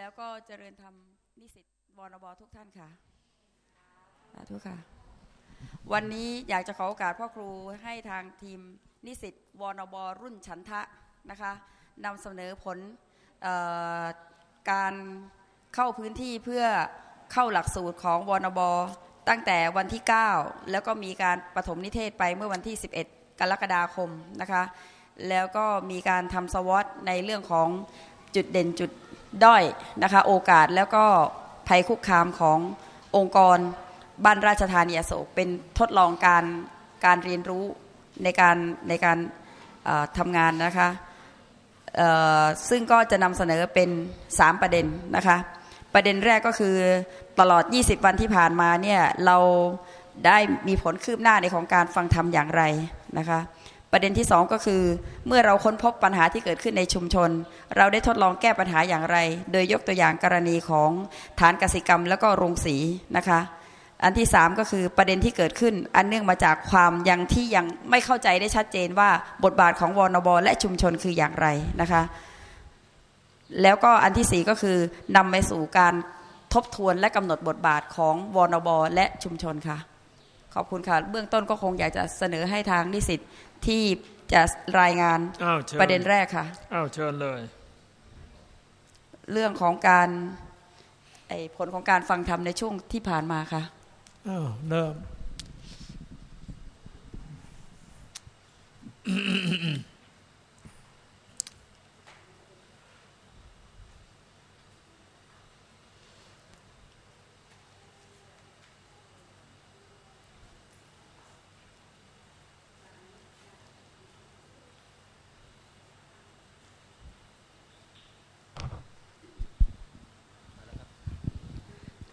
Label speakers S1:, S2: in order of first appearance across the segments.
S1: แล้วก็เจริญธรรมนิสิตวรบทุกท่านค่ะสาธุค่ะ วันนี้อยากจะขอโอกาสพ่อครูให้ทางทีมนิสิตวรบรุ่นฉันทะนะคะนำเสนอผลการเข้าพื้นที่เพื่อเข้าหลักสูตรของวรบตั้งแต่วันที่ 9 แล้วก็มีการปฐมนิเทศไปเมื่อวันที่ 11 กรกฎาคมนะคะ แล้วก็มีการทำสวอตในเรื่องของจุดเด่นจุด ด้อยนะคะโอกาสแล้วก็ภัยคุกคามขององค์กรบ้านราชธานีอโศกเป็นทดลองการการเรียนรู้ในการในการทำงานนะคะซึ่งก็จะนำเสนอเป็น 3 ประเด็นนะคะประเด็นแรกก็คือตลอด 20 วันที่ผ่านมาเนี่ยเราได้มีผลคืบหน้าในของการฟังธรรมอย่างไรนะคะ ประเด็นที่สองก็คือ เมื่อเราค้นพบปัญหาที่เกิดขึ้นในชุมชน เราได้ทดลองแก้ปัญหาอย่างไร โดยยกตัวอย่างกรณีของฐานกสิกรรมแล้วก็โรงสีนะคะ อันที่สามก็คือประเด็นที่เกิดขึ้น อันเนื่องมาจากความยังที่ยังไม่เข้าใจได้ชัดเจนว่าบทบาทของวนบและชุมชนคืออย่างไรนะคะ แล้วก็อันที่สี่ก็คือนำไปสู่การทบทวนและกำหนดบทบาทของวนบและชุมชนค่ะขอบคุณค่ะ เบื้องต้นก็คงอยากจะเสนอให้ทางนิสิต ที่จะรายงานประเด็นแรกค่ะ
S2: อ้าวเชิญเลย
S1: เรื่องของการผลของการฟังธรรมในช่วงที่ผ่านมาค่ะ
S2: อ้าวเริ่ม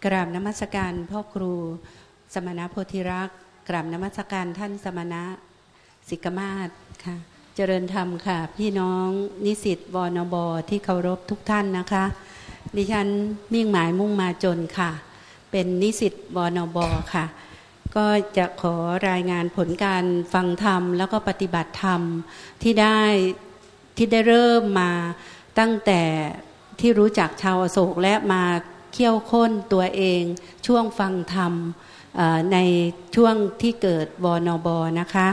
S3: กราบนมัสการพ่อครู สมณโพธิรักษ์กราบนมัสการท่านสมณะสิกมาศค่ะ เจริญธรรมค่ะ พี่น้องนิสิตวนบอที่เคารพทุกท่านนะคะ ดิฉันมิ่งหมายมุ่งมาจนค่ะ เป็นนิสิตวนบอค่ะ ก็จะขอรายงานผลการฟังธรรม แล้วก็ปฏิบัติธรรมที่ได้ที่ได้เริ่มมาตั้งแต่ที่รู้จักชาวโศกและมา เขี่ยวค้นตัวเอง ช่วงฟังธรรมในช่วงที่เกิดวนบนะคะ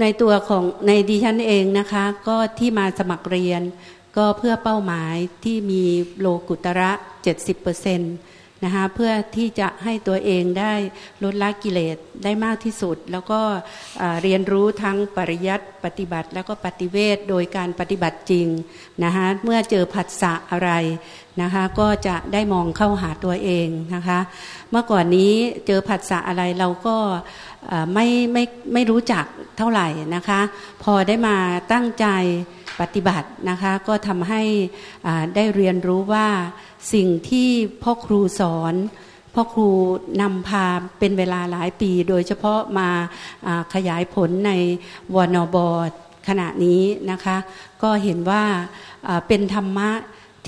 S3: ในตัวของในดิฉันเองนะคะ ก็ที่มาสมัครเรียน ก็เพื่อเป้าหมายที่มีโลกุตระ 70%นะคะเพื่อที่จะให้ตัวเองได้ลดละกิเลสได้มากที่สุด แล้วก็เรียนรู้ทั้งปริยัติปฏิบัติ แล้วก็ปฏิเวทโดยการปฏิบัติจริงนะคะเมื่อเจอผัสสะอะไร นะคะก็จะได้มองเข้าหาตัวเองนะคะ เมื่อก่อนนี้เจอผัสสะอะไรเราก็ไม่ไม่ไม่รู้จักเท่าไหร่นะคะ พอได้มาตั้งใจปฏิบัตินะคะก็ทำให้ได้เรียนรู้ว่าสิ่งที่พ่อครูสอนพ่อครูนำพาเป็นเวลาหลายปี โดยเฉพาะมาขยายผลในวนบขณะนี้นะคะ ก็เห็นว่าเป็นธรรมะ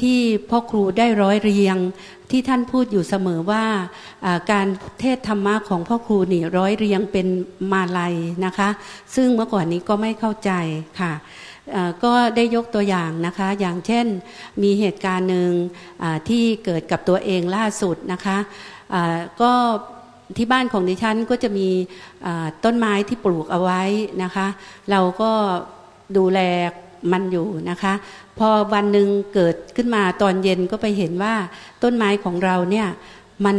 S3: ที่พ่อครูได้ร้อยเรียงที่ท่านพูดอยู่เสมอว่าการเทศธรรมะของพ่อครูนี่ร้อยเรียงเป็นมาลัยนะคะ ซึ่งเมื่อก่อนนี้ก็ไม่เข้าใจค่ะก็ได้ยกตัวอย่างนะคะ อย่างเช่นมีเหตุการณ์หนึ่งที่เกิดกับตัวเองล่าสุดนะคะก็ที่บ้านของดิฉันก็จะมีต้นไม้ที่ปลูกเอาไว้นะคะ เราก็ดูแล มันอยู่นะคะ พอวันหนึ่งเกิดขึ้นมาตอนเย็นก็ไปเห็นว่าต้นไม้ของเราเนี่ยมัน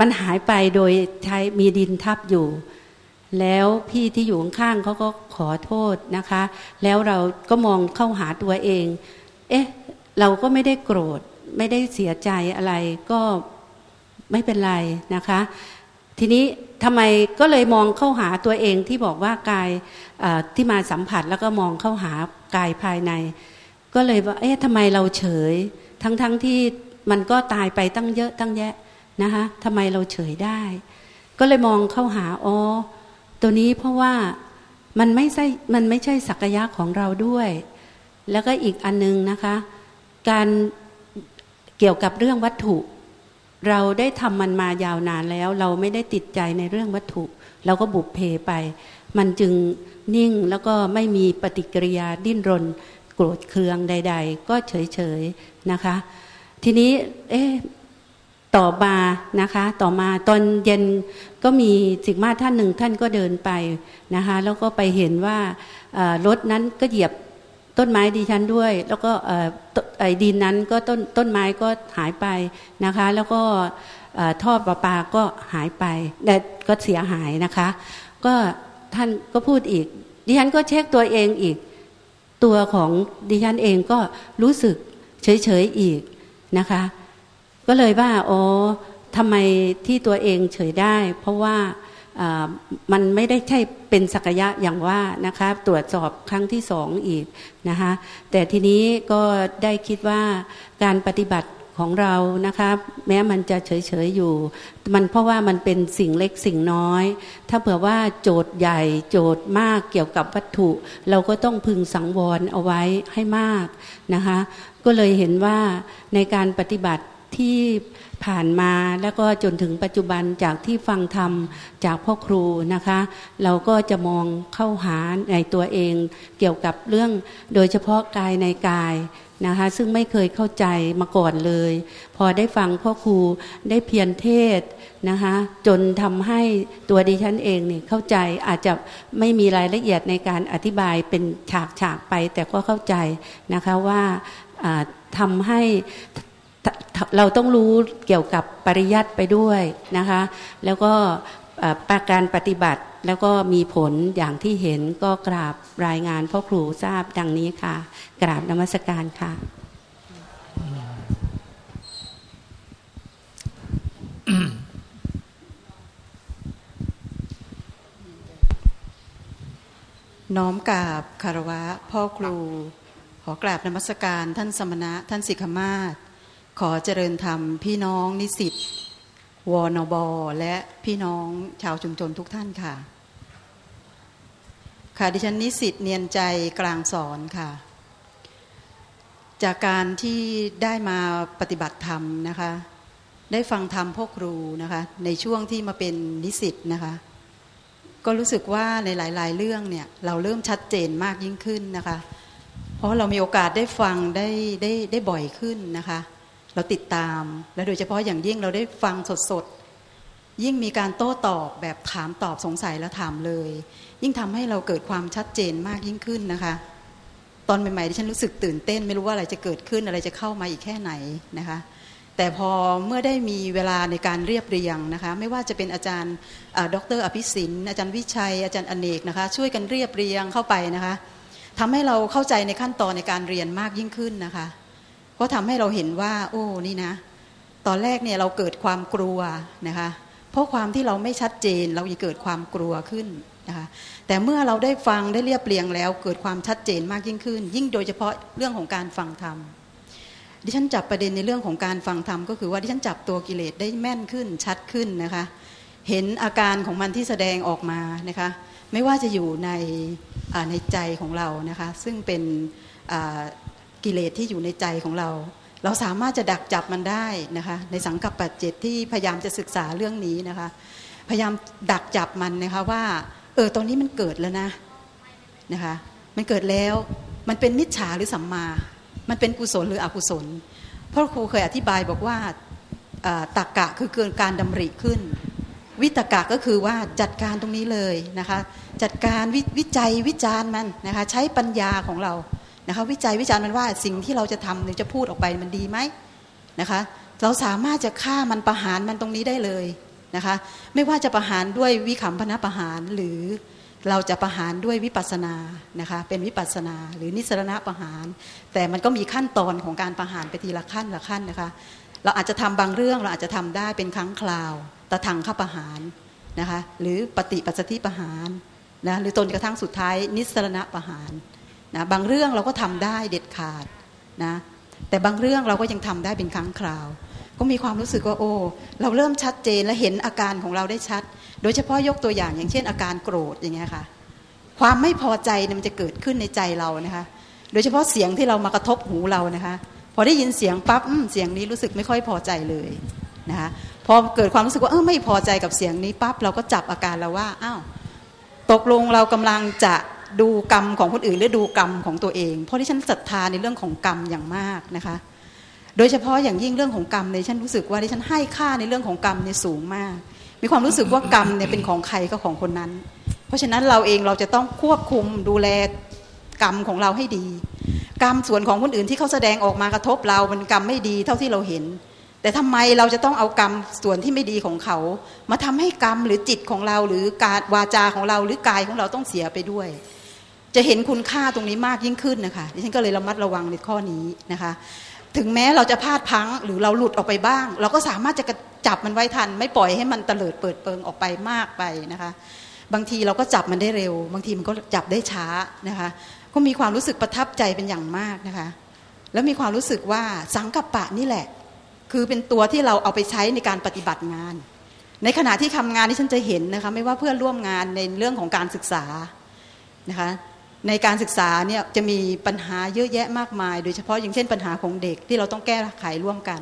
S3: มันหายไปโดยใช้มีดินทับอยู่ แล้วพี่ที่อยู่ข้างๆเขาก็ขอโทษนะคะ แล้วเราก็มองเข้าหาตัวเอง เอ๊ะ เราก็ไม่ได้โกรธ ไม่ได้เสียใจอะไรก็ไม่เป็นไรนะคะ ทีนี้ทำไมก็เลยมองเข้าหาตัวเองที่บอกว่ากาย ที่มาสัมผัสแล้วก็มองเข้าหากายภายใน ก็เลยว่าเอ๊ะทำไมเราเฉย ทั้งๆทที่มันก็ตายไปตั้งเยอะตั้งแยะนะคะทำไมเราเฉยได้ ก็เลยมองเข้าหาอ๋อตัวนี้เพราะว่ามันไม่ใช่มันไม่ใช่ศักยะของเราด้วย แล้วก็อีกอันนึงนะคะ การเกี่ยวกับเรื่องวัตถุ เราได้ทำมันมายาวนานแล้ว เราไม่ได้ติดใจในเรื่องวัตถุ เราก็บุบเพไป มันจึง นิ่งแล้วก็ไม่มีปฏิกิริยาดิ้นรน โกรธเคืองใด ๆ ก็เฉยๆนะคะ ทีนี้เอ๊ะต่อมานะคะ ต่อมาตอนเย็นก็มีสิกมาท่านหนึ่งท่านก็เดินไปนะคะ แล้วก็ไปเห็นว่ารถนั้นก็เหยียบต้นไม้ดิฉันด้วย แล้วก็ไอ้ดินนั้นก็ต้นต้นไม้ก็หายไปนะคะ แล้วก็ท่อประปาก็หายไปแต่ก็เสียหายนะคะ ก็ ท่านก็พูดอีก ดิฉันก็เช็คตัวเองอีก ตัวของดิฉันเองก็รู้สึกเฉยๆอีกนะคะ ก็เลยว่าโอ๋อทำไมที่ตัวเองเฉยได้ เพราะว่ามันไม่ได้ใช่เป็นสักยะอย่างว่านะคะตรวจสอบครั้งที่สองอีกนะคะแต่ทีนี้ก็ได้คิดว่าการปฏิบัติ ของเรานะคะแม้มันจะเฉยๆอยู่ มันเพราะว่ามันเป็นสิ่งเล็กสิ่งน้อย ถ้าเผื่อว่าโจทย์ใหญ่โจทย์มากเกี่ยวกับวัตถุ เราก็ต้องพึงสังวรเอาไว้ให้มากนะคะ ก็เลยเห็นว่าในการปฏิบัติที่ผ่านมาแล้วก็จนถึงปัจจุบันจากที่ฟังธรรมจากพ่อครูนะคะ เราก็จะมองเข้าหาในตัวเอง เกี่ยวกับเรื่องโดยเฉพาะกายในกาย นะคะซึ่งไม่เคยเข้าใจมาก่อนเลย พอได้ฟังพ่อครูได้เพียรเทศนะคะจนทำให้ตัวดิฉันเองเนี่ยเข้าใจอาจจะไม่มีรายละเอียดในการอธิบายเป็นฉากฉากไป แต่ก็เข้าใจนะคะว่าทำให้เราต้องรู้เกี่ยวกับปริยัติไปด้วยนะคะ แล้วก็ ปาการปฏิบัติแล้วก็มีผลอย่างที่เห็นก็กราบรายงานพ่อครูทราบดังนี้ค่ะ กราบนมัสการค่ะ
S4: น้อมกราบคารวะ พ่อครู ขอกราบนมัสการท่านสมณะ ท่านสิกขมาศขอเจริญธรรมพี่น้องนิสิต วนบและพี่น้องชาวชุมชนทุกท่านค่ะ ค่ะดิฉันนิสิตเนียนใจกลางสอนค่ะ จากการที่ได้มาปฏิบัติธรรมนะคะ ได้ฟังธรรมพ่อครูนะคะ ในช่วงที่มาเป็นนิสิตนะคะ ก็รู้สึกว่าในหลาย ๆ เรื่องเนี่ยเราเริ่มชัดเจนมากยิ่งขึ้นนะคะ เพราะเรามีโอกาสได้ฟังได้ได้ได้บ่อยขึ้นนะคะ เราติดตาม และโดยเฉพาะอย่างยิ่งเราได้ฟังสดๆ ยิ่งมีการโต้ตอบแบบถามตอบสงสัยแล้วถามเลย ยิ่งทำให้เราเกิดความชัดเจนมากยิ่งขึ้นนะคะ ตอนใหม่ๆที่ฉันรู้สึกตื่นเต้น ไม่รู้ว่าอะไรจะเกิดขึ้นอะไรจะเข้ามาอีกแค่ไหนนะคะ แต่พอเมื่อได้มีเวลาในการเรียบเรียงนะคะ ไม่ว่าจะเป็นอาจารย์ดรอภิสินอาจารย์วิชัย อาจารย์อเนกนะคะ ช่วยกันเรียบเรียงเข้าไปนะคะทำให้เราเข้าใจในขั้นตอนในการเรียนมากยิ่งขึ้นนะคะ ก็ทำให้เราเห็นว่า โอ้นี่นะ ตอนแรกเนี่ยเราเกิดความกลัวนะคะ เพราะความที่เราไม่ชัดเจนเราจะเกิดความกลัวขึ้นนะคะแต่เมื่อเราได้ฟังได้เรียบเรียงแล้ว เกิดความชัดเจนมากยิ่งขึ้น ยิ่งโดยเฉพาะเรื่องของการฟังธรรมดิฉันจับประเด็นในเรื่องของการฟังธรรมก็คือว่าดิฉันจับตัวกิเลสได้แม่นขึ้นชัดขึ้นนะคะ เห็นอาการของมันที่แสดงออกมานะคะ ไม่ว่าจะอยู่ในในใจของเรานะคะ ซึ่งเป็น กิเลสที่อยู่ในใจของเรา เราสามารถจะดักจับมันได้นะคะ ในสังกัปปัจเจตที่พยายามจะศึกษาเรื่องนี้นะคะ พยายามดักจับมันนะคะว่า เออตอนนี้มันเกิดแล้วนะนะคะ มันเกิดแล้วมันเป็นมิจฉาหรือสัมมา มันเป็นกุศลหรืออกุศลพ่อครูเคยอธิบายบอกว่าตักกะคือเกินการดำริขึ้น วิตกะก็คือว่าจัดการตรงนี้เลยนะคะ จัดการวิจัยวิจารณ์มันนะคะ ใช้ปัญญาของเรา นะคะวิจัยวิจารณ์มันว่าสิ่งที่เราจะทำหรือจะพูดออกไปมันดีไหมนะคะเราสามารถจะฆ่ามันประหารมันตรงนี้ได้เลยนะคะไม่ว่าจะประหารด้วยวิขำพนะประหารหรือเราจะประหารด้วยวิปัสนานะคะเป็นวิปัสนาหรือนิสรณะประหาร แต่มันก็มีขั้นตอนของการประหารไปทีละขั้นละขั้นนะคะเราอาจจะทำบางเรื่องเราอาจจะทำได้เป็นครั้งคราวตะทางข้าประหารนะคะหรือปฏิปัสสติประหารนะหรือตนกระทั่งสุดท้ายนิสรณะประหาร นะบางเรื่องเราก็ทำได้เด็ดขาดนะแต่บางเรื่องเราก็ยังทำได้เป็นครั้งคราว ก็มีความรู้สึกว่าโอ้เราเริ่มชัดเจนและเห็นอาการของเราได้ชัด โดยเฉพาะยกตัวอย่างอย่างเช่น อาการโกรธอย่างเงี้ยค่ะ ความไม่พอใจมันจะเกิดขึ้นในใจเรานะคะ โดยเฉพาะเสียงที่เรามากระทบหูเรานะคะ พอได้ยินเสียงปั๊บเสียงนี้รู้สึกไม่ค่อยพอใจเลยนะคะพอเกิดความรู้สึกว่าเออไม่พอใจกับเสียงนี้ปั๊บเราก็จับอาการเราว่าอ้าวตกลงเรากำลังจะ ดูกรรมของคนอื่นหรือดูกรรมของตัวเอง เพราะที่ฉันศรัทธาในเรื่องของกรรมอย่างมากนะคะ โดยเฉพาะอย่างยิ่งเรื่องของกรรมเนี่ยฉันรู้สึกว่าที่ฉันให้ค่าในเรื่องของกรรมเนี่ยสูงมาก มีความรู้สึกว่ากรรมเนี่ยเป็นของใครก็ของคนนั้น เพราะฉะนั้นเราเองเราจะต้องควบคุมดูแลกรรมของเราให้ดี กรรมส่วนของคนอื่นที่เขาแสดงออกมากระทบเราเป็นกรรมไม่ดีเท่าที่เราเห็น แต่ทำไมเราจะต้องเอากรรมส่วนที่ไม่ดีของเขา มาทำให้กรรมหรือจิตของเราหรือการวาจาของเราหรือกายของเราต้องเสียไปด้วย จะเห็นคุณค่าตรงนี้มากยิ่งขึ้นนะคะดิฉันก็เลยระมัดระวังในข้อนี้นะคะ ถึงแม้เราจะพลาดพังหรือเราหลุดออกไปบ้าง เราก็สามารถจะจับมันไว้ทัน ไม่ปล่อยให้มันเตลิดเปิดเปิงออกไปมากไปนะคะ บางทีเราก็จับมันได้เร็ว บางทีมันก็จับได้ช้านะคะ ก็มีความรู้สึกประทับใจเป็นอย่างมากนะคะ แล้วมีความรู้สึกว่าสังกัปปะนี่แหละ คือเป็นตัวที่เราเอาไปใช้ในการปฏิบัติงาน ในขณะที่ทำงานที่ฉันจะเห็นนะคะ ไม่ว่าเพื่อนร่วมงานในเรื่องของการศึกษานะคะ ในการศึกษาเนี่ยจะมีปัญหาเยอะแยะมากมาย โดยเฉพาะอย่างเช่นปัญหาของเด็กที่เราต้องแก้ไขร่วมกัน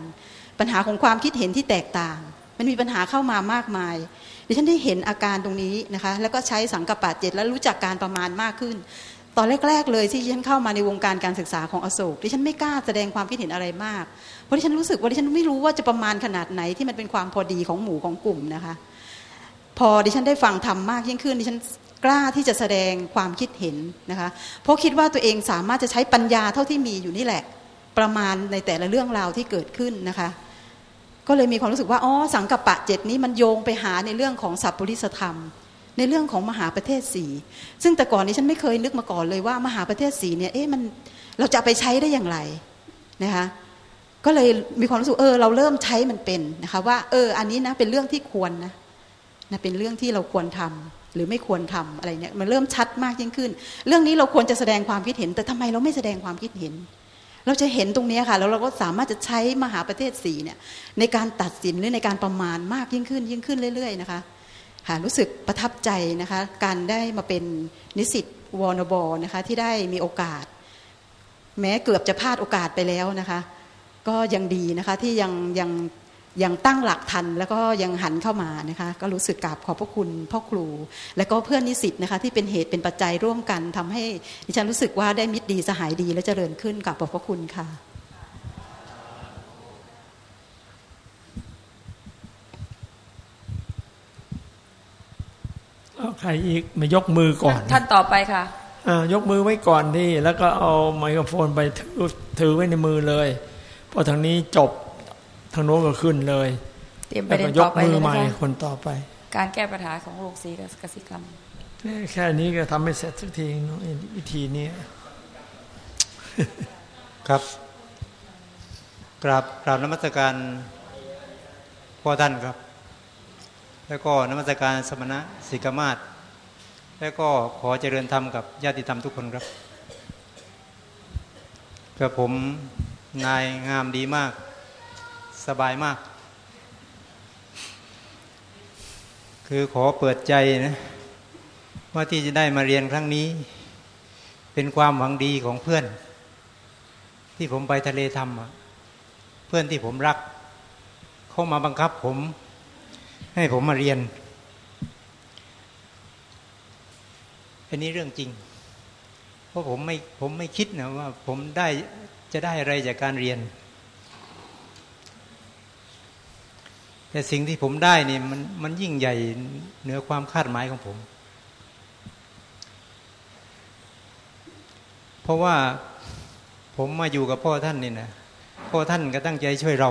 S4: ปัญหาของความคิดเห็นที่แตกต่าง มันมีปัญหาเข้ามามากมายดิฉันได้เห็นอาการตรงนี้นะคะแล้วก็ใช้สังกปะเจ็ดแล้วรู้จักการประมาณมากขึ้น ตอนแรก ๆ เลยที่ดิฉันเข้ามาในวงการการศึกษาของอโศกดิฉันไม่กล้าแสดงความคิดเห็นอะไรมาก เพราะดิฉันรู้สึกว่าดิฉันไม่รู้ว่าจะประมาณขนาดไหนที่มันเป็นความพอดีของหมู่ของกลุ่มนะคะ พอดิฉันได้ฟังธรรมมากยิ่งขึ้นดิฉัน กล้าที่จะแสดงความคิดเห็นนะคะเพราะคิดว่าตัวเองสามารถจะใช้ปัญญาเท่าที่มีอยู่นี่แหละ ประมาณในแต่ละเรื่องราวที่เกิดขึ้นนะคะก็เลยมีความรู้สึกว่าอ๋อสังกัปปะเจ็ดนี้มันโยงไปหาในเรื่องของสัพพุริสธรรม ในเรื่องของมหาประเทศสีซึ่งแต่ก่อนนี้ฉันไม่เคยนึกมาก่อนเลยว่ามหาประเทศสีเนี่ยเอ๊ะมันเราจะไปใช้ได้อย่างไรนะคะก็เลยมีความรู้สึกเออเราเริ่มใช้มันเป็นนะคะว่าเอออันนี้นะเป็นเรื่องที่ควรนะนะเป็นเรื่องที่เราควรทำ หรือไม่ควรทำอะไรเนี่ยมันเริ่มชัดมากยิ่งขึ้น เรื่องนี้เราควรจะแสดงความคิดเห็น แต่ทำไมเราไม่แสดงความคิดเห็น เราจะเห็นตรงนี้ค่ะแล้วเราก็สามารถจะใช้มหาประเทศสีเนี่ยในการตัดสินหรือในการประมาณมากยิ่งขึ้น ยิ่งขึ้นเรื่อย ๆ นะคะค่ะรู้สึกประทับใจนะคะการได้มาเป็นนิสิตวอนบอนะคะที่ได้มีโอกาส แม้เกือบจะพลาดโอกาสไปแล้วนะคะ ก็ยังดีนะคะที่ยังยัง ยังตั้งหลักทันแล้วก็ยังหันเข้ามานะคะก็รู้สึกกราบขอบพระคุณพ่อครู และก็เพื่อนนิสิตนะคะที่เป็นเหตุเป็นปัจจัยร่วมกันทำให้ดิฉันรู้สึกว่าได้มิตรดีสหายดีและเจริญขึ้นกับขอบพระคุณค่ะ
S2: เอาใครอีกมายกมือก่อน
S1: ท่านต่อไปค่ะ
S2: อ่ายกมือไว้ก่อนที่แล้วก็เอาไมโครโฟนไปถือถือไว้ในมือเลยพอทางนี้จบ ทางโน้นก็ขึ้นเลย
S1: เตรียมป
S2: แล้
S1: ระ
S2: ว
S1: เด็
S2: ก็
S1: น
S2: ย
S1: ต่อกไป
S2: มื
S1: เล
S2: อยให
S1: นะ
S2: ม่
S1: คะ
S2: คนต่อไป
S1: การแก้ปัญหาของโรคสีกับกสิกรรม
S2: แค่นี้ก็ทำไม่เสร็จสักทีเนอะไอ้วิธีนี้
S5: ครับกราบกราบนมัสการพ่อท่านครับ แล้วก็นมัสการสมณะสิกมาศแล้วก็ขอเจริญธรรมกับญาติธรรมทุกคนครับกระผมนายงามดีมาก สบายมาก คือขอเปิดใจนะ ว่าที่จะได้มาเรียนครั้งนี้ เป็นความหวังดีของเพื่อน ที่ผมไปทะเลทำเพื่อนที่ผมรัก เขามาบังคับผม ให้ผมมาเรียนอันนี้เรื่องจริง เพราะผมไม่ผมไม่คิดนะว่า ผมได้จะได้อะไรจากการเรียน แต่สิ่งที่ผมได้นี่มันมันยิ่งใหญ่เหนือความคาดหมายของผม เพราะว่าผมมาอยู่กับพ่อท่านนี่นะพ่อท่านก็ตั้งใจช่วยเรา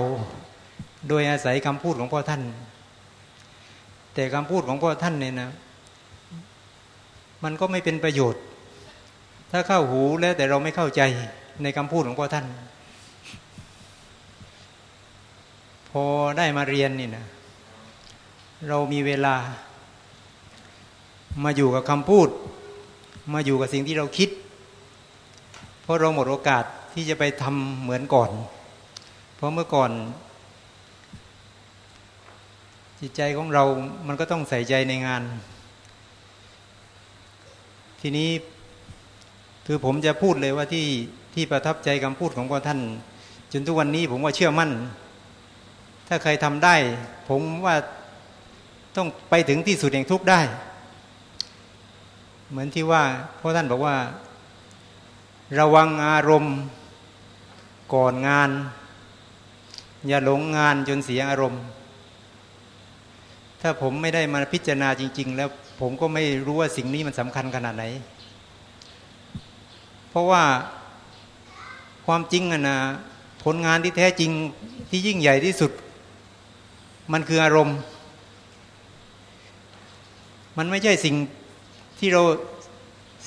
S5: โดยอาศัยคำพูดของพ่อท่าน แต่คำพูดของพ่อท่านเนี่ยนะมันก็ไม่เป็นประโยชน์ ถ้าเข้าหูแล้วแต่เราไม่เข้าใจในคำพูดของพ่อท่าน พ อได้มาเรียนนี่นะเรามีเวลา มาอยู่กับคำพูด มาอยู่กับสิ่งที่เราคิด เพราะเราหมดโอกาสที่จะไปทำเหมือนก่อน เพราะเมื่อก่อน จิตใจของเรา มันก็ต้องใส่ใจในงาน ทีนี้คือผมจะพูดเลยว่าที่ที่ประทับใจคำพูดของพ่อท่าน จนทุกวันนี้ผมว่าเชื่อมั่น ถ้าใครทำได้ ผมว่าต้องไปถึงที่สุดแห่งทุกข์ได้ เหมือนที่ว่าพ่อท่านบอกว่า ระวังอารมณ์ก่อนงาน อย่าหลงงานจนเสียอารมณ์ ถ้าผมไม่ได้มาพิจารณาจริง ๆ แล้วผมก็ไม่รู้ว่าสิ่งนี้มันสำคัญขนาดไหน เพราะว่าความจริงอะนะผลงานที่แท้จริงที่ยิ่งใหญ่ที่สุด มันคืออารมณ์ มันไม่ใช่สิ่งที่เรา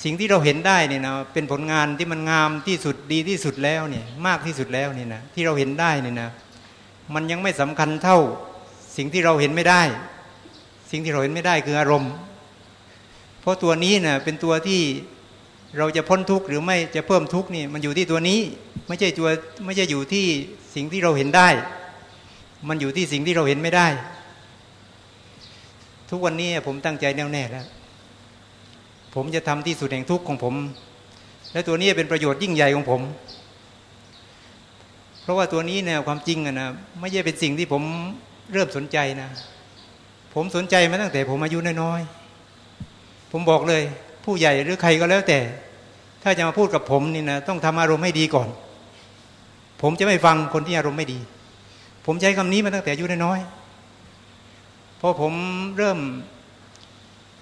S5: สิ่งที่เราเห็นได้เนี่ยนะเป็นผลงานที่มันงามที่สุดดีที่สุดแล้วเนี่ยมากที่สุดแล้วเนี่ยนะที่เราเห็นได้เนี่ยนะมันยังไม่สำคัญเท่าสิ่งที่เราเห็นไม่ได้ สิ่งที่เราเห็นไม่ได้คืออารมณ์ เพราะตัวนี้นะเป็นตัวที่เราจะพ้นทุกข์หรือไม่จะเพิ่มทุกข์นี่มันอยู่ที่ตัวนี้ ไม่ใช่ตัวไม่ใช่อยู่ที่สิ่งที่เราเห็นได้ มันอยู่ที่สิ่งที่เราเห็นไม่ได้ ทุกวันนี้ผมตั้งใจแน่วแน่แล้ว ผมจะทำที่สุดแห่งทุกข์ของผม และตัวนี้เป็นประโยชน์ยิ่งใหญ่ของผม เพราะว่าตัวนี้เนี่ยความจริงอะนะไม่ใช่เป็นสิ่งที่ผมเริ่มสนใจนะ ผมสนใจมาตั้งแต่ผมอายุน้อยๆผมบอกเลย ผู้ใหญ่หรือใครก็แล้วแต่ ถ้าจะมาพูดกับผมนี่นะต้องทำอารมณ์ให้ดีก่อน ผมจะไม่ฟังคนที่อารมณ์ไม่ดี ผมใช้คำนี้มาตั้งแต่อายุน้อยๆพอผมเริ่ม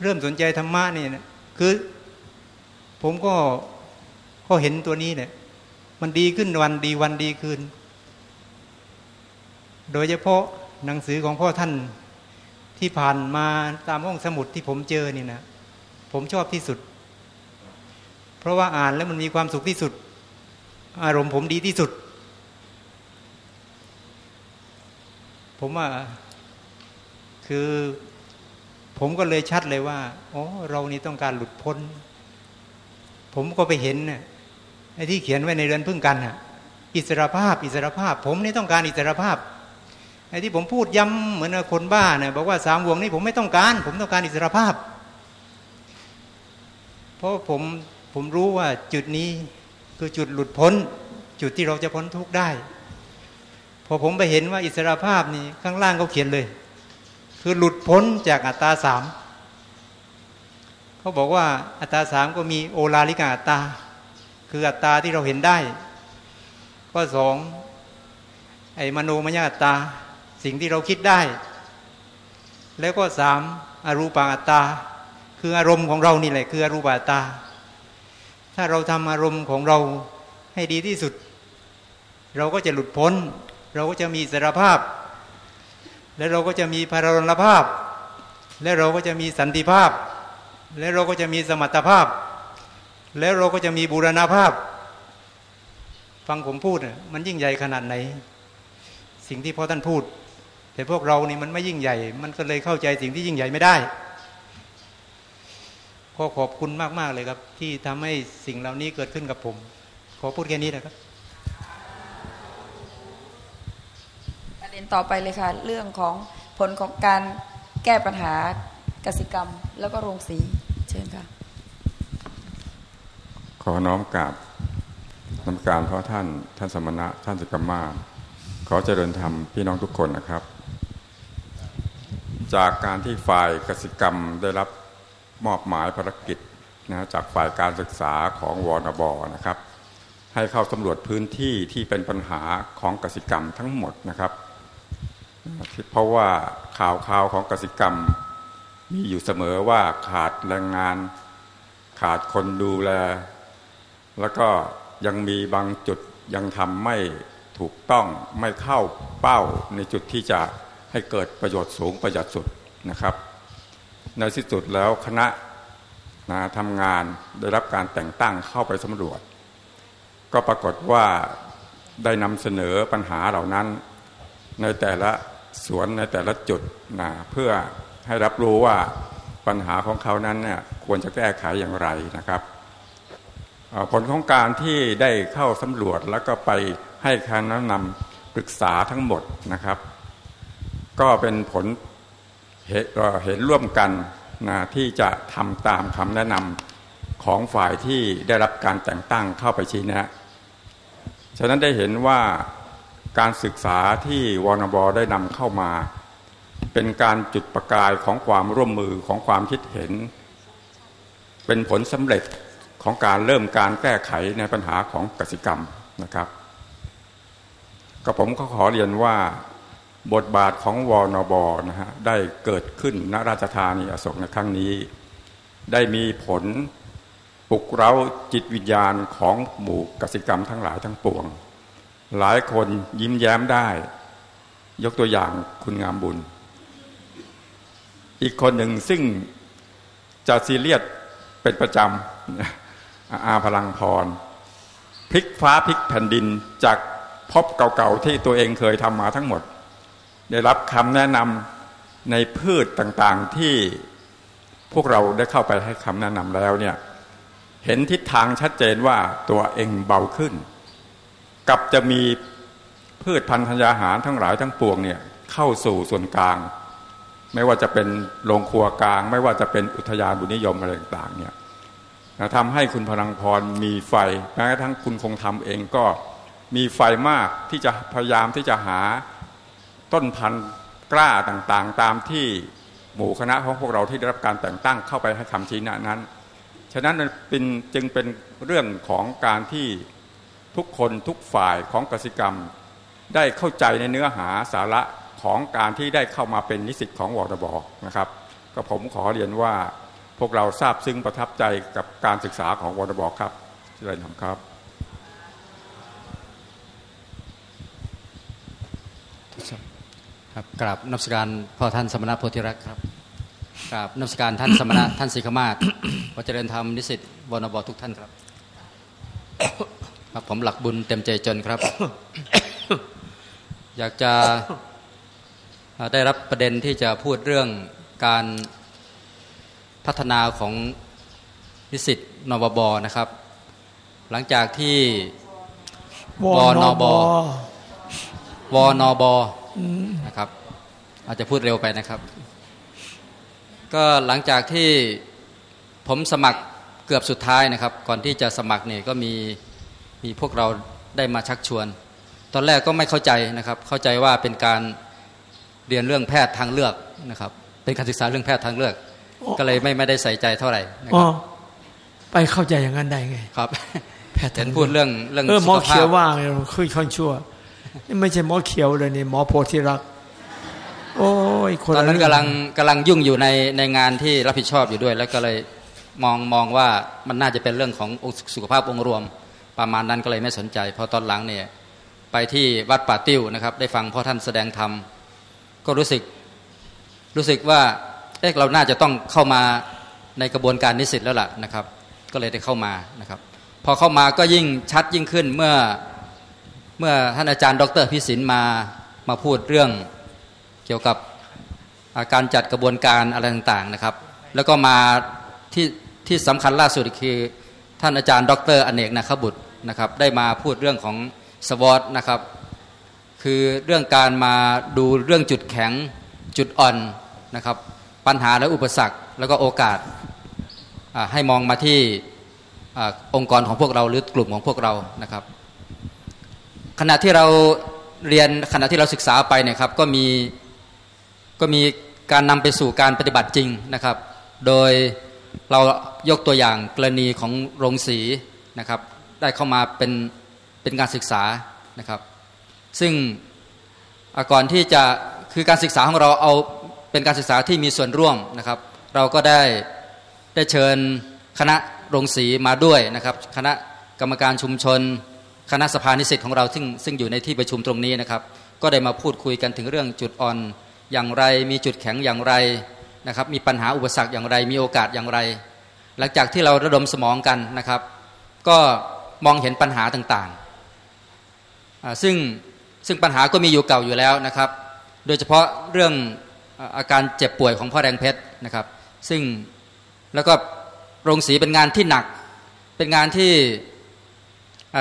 S5: เริ่มสนใจธรรมะนี่นะคือ ผมก็ก็เห็นตัวนี้เนี่ยมันดีขึ้นวันดีวันดีขึ้นโดยเฉพาะหนังสือของพ่อท่านที่ผ่านมาตามห้องสมุดที่ผมเจอนี่นะผมชอบที่สุด เพราะว่าอ่านแล้วมันมีความสุขที่สุด อารมณ์ผมดีที่สุด ผมว่าคือ ผมก็เลยชัดเลยว่าอ๋อเรานี่ต้องการหลุดพ้น ผมก็ไปเห็นเนี่ยไอ้ที่เขียนไว้ในเรือนพึ่งกันอะ อิสรภาพ อิสรภาพ ผมนี่ต้องการอิสรภาพไอ้ที่ผมพูดย้ำเหมือนคนบ้าเนี่ยบอกว่าสามวงนี้ผมไม่ต้องการ ผมต้องการอิสรภาพ เพราะผมผมรู้ว่าจุดนี้คือจุดหลุดพ้น จุดที่เราจะพ้นทุกข์ได้ พอผมไปเห็นว่าอิสรภาพนี่ข้างล่างเขาเขียนเลย คือหลุดพ้นจากอัตตาสามเขาบอกว่าอัตตาสามก็มีโอลาลิกาอัตตา คืออัตตาที่เราเห็นได้ก็สองไอ้มโนมยอัตตา สิ่งที่เราคิดได้ แล้วก็สามอรูปาอัตตา คืออารมณ์ของเรานี่แหละ คืออรูปาอัตตา ถ้าเราทำอารมณ์ของเราให้ดีที่สุด เราก็จะหลุดพ้น เราก็จะมีสารภาพ แล้วเราก็จะมีพารณภาพ และเราก็จะมีสันติภาพ และเราก็จะมีสมรรถภาพ แล้วเราก็จะมีบูรณภาพ ฟังผมพูดมันยิ่งใหญ่ขนาดไหน สิ่งที่พ่อท่านพูด แต่พวกเรานี่มันไม่ยิ่งใหญ่ มันก็เลยเข้าใจสิ่งที่ยิ่งใหญ่ไม่ได้ขอขอบคุณมาก ๆ เลยครับ ที่ทำให้สิ่งเหล่านี้เกิดขึ้นกับผม ขอพูดแค่นี้นะครับ
S1: ต่อไปเลยค่ะ เรื่องของผลของการแก้ปัญหากสิกรรม แล้วก็โรงสีเชิญค่ะ
S6: ขอน้อมกราบน้ำการเพราะท่านท่านสมณะท่านสิกรรมาขอเจริญธรรมพี่น้องทุกคนนะครับ จากการที่ฝ่ายกสิกรรมได้รับมอบหมายภารกิจนะจากฝ่ายการศึกษาของวอนบอนะครับ ให้เข้าสำรวจพื้นที่ที่เป็นปัญหาของกสิกรรมทั้งหมดนะครับ เพราะว่าข่าวข่าวของกสิกรรม มีอยู่เสมอว่าขาดแรงงาน ขาดคนดูแล แล้วก็ยังมีบางจุดยังทำไม่ถูกต้องไม่เข้าเป้าในจุดที่จะให้เกิดประโยชน์สูงประหยัดสุดนะครับ ในที่สุดแล้วคณะนะทำงานได้รับการแต่งตั้งเข้าไปสำรวจ ก็ปรากฏว่าได้นำเสนอปัญหาเหล่านั้น ในแต่ละ สวนในแต่ละจุดนะเพื่อให้รับรู้ว่าปัญหาของเขานั้นเนี่ยควรจะแก้ไขอย่างไรนะครับผลของการที่ได้เข้าสำรวจแล้วก็ไปให้คณะนำปรึกษาทั้งหมดนะครับ ก็เป็นผลเห็นร่วมกันนะที่จะทำตามคำแนะนำของฝ่ายที่ได้รับการแต่งตั้งเข้าไปชี้แนะ ฉะนั้นได้เห็นว่า การศึกษาที่วนบได้นำเข้ามา เป็นการจุดประกายของความร่วมมือของความคิดเห็น เป็นผลสำเร็จของการเริ่มการแก้ไขในปัญหาของกสิกรรมนะครับก็ผมก็ขอเรียนว่าบทบาทของวนบนะฮะได้เกิดขึ้นณราชธานีอโศกในครั้งนี้ ได้มีผลปลุกเร้าจิตวิญญาณของหมู่กสิกรรมทั้งหลายทั้งปวง หลายคนยิ้มแย้มได้ ยกตัวอย่างคุณงามบุญ อีกคนหนึ่งซึ่งจะซีเรียสเป็นประจำอาพลังพรพลิกฟ้าพลิกแผ่นดินจากพบเก่าๆที่ตัวเองเคยทำมาทั้งหมด ได้รับคำแนะนำในพืชต่างๆที่พวกเราได้เข้าไปให้คำแนะนำแล้วเนี่ยเห็นทิศทางชัดเจนว่าตัวเองเบาขึ้น กับจะมีพืชพันธุ์ธัญญาหารทั้งหลายทั้งปวงเนี่ยเข้าสู่ส่วนกลาง ไม่ว่าจะเป็นโรงครัวกลาง ไม่ว่าจะเป็นอุทยานบุญนิยมอะไรต่างๆเนี่ยทำให้คุณพลังพรมีไฟแม้กระทั่งคุณคงทำเองก็มีไฟมากที่จะพยายามที่จะหาต้นพันธุ์กล้าต่างๆ ตามที่หมู่คณะของพวกเราที่ได้รับการแต่งตั้งเข้าไปให้คำชี้แนะนั้น ฉะนั้นเป็นจึงเป็นเรื่องของการที่ ทุกคนทุกฝ่ายของกสิกรรม ได้เข้าใจในเนื้อหาสาระของการที่ได้เข้ามาเป็นนิสิตของวอร์บนะครับ ก็ผมขอเรียนว่าพวกเราทราบซึ้งประทับใจกับการศึกษาของวอร์บครับเจริญธรรมครับ
S7: ครับกราบนับสการพ่อท่านสมณะโพธิรักษ์ครับกราบนับสการท่านสมณะท่านสิกมาศขอเจริญธรรมนิสิตวนบทุกท่านครับ ครับผมหลักบุญเต็มใจจนครับ อยากจะได้รับประเด็นที่จะพูดเรื่องการพัฒนาของนิสิตนบบบนะครับ หลังจากที่วนบวนบนะครับ อาจจะพูดเร็วไปนะครับ ก็หลังจากที่ผมสมัครเกือบสุดท้ายนะครับ ก่อนที่จะสมัครเนี่ยก็มี มีพวกเราได้มาชักชวน ตอนแรกก็ไม่เข้าใจนะครับ เข้าใจว่าเป็นการเรียนเรื่องแพทย์ทางเลือกนะครับ เป็นการศึกษาเรื่องแพทย์ทางเลือก ก็เลยไม่ไม่ได้ใส่ใจเท่าไหร่นะครับ
S2: ไปเข้าใจอย่างนั้นได้ไง
S7: ครับแพทย์เห็นพูดเรื่องเรื่อง
S2: เออหมอเขียวว่างคือคนชั่วนี่ไม่ใช่หมอเขียวเลยนี่หมอโพธิรัก โอ้ย
S7: คนตอนนั้นกำลังกำลังยุ่งอยู่ในในงานที่รับผิดชอบอยู่ด้วย แล้วก็เลยมองมองว่ามันน่าจะเป็นเรื่องของสุขภาพองค์รวม ประมาณนั้นก็เลยไม่สนใจพอตอนหลังเนี่ยไปที่วัดป่าติ้วนะครับ ได้ฟังพ่อท่านแสดงธรรมก็รู้สึกรู้สึกว่าเอ๊ะเราน่าจะต้องเข้ามาในกระบวนการนิสิตแล้วล่ะนะครับ ก็เลยได้เข้ามานะครับ พอเข้ามาก็ยิ่งชัดยิ่งขึ้นเมื่อเมื่อท่านอาจารย์ ดรพิสินมามาพูดเรื่องเกี่ยวกับการจัดกระบวนการอะไรต่างๆนะครับ แล้วก็มาที่ที่สำคัญล่าสุดคือท่านอาจารย์ ดรอเนกนาคบุตร นะครับได้มาพูดเรื่องของสวอตนะครับคือเรื่องการมาดูเรื่องจุดแข็งจุดอ่อนนะครับปัญหาและอุปสรรคแล้วก็โอกาสให้มองมาที่องค์กรของพวกเราหรือกลุ่มของพวกเรานะครับ ขณะที่เราเรียนขณะที่เราศึกษาไปเนี่ยครับก็มีก็มีการนำไปสู่การปฏิบัติจริงนะครับ โดยเรายกตัวอย่างกรณีของโรงสีนะครับ ได้เข้ามาเป็นเป็นการศึกษานะครับ ซึ่งก่อนที่จะคือการศึกษาของเราเอาเป็นการศึกษาที่มีส่วนร่วมนะครับ เราก็ได้ได้เชิญคณะโรงสีมาด้วยนะครับ คณะกรรมการชุมชน คณะสภานิสิตของเราซึ่งซึ่งอยู่ในที่ประชุมตรงนี้นะครับ ก็ได้มาพูดคุยกันถึงเรื่องจุดอ่อนอย่างไร มีจุดแข็งอย่างไรนะครับ มีปัญหาอุปสรรคอย่างไร มีโอกาสอย่างไร หลังจากที่เราระดมสมองกันนะครับ ก็ มองเห็นปัญหาต่างๆ ซึ่งซึ่งปัญหาก็มีอยู่เก่าอยู่แล้วนะครับ โดยเฉพาะเรื่องอาการเจ็บป่วยของพ่อแดงเพชรนะครับ ซึ่งแล้วก็โรงสีเป็นงานที่หนัก เป็นงานที่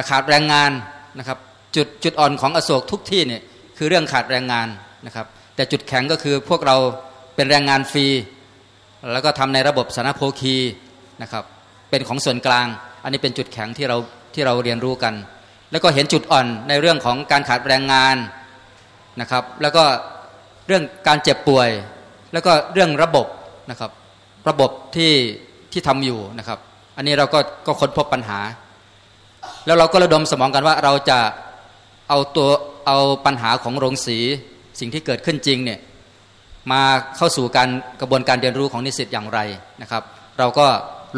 S7: ขาดแรงงานนะครับจุดจุดอ่อนของอโศกทุกที่เนี่ยคือเรื่องขาดแรงงานนะครับ แต่จุดแข็งก็คือพวกเราเป็นแรงงานฟรี แล้วก็ทำในระบบสารโพคีนะครับเป็นของส่วนกลาง อันนี้เป็นจุดแข็งที่เราที่เราเรียนรู้กัน แล้วก็เห็นจุดอ่อนในเรื่องของการขาดแรงงานนะครับ แล้วก็เรื่องการเจ็บป่วย แล้วก็เรื่องระบบนะครับ ระบบที่ที่ทำอยู่นะครับ อันนี้เราก็ก็ค้นพบปัญหา แล้วเราก็ระดมสมองกันว่าเราจะเอาตัวเอาปัญหาของโรงสีสิ่งที่เกิดขึ้นจริงเนี่ยมาเข้าสู่การกระบวนการเรียนรู้ของนิสิตอย่างไรนะครับ เราก็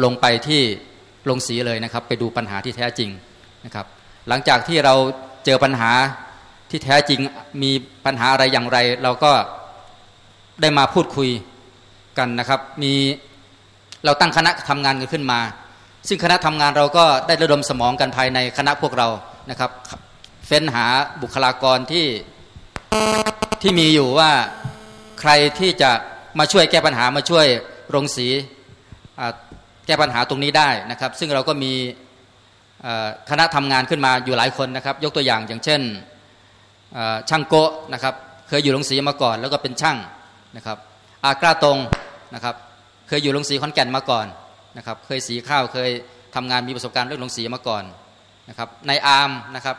S7: ลงไปที่ โรงสีเลยนะครับ ไปดูปัญหาที่แท้จริงนะครับ หลังจากที่เราเจอปัญหาที่แท้จริงมีปัญหาอะไรอย่างไร เราก็ได้มาพูดคุยกันนะครับ มีเราตั้งคณะทำงานกันขึ้นมา ซึ่งคณะทำงานเราก็ได้ระดมสมองกันภายในคณะพวกเรานะครับเฟ้นหาบุคลากรที่ที่มีอยู่ว่าใครที่จะมาช่วยแก้ปัญหามาช่วยโรงสี ก้ปัญหาตรงนี้ได้นะครับ ซึ่งเราก็มีคณะทำงานขึ้นมาอยู่หลายคนนะครับ ยกตัวอย่างอย่างเช่นช่างโกะนะครับ เคยอยู่โรงสีมาก่อน แล้วก็เป็นช่างนะครับ อากล้าตรงนะครับ เคยอยู่โรงสีขอนแก่นมาก่อนนะครับ เคยสีข้าวเคยทำงานมีประสบการณ์เรื่องโรงสีมาก่อนนะครับในอาร์มนะครับ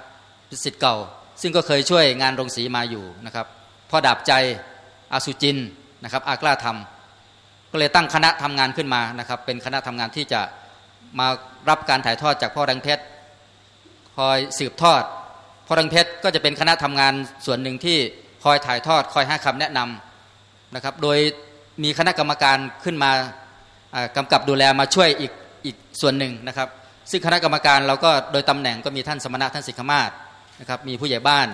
S7: สิทธิ์เก่า ซึ่งก็เคยช่วยงานโรงสีมาอยู่นะครับพ่อดาบใจอาสุจินนะครับ อากล้าทำ ก็เลยตั้งคณะทำงานขึ้นมานะครับ เป็นคณะทำงานที่จะมารับการถ่ายทอดจากพ่อแดงเพชรคอยสืบทอดพ่อแดงเพชรก็จะเป็นคณะทำงานส่วนหนึ่งที่คอยถ่ายทอด คอยให้คำแนะนำนะครับ โดยมีคณะกรรมการขึ้นมากำกับดูแลมาช่วยอีกอีกส่วนหนึ่งนะครับ ซึ่งคณะกรรมการเราก็โดยตำแหน่งก็มีท่านสมณะท่านสิกขมาศนะครับมีผู้ใหญ่บ้าน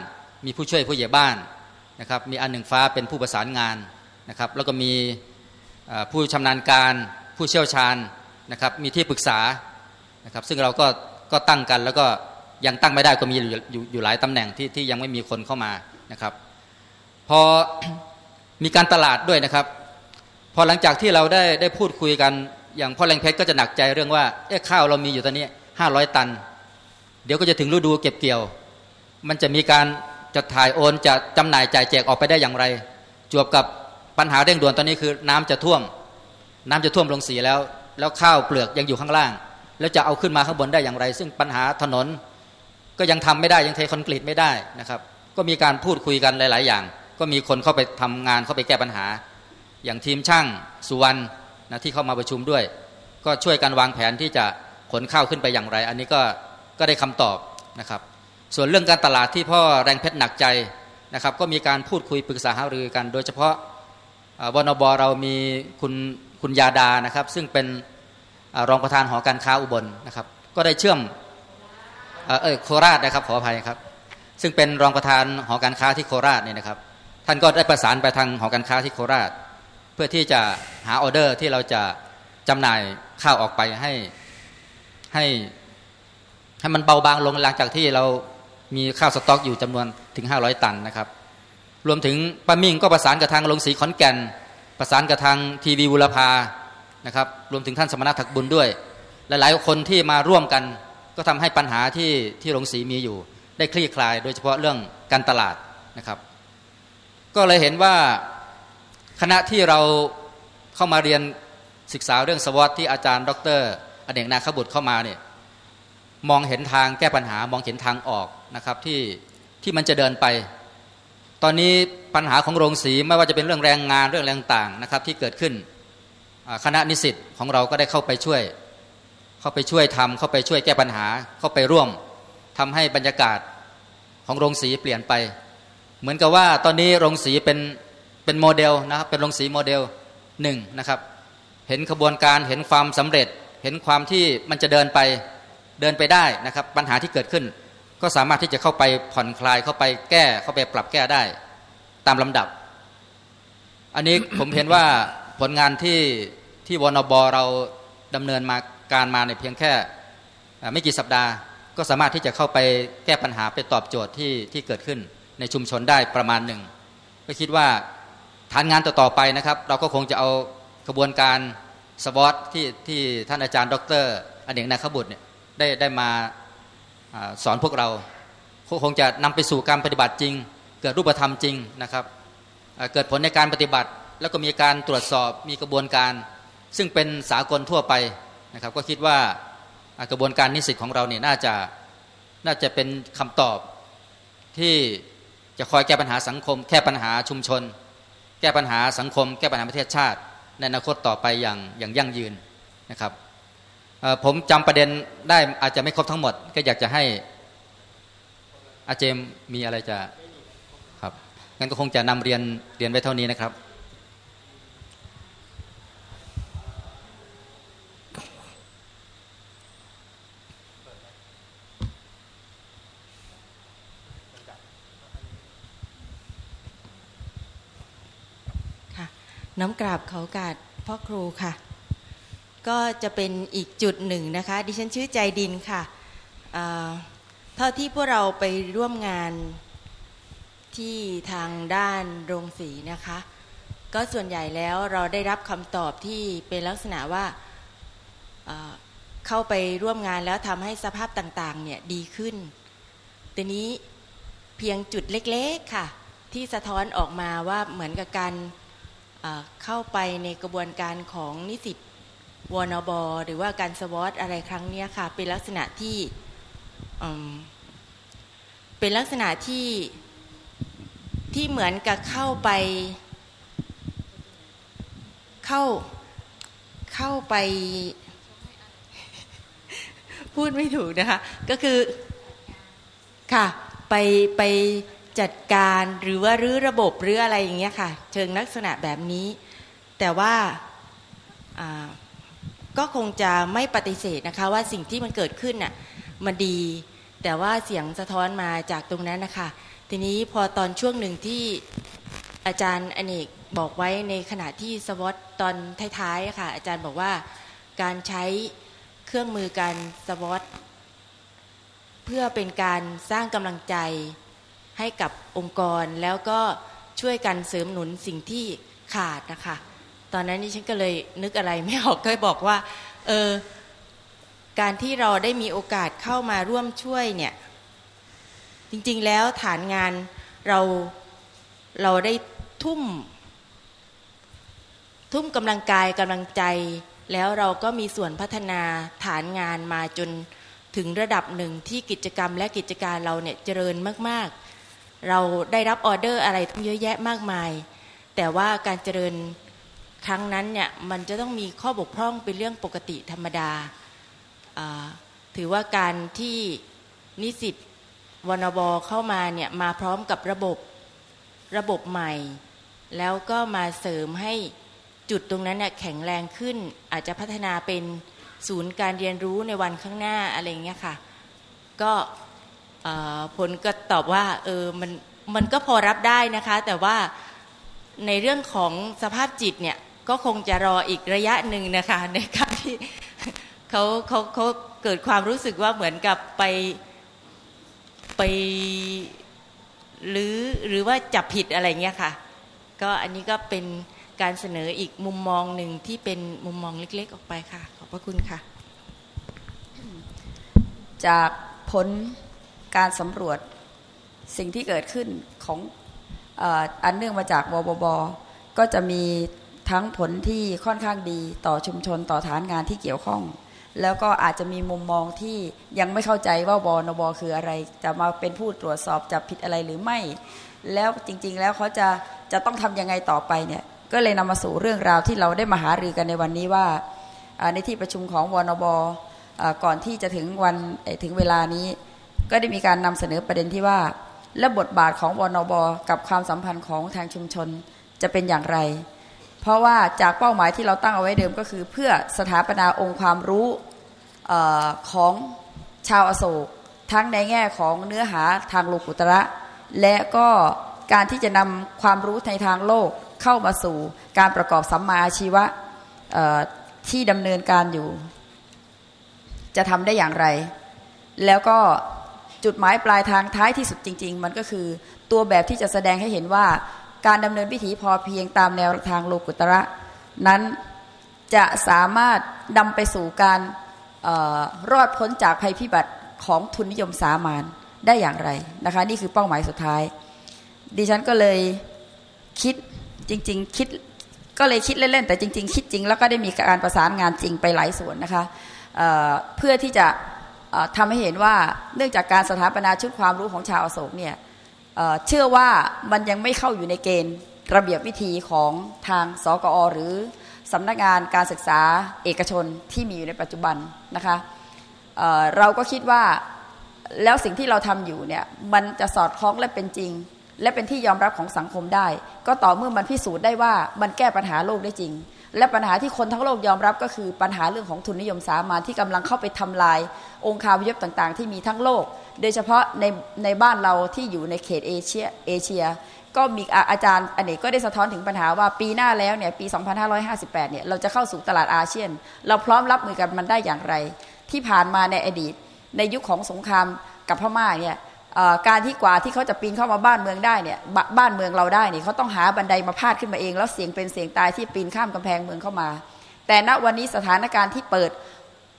S7: มีผู้ช่วยผู้ใหญ่บ้านนะครับมีอันหนึ่งฟ้าเป็นผู้ประสานงานนะครับ แล้วก็มี ผู้ชำนาญการผู้เชี่ยวชาญนะครับมีที่ปรึกษานะครับซึ่งเราก็ก็ตั้งกันแล้วก็ยังตั้งไม่ได้ก็มีอยู่อยู่หลายตำแหน่งที่ที่ยังไม่มีคนเข้ามานะครับพอมีการตลาดด้วยนะครับ พอหลังจากที่เราได้ได้พูดคุยกัน อย่างพ่อแรงเพชรก็จะหนักใจเรื่องว่าเอ๊ะข้าวเรามีอยู่ตอนนี้ห้าร้อยตัน เดี๋ยวก็จะถึงฤดูเก็บเกี่ยว มันจะมีการจะถ่ายโอนจะจำหน่ายจ่ายแจกออกไปได้อย่างไร จวบกับ ปัญหาเร่งด่วนตอนนี้คือน้ำจะท่วม น้ำจะท่วมลงสีแล้ว แล้วข้าวเปลือกยังอยู่ข้างล่าง แล้วจะเอาขึ้นมาข้างบนได้อย่างไร ซึ่งปัญหาถนนก็ยังทำไม่ได้ยังเทคอนกรีตไม่ได้นะครับ ก็มีการพูดคุยกันหลาย ๆ อย่าง ก็มีคนเข้าไปทำงานเข้าไปแก้ปัญหา อย่างทีมช่างสุวรรณนะที่เข้ามาประชุมด้วย ก็ช่วยกันวางแผนที่จะขนข้าวขึ้นไปอย่างไร อันนี้ก็ก็ได้คำตอบนะครับ ส่วนเรื่องการตลาดที่พ่อแรงเพชรหนักใจนะครับ ก็มีการพูดคุยปรึกษาหารือกัน โดยเฉพาะ วนบเรามีคุณคุณยาดานะครับ ซึ่งเป็นรองประธานหอการค้าอุบลนะครับ ก็ได้เชื่อมเออโคราชนะครับขออภัยครับ ซึ่งเป็นรองประธานหอการค้าที่โคราชเนี่ยนะครับ ท่านก็ได้ประสานไปทางหอการค้าที่โคราช เพื่อที่จะหาออเดอร์ที่เราจะจำหน่ายข้าวออกไปให้ให้ให้มันเบาบางลงหลังจากที่เรามีข้าวสต็อกอยู่จำนวนถึง 500 ตันนะครับ รวมถึงป้ามิ่งก็ประสานกับทางโรงสีขอนแก่น ประสานกับทางทีวีบุรพานะครับรวมถึงท่านสมณะถักบุญด้วย หลายๆ คนที่มาร่วมกัน ก็ทำให้ปัญหาที่ที่โรงสีมีอยู่ ได้คลี่คลาย โดยเฉพาะเรื่องการตลาดนะครับ ก็เลยเห็นว่าคณะที่เราเข้ามาเรียนศึกษาเรื่องสวอตที่อาจารย์ ดรอเนกนาคบุตรเข้ามาเนี่ยมองเห็นทางแก้ปัญหามองเห็นทางออกนะครับที่ที่มันจะเดินไป ตอนนี้ปัญหาของโรงสีไม่ว่าจะเป็นเรื่องแรงงานเรื่องแรงต่างนะครับที่เกิดขึ้นคณะนิสิตของเราก็ได้เข้าไปช่วย เข้าไปช่วยทำเข้าไปช่วยแก้ปัญหาเข้าไปร่วมทำให้บรรยากาศของโรงสีเปลี่ยนไป เหมือนกับว่าตอนนี้โรงสีเป็นเป็นโมเดลนะครับเป็นโรงสีโมเดลหนึ่งนะครับเห็นขบวนการเห็นความสำเร็จเห็นความที่มันจะเดินไปเดินไปได้นะครับปัญหาที่เกิดขึ้น ก็สามารถที่จะเข้าไปผ่อนคลายเข้าไปแก้เข้าไปปรับแก้ได้ตามลำดับ อันนี้ผมเห็นว่าผลงานที่ที่วนบเราดำเนินมาการมาในเพียงแค่ไม่กี่สัปดาห์ ก็สามารถที่จะเข้าไปแก้ปัญหาไปตอบโจทย์ที่ที่เกิดขึ้นในชุมชนได้ประมาณหนึ่งก็คิดว่าฐานงานต่อๆไปนะครับ เราก็คงจะเอากระบวนการสวอตที่ที่ท่านอาจารย์ ดรอเนกนาคบุตรเนี่ยได้ได้มา สอนพวกเราคงจะนำไปสู่การปฏิบัติจริง เกิดรูปธรรมจริงนะครับเกิดผลในการปฏิบัติ แล้วก็มีการตรวจสอบมีกระบวนการ ซึ่งเป็นสากลทั่วไปนะครับ ก็คิดว่ากระบวนการนิสิตของเราเนี่ยน่าจะน่าจะเป็นคำตอบที่จะคอยแก้ปัญหาสังคม แก้ปัญหาชุมชน แก้ปัญหาสังคม แก้ปัญหาประเทศชาติ ในอนาคตต่อไปอย่างอย่างยั่งยืนนะครับ ผมจำประเด็นได้อาจจะไม่ครบทั้งหมด ก็อยากจะให้อาเจมมีอะไรจะครับงั้นก็คงจะนำเรียนเรียนไว้เท่านี้นะครับ
S8: น้ำกราบเขากาดพ่อครูค่ะ ก็จะเป็นอีกจุดหนึ่งนะคะ ดิฉันชื่อใจดินค่ะเท่าที่พวกเราไปร่วมงานที่ทางด้านโรงสีนะคะ ก็ส่วนใหญ่แล้วเราได้รับคำตอบที่เป็นลักษณะว่าเข้าไปร่วมงานแล้วทำให้สภาพต่างๆเนี่ยดีขึ้นแต่นี้เพียงจุดเล็กๆค่ะ ที่สะท้อนออกมาว่าเหมือนกับการเข้าไปในกระบวนการของนิสิต วอนบหรือว่าการสวอตอะไรครั้งนี้ค่ะ เป็นลักษณะที่เป็นลักษณะที่ที่เหมือนกับเข้าไปเข้าเข้าไป พูดไม่ถูกนะคะ ก็คือค่ะไปไปจัดการหรือว่ารื้อระบบหรืออะไรอย่างเงี้ยค่ะ เชิงลักษณะแบบนี้ แต่ว่า ก็คงจะไม่ปฏิเสธนะคะ ว่าสิ่งที่มันเกิดขึ้นน่ะมันดี แต่ว่าเสียงสะท้อนมาจากตรงนั้นนะคะทีนี้พอตอนช่วงหนึ่งที่อาจารย์อเนกบอกไว้ในขณะที่สวอตตอนท้ายๆค่ะ อาจารย์บอกว่าการใช้เครื่องมือการสวอตเพื่อเป็นการสร้างกำลังใจให้กับองค์กรแล้วก็ช่วยกันเสริมหนุนสิ่งที่ขาดนะคะ ตอนนั้นนี่ฉันก็เลยนึกอะไรไม่ออกก็บอกว่า เออ การที่เราได้มีโอกาสเข้ามาร่วมช่วยเนี่ย จริง ๆ แล้วฐานงานเราเราได้ทุ่ม ทุ่มกำลังกายกำลังใจ แล้วเราก็มีส่วนพัฒนาฐานงานมาจนถึงระดับหนึ่งที่กิจกรรมและกิจการเราเนี่ยเจริญมาก ๆ เราได้รับออเดอร์อะไรทั้งเยอะแยะมากมาย แต่ว่าการเจริญ ครั้งนั้นเนี่ยมันจะต้องมีข้อบกพร่องเป็นเรื่องปกติธรรมดา ถือว่าการที่นิสิตวนบเข้ามาเนี่ยมาพร้อมกับระบบระบบใหม่ แล้วก็มาเสริมให้จุดตรงนั้นเนี่ยแข็งแรงขึ้น อาจจะพัฒนาเป็นศูนย์การเรียนรู้ในวันข้างหน้าอะไรเงี้ยค่ะ ก็ผลก็ตอบว่าเออมันมันก็พอรับได้นะคะ แต่ว่าในเรื่องของสภาพจิตเนี่ย ก็คงจะรออีกระยะหนึ่งนะคะในการที่เขาเขาเขาเกิดความรู้สึกว่าเหมือนกับไปไปหรือหรือว่าจับผิดอะไรเงี้ยค่ะ ก็อันนี้ก็เป็นการเสนออีกมุมมองหนึ่งที่เป็นมุมมองเล็ก ๆ ออกไปค่ะ ขอบพระคุณค่ะ
S1: จากผลการสำรวจสิ่งที่เกิดขึ้นของอันเนื่องมาจากวบบบก็จะมี ทั้งผลที่ค่อนข้างดีต่อชุมชนต่อฐานงานที่เกี่ยวข้อง แล้วก็อาจจะมีมุมมองที่ยังไม่เข้าใจว่าวนบคืออะไร จะมาเป็นผู้ตรวจสอบจับผิดอะไรหรือไม่ แล้วจริงๆแล้วเขาจะจะต้องทํำยังไงต่อไปเนี่ยก็เลยนำมาสู่เรื่องราวที่เราได้มาหารือกันในวันนี้ว่าในที่ประชุมของวนบก่อนที่จะถึงวันถึงเวลานี้ ก็ได้มีการนำเสนอประเด็นที่ว่า และบทบาทของวนบกับความสัมพันธ์ของทางชุมชนจะเป็นอย่างไร เพราะว่าจากเป้าหมายที่เราตั้งเอาไว้เดิมก็คือ เพื่อสถาปนาองค์ความรู้ออของชาวอโศก ทั้งในแง่ของเนื้อหาทางโลกุตระ และก็การที่จะนำความรู้ในทางโลกเข้ามาสู่การประกอบสัมมาอาชีวะที่ดำเนินการอยู่ จะทำได้อย่างไร แล้วก็จุดหมายปลายทางท้ายที่สุดจริง ๆ มันก็คือตัวแบบที่จะแสดงให้เห็นว่า การดำเนินวิถีพอเพียงตามแนวทางโลกุตระ นั้นจะสามารถนำไปสู่การออรอดพ้นจากภัยพิบัติของทุนนิยมสามานได้อย่างไรนะคะนี่คือเป้าหมายสุดท้าย ดิฉันก็เลยคิดจริง ๆ คิดก็เลยคิดเล่น ๆ แต่จริง ๆ คิดจริง แล้วก็ได้มีการประสานงานจริงไปหลายส่วนนะคะเเพื่อที่จะทำให้เห็นว่าเนื่องจากการสถาปนาชุดความรู้ของชาวอโศกเนี่ย เชื่อว่ามันยังไม่เข้าอยู่ในเกณฑ์ระเบียบวิธีของทางสกอหรือสำนักงานการศึกษาเอกชนที่มีอยู่ในปัจจุบันนะคะเเราก็คิดว่าแล้วสิ่งที่เราทำอยู่เนี่ยมันจะสอดคล้องและเป็นจริง และเป็นที่ยอมรับของสังคมได้ ก็ต่อเมื่อมันพิสูจน์ได้ว่ามันแก้ปัญหาโลกได้จริง และปัญหาที่คนทั้งโลกยอมรับก็คือปัญหาเรื่องของทุนนิยมสามัญที่กำลังเข้าไปทำลาย องค์คาพยพต่างๆ ที่มีทั้งโลก โดยเฉพาะในในบ้านเราที่อยู่ในเขตเอเชียเอเชีย ก็มีอาจารย์อเนกก็ได้สะท้อนถึงปัญหาว่าปีหน้าแล้วเนี่ยปี 2558 เนี่ยเราจะเข้าสู่ตลาดอาเซียน เราพร้อมรับมือกับมันได้อย่างไร ที่ผ่านมาในอดีต ในยุคของสงครามกับพม่าเนี่ย การที่กว่าที่เขาจะปีนเข้ามาบ้านเมืองได้เนี่ยบ้านเมืองเราได้เนี่ยเขาต้องหาบันไดมาพาดขึ้นมาเอง แล้วเสียงเป็นเสียงตายที่ปีนข้ามกำแพงเมืองเข้ามา แต่ณวันนี้สถานการณ์ที่เปิด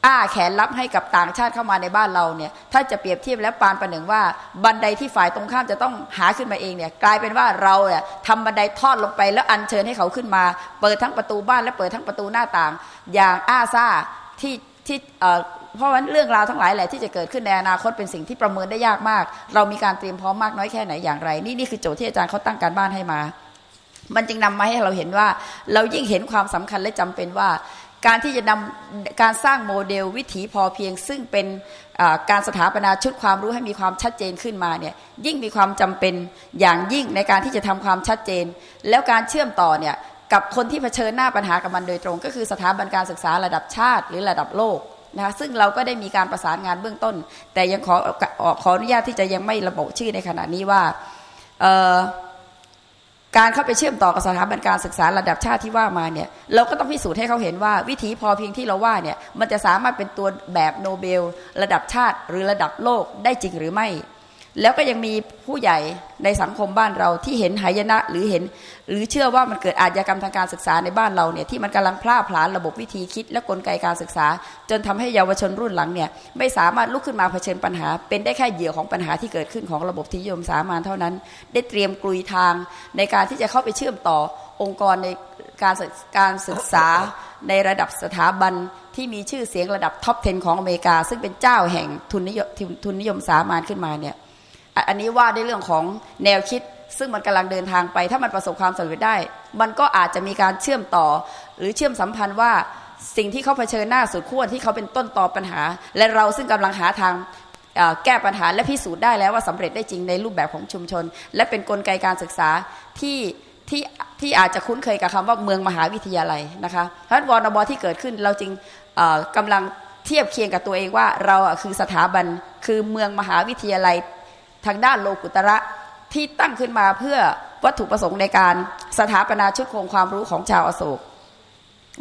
S1: อ้าแขนรับให้กับต่างชาติเข้ามาในบ้านเราเนี่ยถ้าจะเปรียบเทียบแล้วปานประหนึ่งว่าบันไดที่ฝ่ายตรงข้ามจะต้องหาขึ้นมาเองเนี่ยกลายเป็นว่าเราเนี่ยทำบันไดทอดลงไปแล้วอัญเชิญให้เขาขึ้นมา เปิดทั้งประตูบ้านและเปิดทั้งประตูหน้าต่าง อย่างอ้าซ่าที่ที่ เพราะว่าเรื่องราวทั้งหลายแหละที่จะเกิดขึ้นในอนาคตเป็นสิ่งที่ประเมินได้ยากมาก เรามีการเตรียมพร้อมมากน้อยแค่ไหนอย่างไร นี่นี่คือโจทย์ที่อาจารย์เขาตั้งการบ้านให้มา มันจึงนำมาให้เราเห็นว่า เรายิ่งเห็นความสำคัญและจำเป็นว่า การที่จะนำการสร้างโมเดลวิถีพอเพียง ซึ่งเป็นการสถาปนาชุดความรู้ให้มีความชัดเจนขึ้นมาเนี่ยยิ่งมีความจำเป็นอย่างยิ่งในการที่จะทำความชัดเจน แล้วการเชื่อมต่อเนี่ยกับคนที่เผชิญหน้าปัญหากับมันโดยตรง ก็คือสถาบันการศึกษาระดับชาติหรือระดับโลก นะคะซึ่งเราก็ได้มีการประสานงานเบื้องต้น แต่ยังขอขออนุญาตที่จะยังไม่ระบุชื่อในขณะนี้ว่าการเข้าไปเชื่อมต่อกับสถาบันการศึกษาระดับชาติที่ว่ามาเนี่ยเราก็ต้องพิสูจน์ให้เขาเห็นว่าวิธีพอเพียงที่เราว่าเนี่ยมันจะสามารถเป็นตัวแบบโนเบล ระดับชาติหรือระดับโลกได้จริงหรือไม่ แล้วก็ยังมีผู้ใหญ่ในสังคมบ้านเราที่เห็นหายนะหรือเห็น หรือเชื่อว่ามันเกิดอาชญากรรมทางการศึกษาในบ้านเราเนี่ยที่มันกำลังพลาดพลานระบบวิธีคิดและกลไกการศึกษา จนทำให้เยาวชนรุ่นหลังเนี่ยไม่สามารถลุกขึ้นมาเผชิญปัญหา เป็นได้แค่เหยื่อของปัญหาที่เกิดขึ้นของระบบที่ยมสามัญเท่านั้น ได้เตรียมกลุยทางในการที่จะเข้าไปเชื่อมต่อองค์กรในการการศึกษาในระดับสถาบันที่มีชื่อเสียงระดับท็อป 10 ของอเมริกา ซึ่งเป็นเจ้าแห่งทุนนิยมทุนนิยมสามัญขึ้นมาเนี่ย อันนี้ว่าในเรื่องของแนวคิด ซึ่งมันกำลังเดินทางไป ถ้ามันประสบความสำเร็จได้ มันก็อาจจะมีการเชื่อมต่อ หรือเชื่อมสัมพันธ์ว่าสิ่งที่เขาเผชิญหน้าสุดขั้วที่เขาเป็นต้นตอปัญหา และเราซึ่งกำลังหาทางแก้ปัญหาและพิสูจน์ได้แล้วว่าสำเร็จได้จริงในรูปแบบของชุมชน และเป็นนกลไกการศึกษาที่ที่ที่อาจจะคุ้นเคยกับคำว่าเมืองมหาวิทยาลัยนะคะเพราะวอนบอที่เกิดขึ้นเราจึงกำลังเทียบเคียงกับตัวเองว่าเราคือสถาบันคือเมืองมหาวิทยาลัย ทางด้านโลกุตระที่ตั้งขึ้นมาเพื่อวัตถุประสงค์ในการสถาปนาชุดโครงความรู้ของชาวอโศก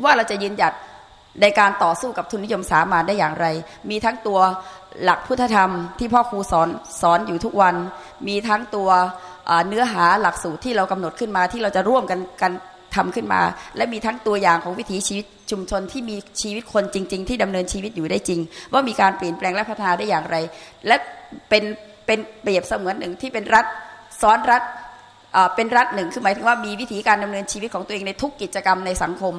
S1: ว่าเราจะยืนหยัดในการต่อสู้กับทุนนิยมสามาได้อย่างไร มีทั้งตัวหลักพุทธธรรมที่พ่อครูสอนสอนอยู่ทุกวัน มีทั้งตัวเนื้อหาหลักสูตรที่เรากำหนดขึ้นมาที่เราจะร่วมกันกันทำขึ้นมา และมีทั้งตัวอย่างของวิถีชีวิตชุมชนที่มีชีวิตคนจริง ๆ ที่ดำเนินชีวิตอยู่ได้จริง ว่ามีการเปลี่ยนแปลงและพัฒนาได้อย่างไร และเป็น เป็นเปรียบเสมือนหนึ่งที่เป็นรัฐซ้อนรัฐเป็นรัฐหนึ่งคือหมายถึงว่ามีวิธีการดำเนินชีวิตของตัวเองในทุกกิจกรรมในสังคม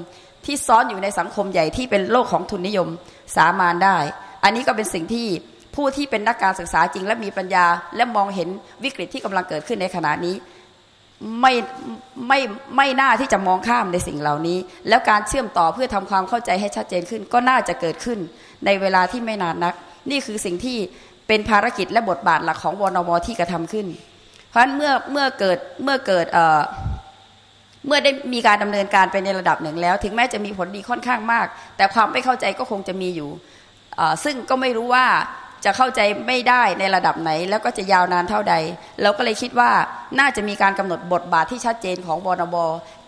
S1: ที่ซ้อนอยู่ในสังคมใหญ่ที่เป็นโลกของทุนนิยมสามานได้ อันนี้ก็เป็นสิ่งที่ผู้ที่เป็นนักการศึกษาจริง และมีปัญญาและมองเห็นวิกฤตที่กำลังเกิดขึ้นในขณะนี้ไม่ไม่ไม่น่าที่จะมองข้ามในสิ่งเหล่านี้ แล้วการเชื่อมต่อเพื่อทำความเข้าใจให้ชัดเจนขึ้น ก็น่าจะเกิดขึ้นในเวลาที่ไม่นานนัก นี่คือสิ่งที่ เป็นภารกิจและบทบาทหลักของวนวที่กระทำขึ้น เพราะฉะนั้นเมื่อเมื่อเกิดเมื่อเกิดเเมื่อได้มีการดำเนินการไปในระดับหนึ่งแล้ว ถึงแม้จะมีผลดีค่อนข้างมาก แต่ความไม่เข้าใจก็คงจะมีอยู่ซึ่งก็ไม่รู้ว่าจะเข้าใจไม่ได้ในระดับไหน แล้วก็จะยาวนานเท่าใด เราก็เลยคิดว่าน่าจะมีการกำหนดบทบาทที่ชัดเจนของบนบ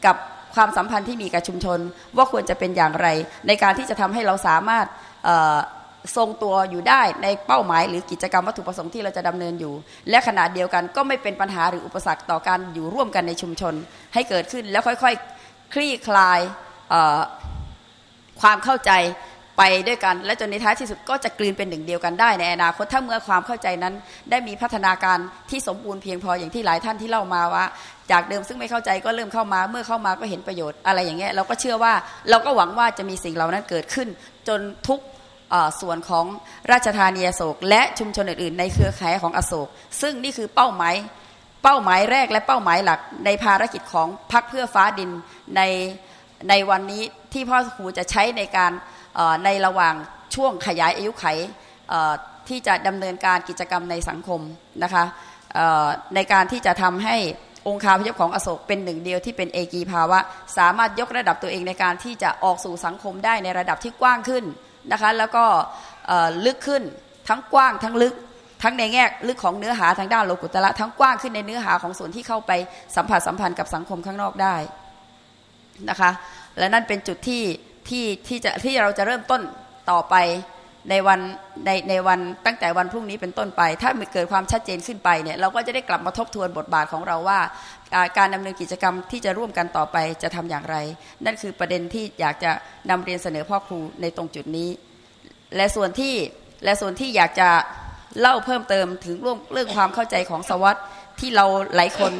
S1: กับความสัมพันธ์ที่มีกับชุมชน ว่าควรจะเป็นอย่างไร ในการที่จะทำให้เราสามารถ ทรงตัวอยู่ได้ในเป้าหมายหรือกิจกรรมวัตถุประสงค์ที่เราจะดำเนินอยู่ และขณะเดียวกันก็ไม่เป็นปัญหาหรืออุปสรรคต่อการอยู่ร่วมกันในชุมชนให้เกิดขึ้นแล้วค่อยๆ คลี่คลายความเข้าใจไปด้วยกัน และจนในท้ายที่สุดก็จะกลืนเป็นหนึ่งเดียวกันได้ในอนาคตถ้าเมื่อความเข้าใจนั้น ได้มีพัฒนาการที่สมบูรณ์เพียงพออย่างที่หลายท่านที่เล่ามาว่า จากเดิมซึ่งไม่เข้าใจก็เริ่มเข้ามา เมื่อเข้ามาก็เห็นประโยชน์อะไรอย่างเงี้ยเราก็เชื่อว่าเราก็หวังว่าจะมีสิ่งเหล่านั้นเกิดขึ้น จนทุก ส่วนของราชธานีอโศก และชุมชนอื่นๆ ในเครือข่ายของอโศก ซึ่งนี่คือเป้าหมายเป้าหมายแรกและเป้าหมายหลักในภารกิจของพักเพื่อฟ้าดินในในวันนี้ที่พ่อครูจะใช้ในการในระหว่างช่วงขยายอายุไขที่จะดำเนินการกิจกรรมในสังคมนะคะในการที่จะทำให้องค์คาพยพของอโศกเป็นหนึ่งเดียวที่เป็นเอกีภาวะ สามารถยกระดับตัวเองในการที่จะออกสู่สังคมได้ในระดับที่กว้างขึ้น นะคะแล้วก็ลึกขึ้นทั้งกว้างทั้งลึกทั้งในแง่ลึกของเนื้อหาทางด้านโลกุตละทั้งกว้างขึ้นในเนื้อหาของส่วนที่เข้าไปสัมผัสสัมพันธ์กับสังคมข้างนอกได้นะคะและนั่นเป็นจุดที่ที่ที่จะที่เราจะเริ่มต้นต่อไป ในวันในในวันตั้งแต่วันพรุ่งนี้เป็นต้นไป ถ้าเกิดความชัดเจนขึ้นไปเนี่ยเราก็จะได้กลับมาทบทวนบทบาทของเราว่า การดำเนินกิจกรรมที่จะร่วมกันต่อไปจะทำอย่างไร นั่นคือประเด็นที่อยากจะนำเรียนเสนอพ่อครูในตรงจุดนี้ และส่วนที่และส่วนที่อยากจะเล่าเพิ่มเติมถึงเรื่องเรื่องความเข้าใจของสวัสดที่เราหลายคน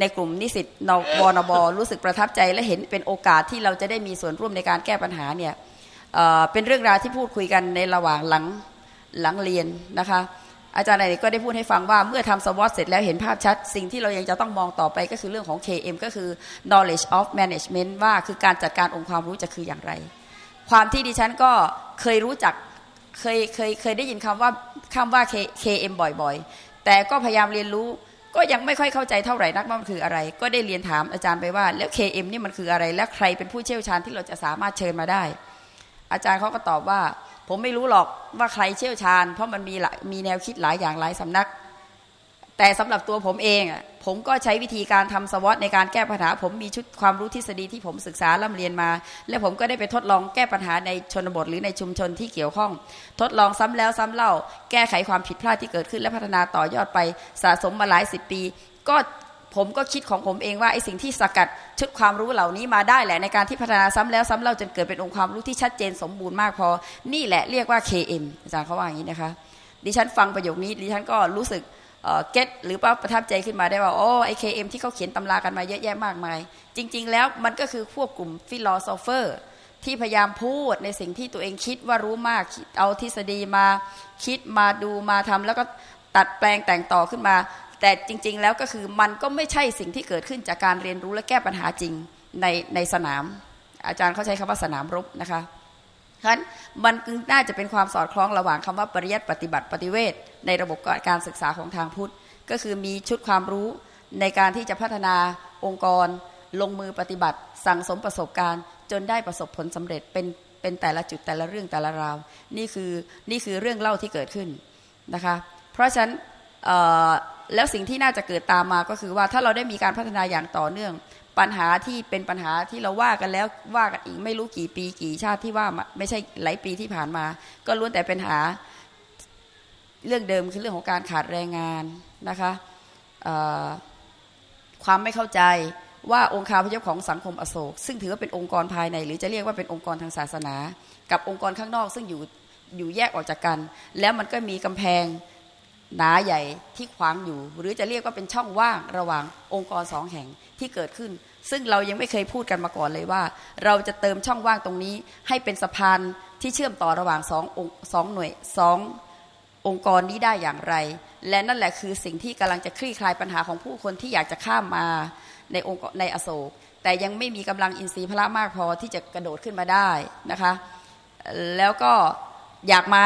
S1: ในกลุ่มนิสิตนวนบรู้สึกประทับใจ และเห็นเป็นโอกาสที่เราจะได้มีส่วนร่วมในการแก้ปัญหาเนี่ย เป็นเรื่องราวที่พูดคุยกันในระหว่างหลังหลังเรียนนะคะ อาจารย์ไหนก็ได้พูดให้ฟังว่าเมื่อทำสวอตเสร็จแล้วเห็นภาพชัด สิ่งที่เรายังจะต้องมองต่อไปก็คือเรื่องของ KM ก็คือ knowledge of management ว่าคือการจัดการองค์ความรู้จะคืออย่างไร ความที่ดิฉันก็เคยรู้จักเคยเคยเคยได้ยินคำว่าคำว่า KM บ่อยๆ แต่ก็พยายามเรียนรู้ก็ยังไม่ค่อยเข้าใจเท่าไหร่นักว่ามันคืออะไร ก็ได้เรียนถามอาจารย์ไปว่า แล้ว KM นี่มันคืออะไร และใครเป็นผู้เชี่ยวชาญที่เราจะสามารถเชิญมาได้ อาจารย์เขาก็ตอบว่า ผมไม่รู้หรอกว่าใครเชี่ยวชาญ เพราะมันมีมีแนวคิดหลายอย่างหลายสำนัก แต่สำหรับตัวผมเองอะผมก็ใช้วิธีการทำสวอตในการแก้ปัญหา ผมมีชุดความรู้ทฤษฎีที่ผมศึกษาล่ำเรียนมา และผมก็ได้ไปทดลองแก้ปัญหาในชนบทหรือในชุมชนที่เกี่ยวข้อง ทดลองซ้ำแล้วซ้ำเล่า แก้ไขความผิดพลาดที่เกิดขึ้นและพัฒนาต่อยอดไปสะสมมาหลายสิบปี ก็ ผมก็คิดของผมเองว่าไอ้สิ่งที่สกัดชุดความรู้เหล่านี้มาได้แหละในการที่พัฒนาซ้ำแล้วซ้ำเล่าจนเกิดเป็นองค์ความรู้ที่ชัดเจนสมบูรณ์มากพอ นี่แหละเรียกว่า KM อาจารย์เขาว่าอย่างนี้นะคะ ดิฉันฟังประโยคนี้ดิฉันก็รู้สึก get หรือว่าประทับใจขึ้นมาได้ว่าโอ้ไอ้ KM ที่เขาเขียนตำรากันมาเยอะแยะมากมาย จริง ๆ แล้วมันก็คือพวกกลุ่ม philosopher ที่พยายามพูดในสิ่งที่ตัวเองคิดว่ารู้มากเอาทฤษฎีมาคิดมาดูมาทำแล้วก็ดัดแปลงแต่งต่อขึ้นมา แต่จริงๆแล้วก็คือมันก็ไม่ใช่สิ่งที่เกิดขึ้นจากการเรียนรู้และแก้ปัญหาจริงในในสนาม อาจารย์เขาใช้คำว่าสนามรบนะคะฉะนั้นมันน่าจะเป็นความสอดคล้องระหว่างคำว่าปริยัติปฏิบัติปฏิเวทในระบบการศึกษาของทางพุทธ ก็คือมีชุดความรู้ในการที่จะพัฒนาองค์กร ลงมือปฏิบัติ สั่งสมประสบการณ์ จนได้ประสบผลสำเร็จเป็นเป็นแต่ละจุดแต่ละเรื่องแต่ละราว นี่คือนี่คือเรื่องเล่าที่เกิดขึ้นนะคะ เพราะฉะนั้น แล้วสิ่งที่น่าจะเกิดตามมาก็คือว่าถ้าเราได้มีการพัฒนาอย่างต่อเนื่อง ปัญหาที่เป็นปัญหาที่เราว่ากันแล้วว่ากันอีกไม่รู้กี่ปีกี่ชาติที่ว่าไม่ใช่หลายปีที่ผ่านมา ก็ล้วนแต่เป็นหาเรื่องเดิมคือเรื่องของการขาดแรงงานนะคะความไม่เข้าใจว่าองค์คาพยพของสังคมอโศก ซึ่งถือว่าเป็นองค์กรภายใน หรือจะเรียกว่าเป็นองค์กรทางศาสนา กับองค์กรข้างนอก ซึ่งอยู่อยู่แยกออกจากกัน แล้วมันก็มีกำแพง หนาใหญ่ที่ขวางอยู่ หรือจะเรียกว่าเป็นช่องว่างระหว่างองค์กรสองแห่งที่เกิดขึ้น ซึ่งเรายังไม่เคยพูดกันมาก่อนเลยว่า เราจะเติมช่องว่างตรงนี้ ให้เป็นสะพานที่เชื่อมต่อระหว่างสององสองหน่วยสององค์กรนี้ได้อย่างไร และนั่นแหละคือสิ่งที่กำลังจะคลี่คลายปัญหาของผู้คนที่อยากจะข้ามมาในองค์ในอโศก แต่ยังไม่มีกำลังอินทรีย์พละมากพอที่จะกระโดดขึ้นมาได้นะคะ แล้วก็อยากมา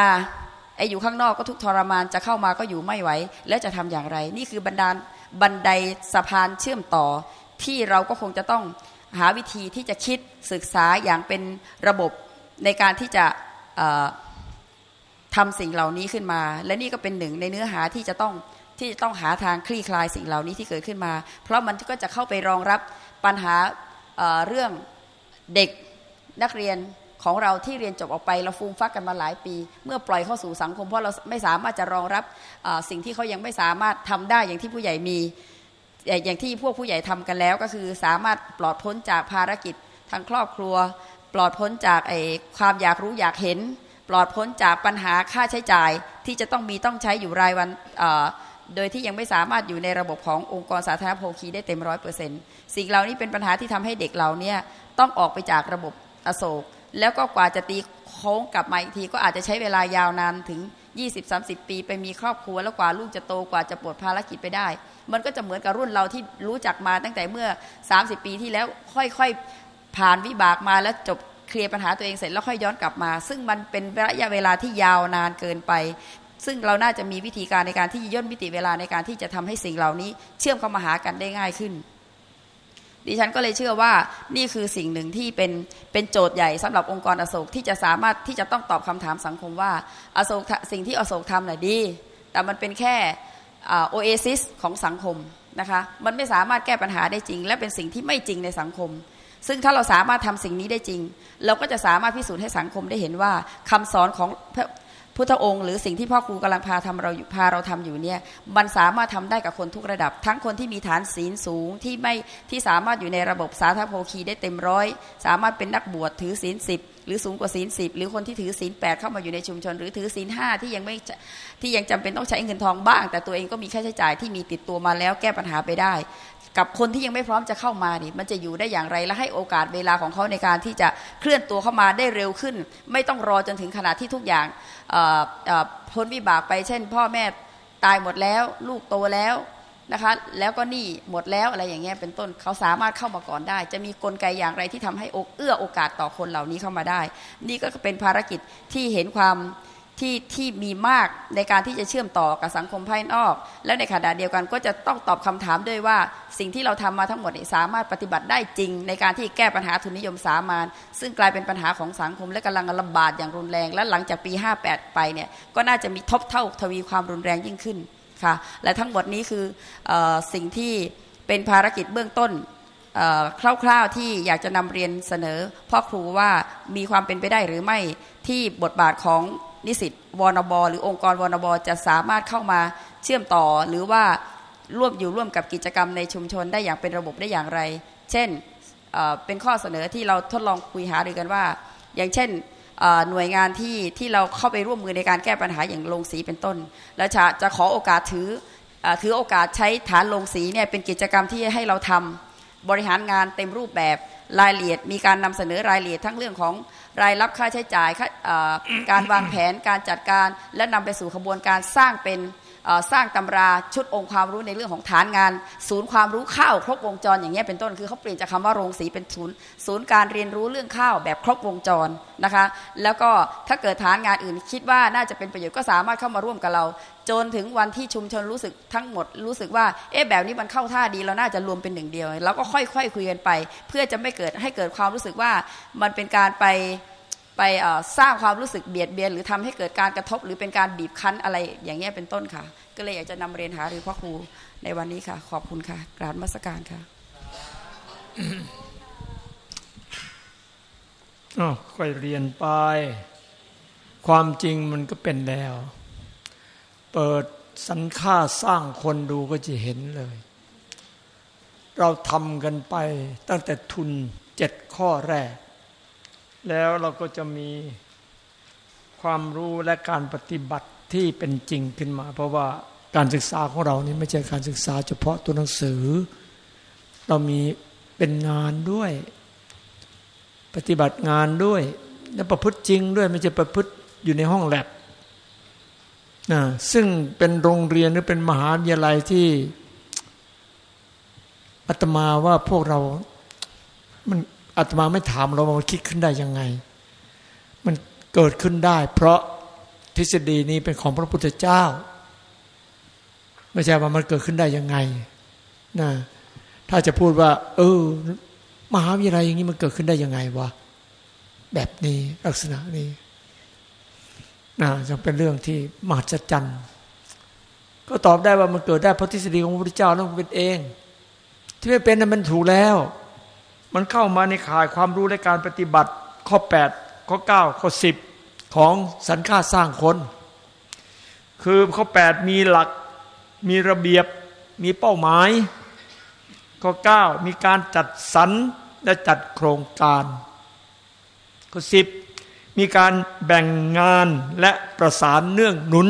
S1: ไอ้อยู่ข้างนอกก็ทุกทรมานจะเข้ามาก็อยู่ไม่ไหว แล้วจะทำอย่างไร นี่คือบรรดาบันไดสะพานเชื่อมต่อ ที่เราก็คงจะต้องหาวิธีที่จะคิดศึกษาอย่างเป็นระบบในการที่จะทำสิ่งเหล่านี้ขึ้นมา และนี่ก็เป็นหนึ่งในเนื้อหาที่จะต้องที่จะต้องหาทางคลี่คลายสิ่งเหล่านี้ที่เกิดขึ้นมา เพราะมันก็จะเข้าไปรองรับปัญหาเเรื่องเด็กนักเรียน ของเราที่เรียนจบออกไปเราฟูมฟักกันมาหลายปี เมื่อปล่อยเข้าสู่สังคม เพราะเราไม่สามารถจะรองรับสิ่งที่เขายังไม่สามารถทำได้อย่างที่ผู้ใหญ่มี อย่างที่พวกผู้ใหญ่ทำกันแล้ว ก็คือสามารถปลอดพ้นจากภารกิจทางครอบครัว ปลอดพ้นจากไอ้ความอยากรู้อยากเห็น ปลอดพ้นจากปัญหาค่าใช้จ่ายที่จะต้องมีต้องใช้อยู่รายวันโดยที่ยังไม่สามารถอยู่ในระบบขององค์กรสาธารณโภคีได้เต็มร้อยเปอร์เซ็นต์สิ่งเหล่านี้เป็นปัญหาที่ทำให้เด็กเราเนี่ยต้องออกไปจากระบบอโศก แล้วก็กว่าจะตีโค้งกลับมาอีกทีก็อาจจะใช้เวลายาวนานถึง 20-30 ปีไปมีครอบครัวแล้วกว่าลูกจะโตกว่าจะปลดภารกิจไปได้ มันก็จะเหมือนกับรุ่นเราที่รู้จักมาตั้งแต่เมื่อ 30 ปีที่แล้วค่อยๆผ่านวิบากมาแล้วจบเคลียร์ปัญหาตัวเองเสร็จแล้วค่อยย้อนกลับมา ซึ่งมันเป็นระยะเวลาที่ยาวนานเกินไป ซึ่งเราน่าจะมีวิธีการในการที่ย่นมิติเวลาในการที่จะทำให้สิ่งเหล่านี้ เชื่อมเข้ามาหากันได้ง่ายขึ้น ดิฉันก็เลยเชื่อว่านี่คือสิ่งหนึ่งที่เป็นเป็นโจทย์ใหญ่สำหรับองค์กรอโศกที่จะสามารถที่จะต้องตอบคำถามสังคมว่าอโศกสิ่งที่อโศกทำน่ะดี แต่มันเป็นแค่โอเอซิสของสังคมนะคะมันไม่สามารถแก้ปัญหาได้จริง และเป็นสิ่งที่ไม่จริงในสังคม ซึ่งถ้าเราสามารถทำสิ่งนี้ได้จริง เราก็จะสามารถพิสูจน์ให้สังคมได้เห็นว่าคำสอนของ พุทธองค์หรือสิ่งที่พ่อครูกำลังพาทำเราพาเราทำอยู่เนี่ยมันสามารถทำได้กับคนทุกระดับ ทั้งคนที่มีฐานศีลสูงที่ไม่ที่สามารถอยู่ในระบบสาธโภคีได้เต็มร้อยสามารถเป็นนักบวชถือศีลสิบหรือสูงกว่าศีลสิบหรือคนที่ถือศีลแปดเข้ามาอยู่ในชุมชน หรือถือศีลห้าที่ยังไม่ที่ยังจำเป็นต้องใช้เงินทองบ้าง แต่ตัวเองก็มีค่าใช้จ่ายที่มีติดตัวมาแล้วแก้ปัญหาไปได้ กับคนที่ยังไม่พร้อมจะเข้ามานี่มันจะอยู่ได้อย่างไรและให้โอกาสเวลาของเขาในการที่จะเคลื่อนตัวเข้ามาได้เร็วขึ้น ไม่ต้องรอจนถึงขนาดที่ทุกอย่าง พ้นวิบากไป เช่น พ่อแม่ตายหมดแล้ว ลูกโตแล้วนะคะ แล้วก็นี่หมดแล้วอะไรอย่างเงี้ยเป็นต้นเขาสามารถเข้ามาก่อนได้ จะมีกลไกอย่างไรที่ทำให้อกเอื้อโอกาสต่อคนเหล่านี้เข้ามาได้ นี่ก็เป็นภารกิจที่เห็นความ ที่ที่มีมากในการที่จะเชื่อมต่อกับสังคมภายนอก และในขณะเดียวกันก็จะต้องตอบคำถามด้วยว่า สิ่งที่เราทำมาทั้งหมดสามารถปฏิบัติได้จริง ในการที่แก้ปัญหาทุนนิยมสามานซึ่งกลายเป็นปัญหาของสังคมและกำลังระบาดอย่างรุนแรง และหลังจากปี 58 ไปเนี่ยก็น่าจะมีทบเท่าทวีความรุนแรงยิ่งขึ้นค่ะและทั้งหมดนี้คืออสิ่งที่เป็นภารกิจเบื้องต้นคร่าวๆที่อยากจะนำเรียนเสนอพ่อครูว่ามีความเป็นไปได้หรือไม่ที่บทบาทของ นิสิตวนบหรือองค์กรวนบจะสามารถเข้ามาเชื่อมต่อ หรือว่าร่วมอยู่ร่วมกับกิจกรรมในชุมชนได้อย่างเป็นระบบได้อย่างไร เช่นเป็นข้อเสนอที่เราทดลองคุยหารือกันว่า อย่างเช่นหน่วยงานที่ที่เราเข้าไปร่วมมือในการแก้ปัญหาอย่างลงสีเป็นต้น แล้วจะจะขอโอกาสถือถือโอกาสใช้ฐานลงสีเนี่ยเป็นกิจกรรมที่ให้เราทำบริหารงานเต็มรูปแบบรายละเอียด มีการนำเสนอรายละเอียดทั้งเรื่องของ รายรับค่าใช้จ่ายการวางแผนการจัดการ และนำไปสู่ขบวนการสร้างเป็น สร้างตำราชุดองค์ความรู้ในเรื่องของฐานงาน ศูนย์ความรู้ข้าวครบวงจรอย่างเงี้ยเป็นต้นคือเขาเปลี่ยนจากคาว่าโรงสีเป็นศูนย์ศูนย์การเรียนรู้เรื่องข้าวแบบครบวงจรนะคะแล้วก็ถ้าเกิดฐานงานอื่นคิดว่าน่าจะเป็นประโยชน์ก็สามารถเข้ามาร่วมกับเรา จนถึงวันที่ชุมชนรู้สึกทั้งหมดรู้สึกว่าเอ๊ะแบบนี้มันเข้าท่าดีเราน่าจะรวมเป็นหนึ่งเดียว แล้วก็ค่อยๆคุยกันไป เพื่อจะไม่เกิดให้เกิดความรู้สึกว่ามันเป็นการไป ไปสร้างความรู้สึกเบียดเบียน หรือทำให้เกิดการกระทบ หรือเป็นการบีบคั้นอะไรอย่างเงี้ยเป็นต้นค่ะ ก็เลยอยากจะนำเรียนหาหรือพ่อครูในวันนี้ค่ะ ขอบคุณค่ะ กราบมัสการค่ะ
S2: อ๋อค่อยเรียนไปความจริงมันก็เป็นแล้ว เปิดสันค่าสร้างคนดูก็จะเห็นเลย เราทำกันไปตั้งแต่ทุนเจ็ดข้อแรก แล้วเราก็จะมีความรู้และการปฏิบัติที่เป็นจริงขึ้นมา เพราะว่าการศึกษาของเรานี่ไม่ใช่การศึกษาเฉพาะตัวหนังสือ เรามีเป็นงานด้วย ปฏิบัติงานด้วย และประพฤติจริงด้วยไม่ใช่ประพฤติอยู่ในห้องแลบนะซึ่งเป็นโรงเรียนหรือเป็นมหาวิทยาลัยที่อาตมาว่าพวกเรา มัน อาตมาไม่ถามเรามันคิดขึ้นได้ยังไง มันเกิดขึ้นได้ เพราะทฤษฎีนี้เป็นของพระพุทธเจ้า ไม่ใช่ว่ามันเกิดขึ้นได้ยังไงนะถ้าจะพูดว่า เออ มหาวิทยาลัยอย่างนี้มันเกิดขึ้นได้ยังไงวะแบบนี้ลักษณะนี้นะยังเป็นเรื่องที่มหัศจรรย์ก็ตอบได้ว่ามันเกิดได้เพราะทฤษฎีของพระพุทธเจ้านั้นเป็นเอง ที่ไม่เป็นนั้นมันถูกแล้ว มันเข้ามาในข่ายความรู้และการปฏิบัติ ข้อ 8 ข้อ 9 ข้อ 10 ของสันค่าสร้างคน คือข้อ 8 มีหลัก มีระเบียบ มีเป้าหมาย ข้อ 9 มีการจัดสรรและจัดโครงการ ข้อ 10 มีการแบ่งงานและประสานเนื่องหนุน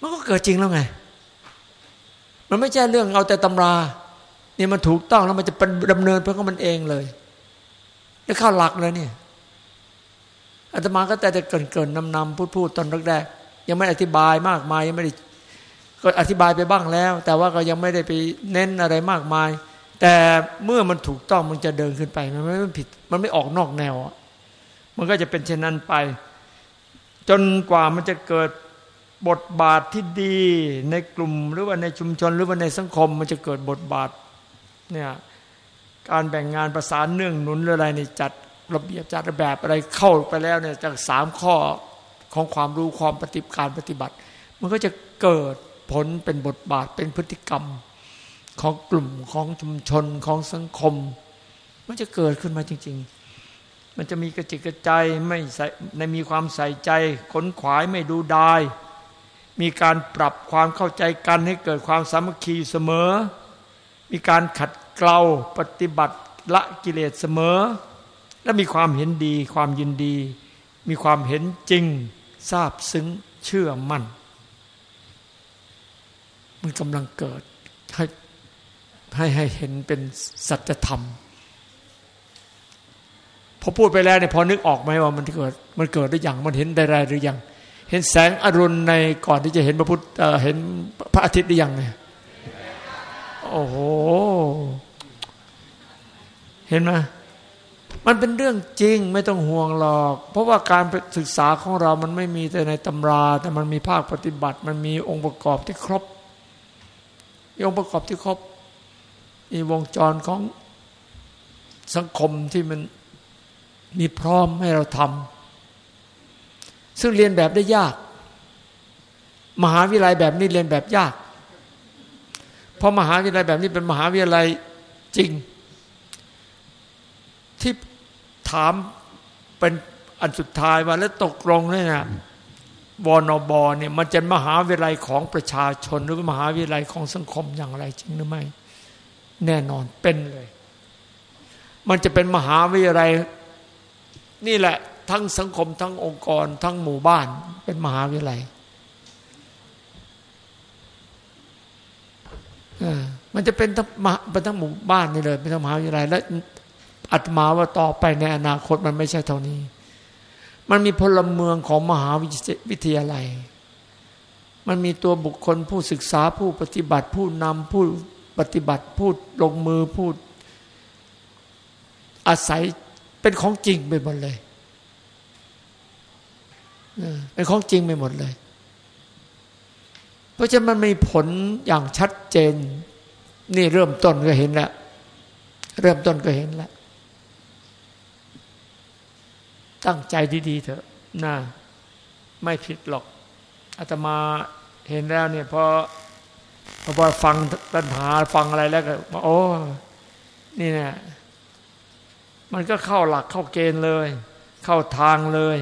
S2: มันก็เกิดจริงแล้วไง มันไม่ใช่เรื่องเอาแต่ตำรา นี่มันถูกต้องแล้วมันจะดำเนินเพื่อของมันเองเลยแล้เข้าหลักเลยเนี่ยอาตมาก็แต่แต่เกินเกินนำนำพูดพูดตอนแรกๆยังไม่อธิบายมากมายยังไม่ได้ก็อธิบายไปบ้างแล้ว แต่ว่าก็ยังไม่ได้ไปเน้นอะไรมากมาย แต่เมื่อมันถูกต้องมันจะเดินขึ้นไป มันไม่ผิด มันไม่ออกนอกแนว มันก็จะเป็นเช่นนั้นไป จนกว่ามันจะเกิดบทบาทที่ดีในกลุ่มหรือว่าในชุมชนหรือว่าในสังคม มันจะเกิดบทบาท เนี่ยการแบ่งงานประสานเนื่องหนุนอะไรนี่จัดระเบียบจัดระแบบอะไรเข้าไปแล้วเนี่ยจากสามข้อของความรู้ความปฏิบัติการปฏิบัติ มันก็จะเกิดผลเป็นบทบาทเป็นพฤติกรรมของกลุ่มของชุมชนของสังคม มันจะเกิดขึ้นมาจริง ๆ มันจะมีกระจิกกระใจไม่ใส่ในมีความใส่ใจขนขวายไม่ดูดาย มีการปรับความเข้าใจกันให้เกิดความสามัคคีเสมอ มีการขัดเกลาปฏิบัติละกิเลสเสมอ และมีความเห็นดีความยินดี มีความเห็นจริงทราบซึ้งเชื่อมั่น มันกำลังเกิดให้ให้ให้เห็นเป็นสัจธรรมพอพูดไปแล้วเนี่ยพอนึกออกไหมว่ามันเกิดมันเกิดหรือยังมันเห็นได้ไรหรือยัง เห็นแสงอรุณในก่อนที่จะเห็นพระพุทธเห็นพระอาทิตย์หรือยังเนี่ย โอ้โห เห็นไหมมันเป็นเรื่องจริงไม่ต้องห่วงหรอก เพราะว่าการศึกษาของเรามันไม่มีแต่ในตำรา แต่มันมีภาคปฏิบัติ มันมีองค์ประกอบที่ครบองค์ประกอบที่ครบมีวงจรของสังคมที่มันมีพร้อมให้เราทำซึ่งเรียนแบบได้ยาก มหาวิทยาลัยแบบนี้เรียนแบบยาก ราะมหาวิทยาลัยแบบนี้เป็นมหาวิทยาลัยจริง ที่ถามเป็นอันสุดท้ายว่าแล้วตกลงเนี่ยนะวนบเนี่ยมันจะมหาวิทยาลัยของประชาชนหรือมหาวิทยาลัยของสังคมอย่างไรจริงหรือไม่ แน่นอนเป็นเลย มันจะเป็นมหาวิทยาลัย นี่แหละ ทั้งสังคมทั้งองค์กร ทั้งหมู่บ้าน เป็นมหาวิทยาลัย มันจะเป็นทั้งเป็นทั้งหมู่บ้านนี่เลยเป็นทั้งมหาวิทยาลัยและอัตมาว่าต่อไปในอนาคตมันไม่ใช่เท่านี้ มันมีพลเมืองของมหาวิทยาลัย มันมีตัวบุคคลผู้ศึกษาผู้ปฏิบัติ ผู้นำผู้ปฏิบัติพูดลงมือพูดอาศัยเป็นของจริงไปหมดเลยเป็นของจริงไปหมดเลย เพราะฉะนั้นมันมีผลอย่างชัดเจน นี่เริ่มต้นก็เห็นแล้ว เริ่มต้นก็เห็นแล้ว ตั้งใจดีๆเถอะนะไม่ผิดหรอกอาตมาเห็นแล้วเนี่ยพอพอฟังปัญหาฟังอะไรแล้วก็โอ้นี่เนี่ยมันก็เข้าหลักเข้าเกณฑ์เลย เข้าทางเลย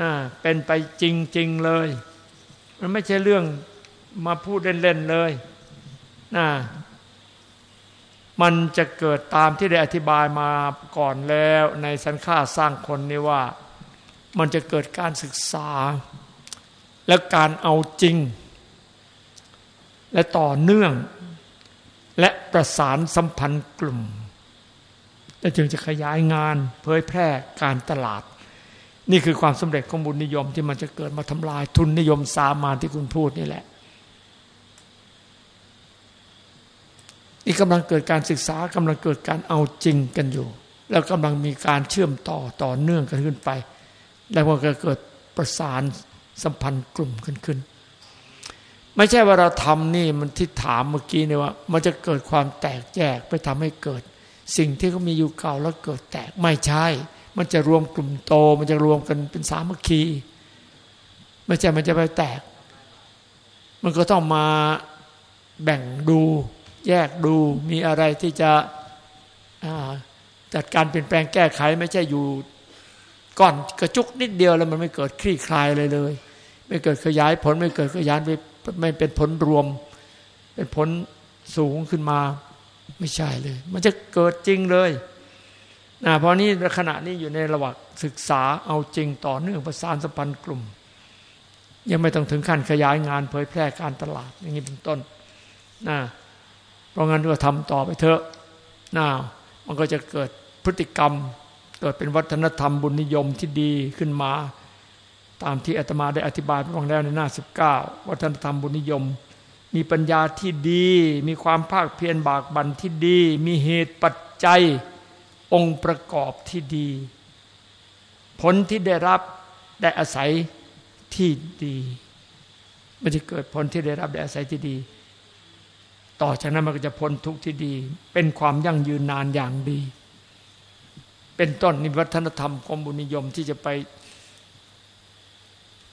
S2: นะเป็นไปจริง ๆ เลย มันไม่ใช่เรื่องมาพูดเล่นๆเลยนะมันจะเกิดตามที่ได้อธิบายมาก่อนแล้วในสันค่าสร้างคนนี่ว่า มันจะเกิดการศึกษา และการเอาจริง และต่อเนื่อง และประสานสัมพันธ์กลุ่ม และจึงจะขยายงานเผยแพร่การตลาด นี่คือความสำเร็จของบุญนิยมที่มันจะเกิดมาทำลายทุนนิยมสามานที่คุณพูดนี่แหละ นี่กำลังเกิดการศึกษากำลังเกิดการเอาจริงกันอยู่ แล้วกำลังมีการเชื่อมต่อต่อเนื่องกันขึ้นไป แล้วมันก็เกิดประสานสัมพันธ์กลุ่มขึ้นขึ้น ไม่ใช่ว่าเราทำนี่มันที่ถามเมื่อกี้เนี่ยว่า มันจะเกิดความแตกแยกไปทำให้เกิด สิ่งที่เขามีอยู่เก่าแล้วเกิดแตกไม่ใช่ มันจะรวมกลุ่มโต มันจะรวมกันเป็นสามัคคีไม่ใช่มันจะไปแตก มันก็ต้องมาแบ่งดู แยกดูมีอะไรที่จะจัดการเปลี่ยนแปลงแก้ไข ไม่ใช่อยู่ก่อนกระจุกนิดเดียวแล้วมันไม่เกิดคลี่คลายเลยเลย ไม่เกิดขยายผลไม่เกิดขยายไปไม่เป็นผลรวม เป็นผลสูงขึ้นมา ไม่ใช่เลย มันจะเกิดจริงเลย นะเพราะนี้ขณะนี้อยู่ในระหว่างศึกษาเอาจริงต่อเนื่องประสานสัมพันธ์กลุ่ม ยังไม่ต้องถึงขั้นขยายงานเผยแพร่การตลาดอย่างนี้เป็นต้นนะเพราะงั้นก็ทำต่อไปเถอะนะมันก็จะเกิดพฤติกรรม เกิดเป็นวัฒนธรรมบุญนิยมที่ดีขึ้นมา ตามที่อาตมาได้อธิบายไปบ้างแล้วในหน้า 19 วัฒนธรรมบุญนิยม มีปัญญาที่ดี มีความภาคเพียรบากบันที่ดี มีเหตุปัจจัย องค์ประกอบที่ดี ผลที่ได้รับได้อาศัยที่ดีมันจะเกิดผลที่ได้รับได้อาศัยที่ดี ต่อจากนั้นมันก็จะพ้นทุกข์ที่ดี เป็นความยั่งยืนนานอย่างดี เป็นต้นนิวัฒนธรรมของบุญนิยมที่จะไป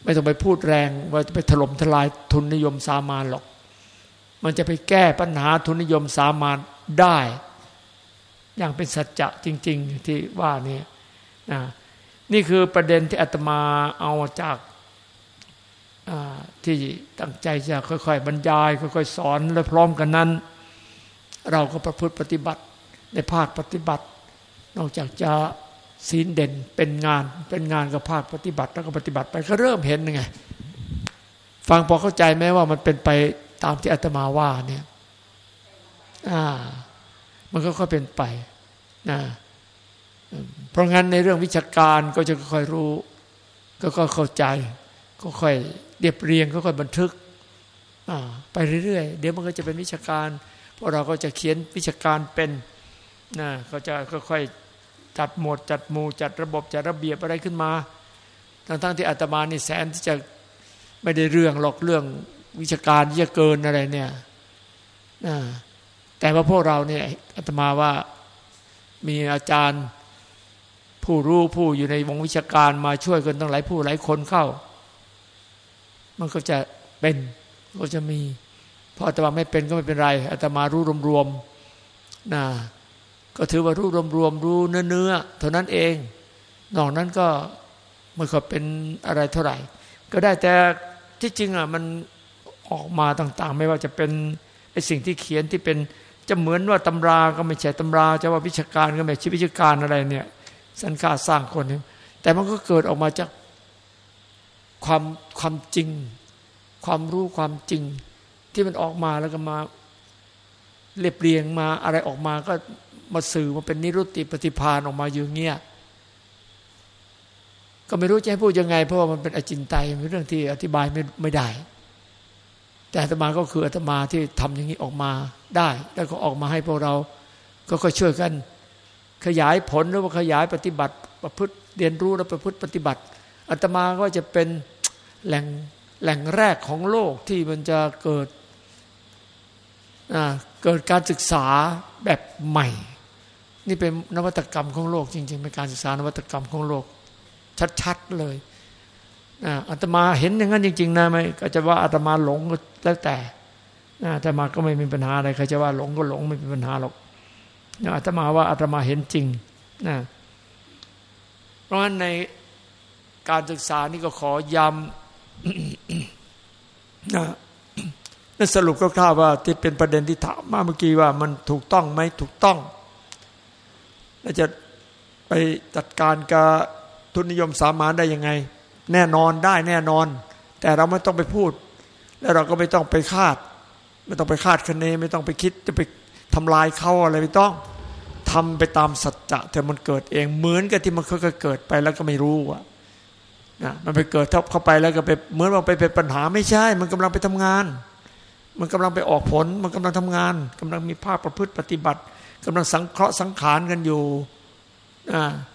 S2: ไม่ต้องไปพูดแรงว่าจะไปถล่มทลายทุนนิยมสามานหรอก มันจะไปแก้ปัญหาทุนนิยมสามานได้ อย่างเป็นสัจจะจริง ๆ ที่ว่านี่นะนี่คือประเด็นที่อาตมาเอาจากที่ตั้งใจจะค่อย ๆ บรรยาย ค่อย ๆ สอนและพร้อมกันนั้น เราก็ประพฤติปฏิบัติในภาคปฏิบัติ นอกจากจะศีลเด่นเป็นงานเป็นงานกับภาคปฏิบัติ แล้วก็ปฏิบัติไปก็เริ่มเห็นไงฟังพอเข้าใจไหมว่ามันเป็นไปตามที่อาตมาว่าเนี่ย อ่า มันก็ค่อยเป็นไปนะเพราะงั้นในเรื่องวิชาการก็จะค่อยรู้ ก็ค่อยเข้าใจ ก็ค่อยเรียบเรียงก็ค่อยบันทึกไปเรื่อยๆ เดี๋ยวมันก็จะเป็นวิชาการพวกเราก็จะเขียนวิชาการเป็นนะก็จะค่อยๆจัดหมวดจัดหมู่จัดระบบจัดระเบียบอะไรขึ้นมาทั้งๆที่อาตมานี่แสนที่จะไม่ได้เรื่องหรอกเรื่องวิชาการที่จะเกินอะไรเนี่ยนะ แต่ว่าพวกเราเนี่ยอาตมาว่ามีอาจารย์ผู้รู้ผู้อยู่ในวงวิชาการมาช่วยกันตั้งหลายผู้หลายคนเข้า มันก็จะเป็นก็จะมีพออาตมาไม่เป็นก็ไม่เป็นไรอาตมารู้รวมๆนะก็ถือว่ารู้รวมๆรู้เนื้อๆเท่านั้นเอง นอกนั้นก็ไม่ค่อเป็นอะไรเท่าไหร่ ก็ได้แต่ที่จริงอะมันออกมาต่างๆ ไม่ว่าจะเป็นไอ้สิ่งที่เขียนที่เป็น จะเหมือนว่าตำราก็ไม่ใช่ตำราจะว่าวิชาการก็ไม่ใช่วิชาการอะไรเนี่ยสันค่าสร้างคนนี่แต่มันก็เกิดออกมาจากความความจริง ความรู้ความจริง ที่มันออกมาแล้วก็มาเรียบเรียงมาอะไรออกมาก็มาสื่อมาเป็นนิรุตติปฏิพานออกมาอยู่เงี้ยก็ไม่รู้จะให้พูดยังไง เพราะว่ามันเป็นอจินไตยเป็นเรื่องที่อธิบายไม่ไม่ได้ แต่อาตมาก็คืออาตมาที่ทำอย่างนี้ออกมาได้ แล้วก็ออกมาให้พวกเรา ก็ค่อยช่วยกัน ขยายผลหรือว่าขยายปฏิบัติ ประพฤติเรียนรู้และประพฤติปฏิบัติอาตมาก็จะเป็นแหล่งแหล่งแรกของโลกที่มันจะเกิดเกิดการศึกษาแบบใหม่ นี่เป็นนวัตกรรมของโลกจริงๆเป็นการศึกษานวัตกรรมของโลก ชัดๆเลย อาตมาเห็นอย่างนั้นจริง ๆ นะไม่ก็จะว่าอาตมาหลงก็แล้วแต่อาตมาก็ไม่มีปัญหาอะไรใครจะว่าหลงก็หลงไม่มีปัญหาหรอกอาตมาว่าอาตมาเห็นจริงนะเพราะฉะนั้นในการศึกษานี่ก็ขอย้ำนะนั่นสรุปคร่าวๆว่าที่เป็นประเด็นที่ถามมาเมื่อกี้ว่ามันถูกต้องไหมถูกต้องแล้วจะไปจัดการกับทุนนิยมสามานได้ยังไง แน่นอนได้แน่นอน แต่เราไม่ต้องไปพูด แล้วเราก็ไม่ต้องไปคาด ไม่ต้องไปคาดคะเนไม่ต้องไปคิดจะไปทำลายเขาอะไรไม่ต้องทำไปตามสัจจะแต่มันเกิดเองเหมือนกับที่มันเคยเกิดไปแล้วก็ไม่รู้ว่านะมันไปเกิดทับเข้าไปแล้วก็ไปเหมือนว่าไปเป็นปัญหาไม่ใช่ มันกำลังไปทำงาน มันกำลังไปออกผล มันกำลังทำงานกำลังมีภาคประพฤติปฏิบัติกำลังสังเคราะห์สังขารกันอยู่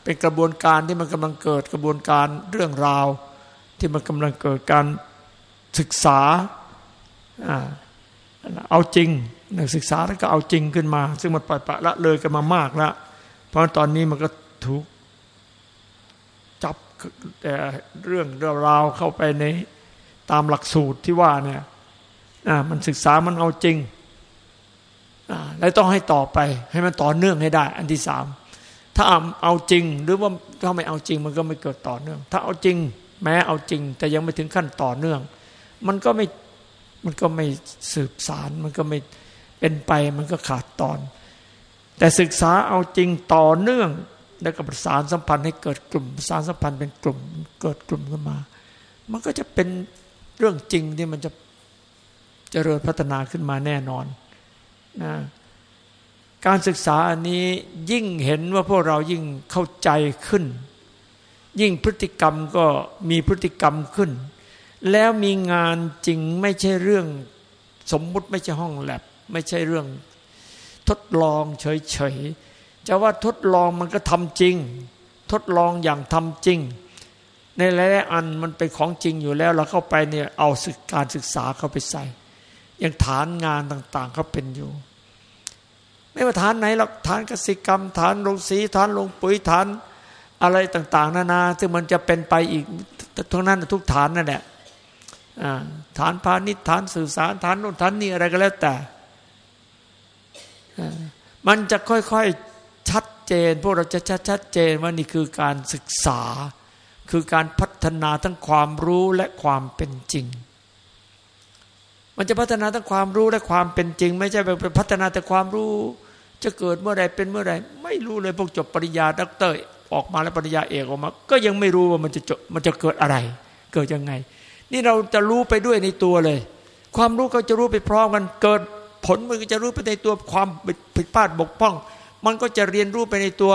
S2: เป็นกระบวนการที่มันกำลังเกิดกระบวนการเรื่องราว ที่มันกำลังเกิดการศึกษาเอาจริงนักศึกษาแล้วก็เอาจริงขึ้นมา ซึ่งมันปล่อยปละละเลยกันมามากล้วเพราะตอนนี้มันก็ถูกจับแต่เรื่องราวเข้าไปในตามหลักสูตรที่ว่าเนี่ยมันศึกษามันเอาจริงแล้วต้องให้ต่อไป ให้มันต่อเนื่องให้ได้ อันที่สาม ถ้าเอาจริงหรือว่าถ้าไม่เอาจริงมันก็ไม่เกิดต่อเนื่อง ถ้าเอาจริง แม้เอาจริง แต่ยังไม่ถึงขั้นต่อเนื่อง มันก็ไม่มันก็ไม่สืบสารมันก็ไม่เป็นไปมันก็ขาดตอน แต่ศึกษาเอาจริงต่อเนื่อง แล้วก็ประสานสัมพันธ์ให้เกิดกลุ่มประสานสัมพันธ์เป็นกลุ่มเกิดกลุ่มขึ้นมา มันก็จะเป็นเรื่องจริงที่มันจะเจริญพัฒนาขึ้นมาแน่นอนนะ การศึกษาอันนี้ยิ่งเห็นว่าพวกเรายิ่งเข้าใจขึ้น ยิ่งพฤติกรรมก็มีพฤติกรรมขึ้น แล้วมีงานจริงไม่ใช่เรื่องสมมุติไม่ใช่ห้องแลบไม่ใช่เรื่อง ทดลองเฉยๆจะว่าทดลองมันก็ทำจริง ทดลองอย่างทำจริง ในหลายๆอันมันเป็นของจริงอยู่แล้วเราเข้าไปเนี่ยเอาการศึกษาเข้าไปใส่อยังฐานงานต่างๆเขาเป็นอยู่ ไม่ว่าฐานไหนหรอกฐานกสิกรรม ฐานลงสีฐานลงปุ๋ยฐานอะไรต่าง ๆ นานาซึ่งมันจะเป็นไปอีกทั้งนั้นทุกฐานนั่นแหละฐานพาณิชย์ฐานสื่อสารฐานโน่นฐานนี้อะไรก็แล้วแต่ มันจะค่อยๆชัดเจน พวกเราจะชัดชัดเจนว่านี่คือการศึกษา คือการพัฒนาทั้งความรู้และความเป็นจริง มันจะพัฒนาทั้งความรู้และความเป็นจริง ไม่ใช่ไปพัฒนาแต่ความรู้ จะเกิดเมื่อไรเป็นเมื่อไรไม่รู้เลยพวกจบปริญญาด็อกเตอร์ ออกมาแล้วปริญญาเอกออกมา ก็ยังไม่รู้ว่ามันจะจบมันจะเกิดอะไร เกิดยังไง นี่เราจะรู้ไปด้วยในตัวเลย ความรู้ก็จะรู้ไปพร้อมกันเกิดผลมันก็จะรู้ไปในตัวความผิดพลาดบกพร่อง มันก็จะเรียนรู้ไปในตัว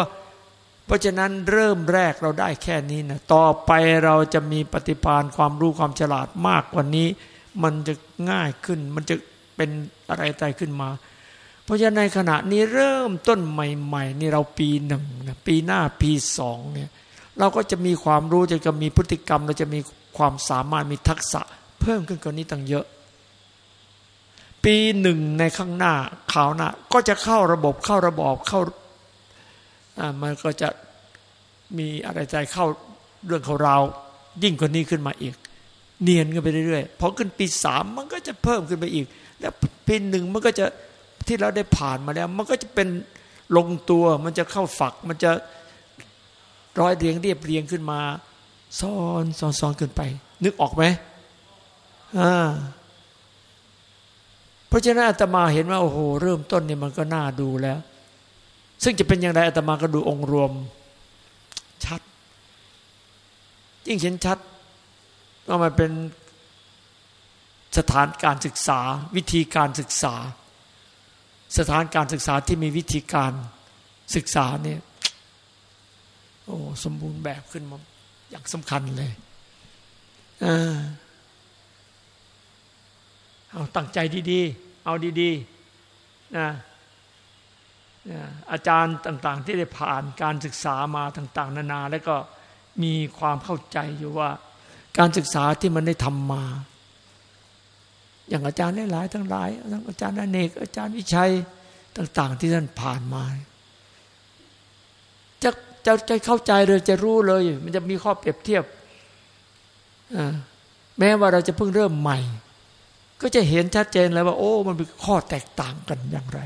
S2: เพราะฉะนั้นเริ่มแรกเราได้แค่นี้นะต่อไปเราจะมีปฏิภาณความรู้ความฉลาดมากกว่านี้ มันจะง่ายขึ้น มันจะเป็นอะไรใจขึ้นมา เพราะฉะนั้นในขณะนี้เริ่มต้นใหม่ ๆ นี่เราปีหนึ่งนะปีหน้าปีสองเนี่ยเราก็จะมีความรู้จะมีพฤติกรรม เราจะมีความสามารถมีทักษะ เพิ่มขึ้นกว่านี้ตั้งเยอะ ปีหนึ่งในข้างหน้าข่าวหน้าก็จะเข้าระบบเข้าระบอบเข้ามันก็จะมีอะไรใจเข้าเรื่องของเรายิ่งกว่านี้ขึ้นมาอีก เนียนกันไปเรื่อยๆพอขึ้นปีสามมันก็จะเพิ่มขึ้นไปอีก แล้วปีหนึ่งมันก็จะ ที่เราได้ผ่านมาแล้ว มันก็จะเป็นลงตัว มันจะเข้าฝัก มันจะร้อยเรียงเรียบเรียงขึ้นมาซ้อนซ้อนซ้อนขึ้นไป นึกออกไหมอ่าเพราะฉะนั้นอาตมาเห็นว่าโอ้โหเริ่มต้นเนี่ยมันก็น่าดูแล้ว ซึ่งจะเป็นอย่างไรอาตมาก็ดูองค์รวม ชัด ยิ่งเห็นชัดว่ามันเป็นสถานการศึกษา วิธีการศึกษา สถานการศึกษาที่มีวิธีการศึกษาเนี่ยโอ้สมบูรณ์แบบขึ้นมาอย่างสำคัญเลยเอาตั้งใจดีๆ เอาดีๆนะอาจารย์ต่างๆ ที่ได้ผ่านการศึกษามาต่าง ๆ นานา แล้วก็มีความเข้าใจอยู่ว่า การศึกษาที่มันได้ทำมา อย่างอาจารย์หลายๆทั้งหลายทั้งอาจารย์อเนก อาจารย์วิชัยต่าง ๆ ที่ท่านผ่านมา จะจะจะเข้าใจเลยจะรู้เลย มันจะมีข้อเปรียบเทียบแม้ว่าเราจะเพิ่งเริ่มใหม่ ก็จะเห็นชัดเจนเลยว่า โอ้ มันมีข้อแตกต่างกันอย่างไร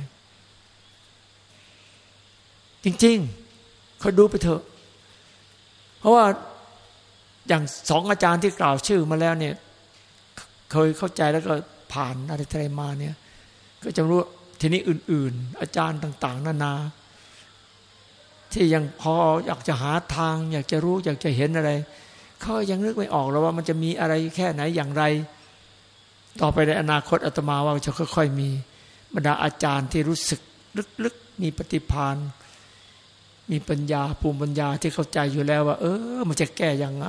S2: จริงๆคอยดูไปเถอะ เพราะว่าอย่างสองอาจารย์ที่กล่าวชื่อมาแล้วเนี่ย เคยเข้าใจแล้วก็ผ่านอะไรอะไรมาเนี่ย ก็จะรู้ทีนี้อื่น ๆ อาจารย์ต่าง ๆ นานา ที่ยังพออยากจะหาทาง อยากจะรู้อยากจะเห็นอะไรเขายังนึกไม่ออกแล้วว่ามันจะมีอะไรแค่ไหนอย่างไร ต่อไปในอนาคตอาตมาว่าจะค่อย ๆ มีบรรดาอาจารย์ที่รู้สึกลึกๆมีปฏิภาณมีปัญญาภูมิปัญญาที่เข้าใจอยู่แล้วว่า เออ มันจะแก้ยังไง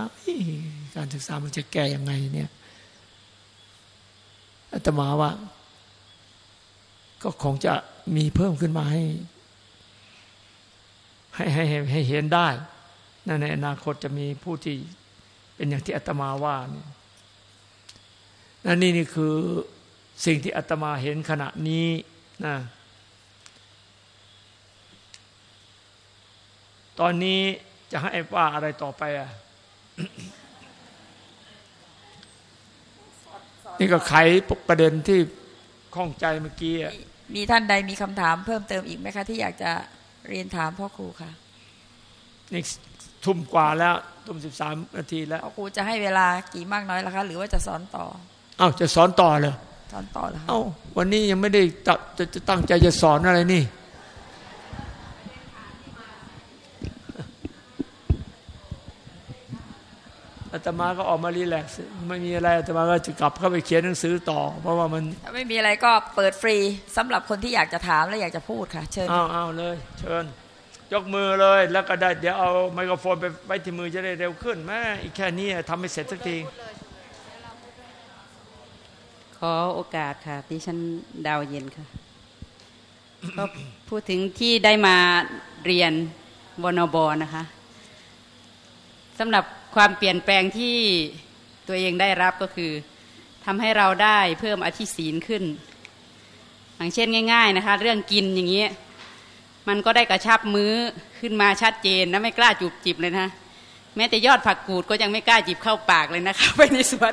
S2: การศึกษามันจะแก้ยังไงเนี่ย อาตมาว่า ก็คงจะมีเพิ่มขึ้นมาให้ ให้ให้ให้เห็นได้นั่นในอนาคตจะมีผู้ที่เป็นอย่างที่อาตมาว่านี่นั่นนี่นี่คือสิ่งที่อาตมาเห็นขณะนี้นะตอนนี้จะให้ว่าอะไรต่อไปอะ นี่ก็ไขประเด็นที่ข้องใจเมื่อกี้
S1: มีท่านใดมีคำถามเพิ่มเติมอีกไหมคะ ที่อยากจะเรียนถามพ่อครูค่ะ
S2: นี่ทุ่มกว่าแล้วทุ่มสิบสามนาทีแล้ว
S1: พ่อครูจะให้เวลากี่มากน้อยล่ะคะ หรือว่าจะสอนต่อ
S2: เอาจะสอนต่อเลย
S1: สอนต่อแล้ว
S2: เอาวันนี้ยังไม่ได้จะจะตั้งใจจะสอนอะไรนี่ อาตมาก็ออกมารีแลกซ์ไม่มีอะไรอาตมาก็จะกลับเข้าไปเขียนหนังสือต่อ เพราะว่ามัน
S1: ไม่มีอะไรก็เปิดฟรีสำหรับคนที่อยากจะถามและอยากจะพูดค่ะ เชิญ
S2: เอาเอาเลย เชิญ ยกมือเลยแล้วก็ได้เดี๋ยวเอาไมโครโฟนไปไว้ที่มือจะได้เร็วขึ้นแม่อีกแค่นี้ทำให้เสร็จสักที
S3: ขอโอกาสค่ะดิฉันดาวเย็นค่ะก็พูดถึงที่ได้มาเรียนวนบนะคะ
S9: สำหรับความเปลี่ยนแปลงที่ตัวเองได้รับก็คือทำให้เราได้เพิ่มอธิศีลขึ้น อย่างเช่นง่าย ๆนะคะ เรื่องกินอย่างเงี้ยมันก็ได้กระชับมื้อขึ้นมาชัดเจนนะไม่กล้าจูบจิบเลยนะแม้แต่ยอดผักกูดก็ยังไม่กล้าจิบเข้าปากเลยนะคะไปในสวน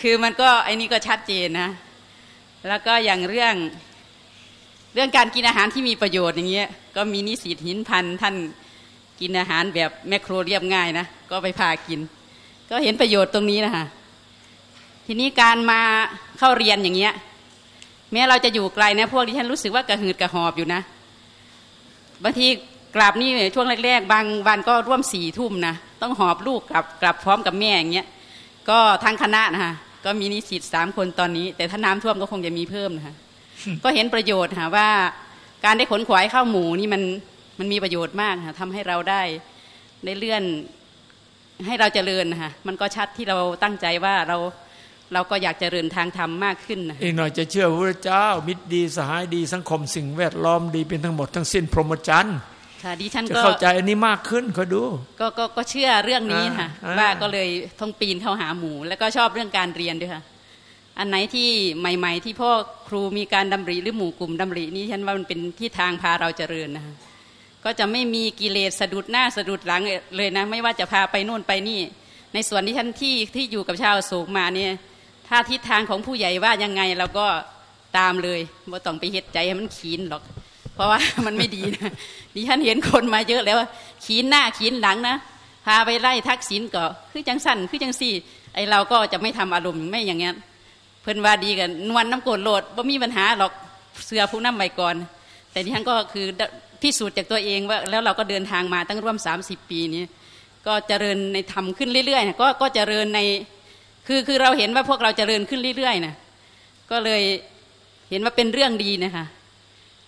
S9: คือมันก็ไอ้นี่ก็ชัดเจนนะ แล้วก็อย่างเรื่องเรื่องการกินอาหารที่มีประโยชน์อย่างเงี้ยก็มีนิสิตหินพันท่าน กินอาหารแบบแมคโครเรียบง่ายนะก็ไปพากิน ก็เห็นประโยชน์ตรงนี้นะคะทีนี้การมาเข้าเรียนอย่างเงี้ย แม้เราจะอยู่ไกลนะ พวกที่ฉันรู้สึกว่ากระหืดกระหอบอยู่นะบางทีกลับนี่ช่วงแรกๆ บางวันก็ร่วมสี่ทุ่มนะต้องหอบลูกกลับกลับพร้อมกับแม่อย่างเงี้ยก็ทั้งคณะนะคะก็มีนิสิตสามคนตอนนี้ แต่ถ้าน้ำท่วมก็คงจะมีเพิ่มนะคะก็เห็นประโยชน์ค่ะว่า การได้ขนขวายข้าวหมูนี่มัน มันมีประโยชน์มากค่ะทำให้เราได้ได้เลื่อนให้เราเจริญนะคะมันก็ชัดที่เราตั้งใจว่าเราเราก็อยากเจริญทางธรรมมากขึ้นนะ
S2: อีกหน่อยจะเชื่อพระเจ้า มิตรดีสหายดีสังคมสิ่งแวดล้อมดีเป็นทั้งหมดทั้งสิ้นพรหมจรรย์
S9: ค่ะดิฉัน
S2: ก็เข้าใจอันนี้มากขึ้นคอยดู
S9: ก็ก็ก็เชื่อเรื่องนี้ค่ะว่าก็เลยต้องปีนเข้าหาหมู แล้วก็ชอบเรื่องการเรียนด้วยค่ะ อันไหนที่ใหม่ ๆ ที่พ่อครูมีการดำริหรือหมู่กลุ่มดำรินี้ฉันว่ามันเป็นที่ทางพาเราเจริญนะคะ ก็จะไม่มีกิเลสสะดุดหน้าสะดุดหลังเลยนะ ไม่ว่าจะพาไปโน่นไปนี่ ในส่วนที่ท่านที่ที่อยู่กับชาวโศกมาเนี่ยถ้าทิศทางของผู้ใหญ่ว่ายังไงเราก็ตามเลยว่าต้องไปเฮ็ดใจให้มันขีนหรอก เพราะว่ามันไม่ดีนะดิฉันเห็นคนมาเยอะแล้วขีนหน้าขีนหลังนะพาไปไล่ทักษิณก็ คือจังสั้นคือจังสี่ ไอเราก็จะไม่ทำอารมณ์ไม่อย่างงี้เพิ่นว่าดีกันนวลน้ำโกรธโหลดว่ามีปัญหาหรอกเสือผู้นำใบก่อน แต่ดิฉันก็คือ พิสูจน์จากตัวเองว่าแล้วเราก็เดินทางมาตั้งร่วม 30 ปีนี้ก็เจริญในธรรมขึ้นเรื่อยๆนะก็ก็เจริญในคือคือเราเห็นว่าพวกเราจเจริญขึ้นเรื่อยๆนะก็เลยเห็นว่าเป็นเรื่องดีนะคะ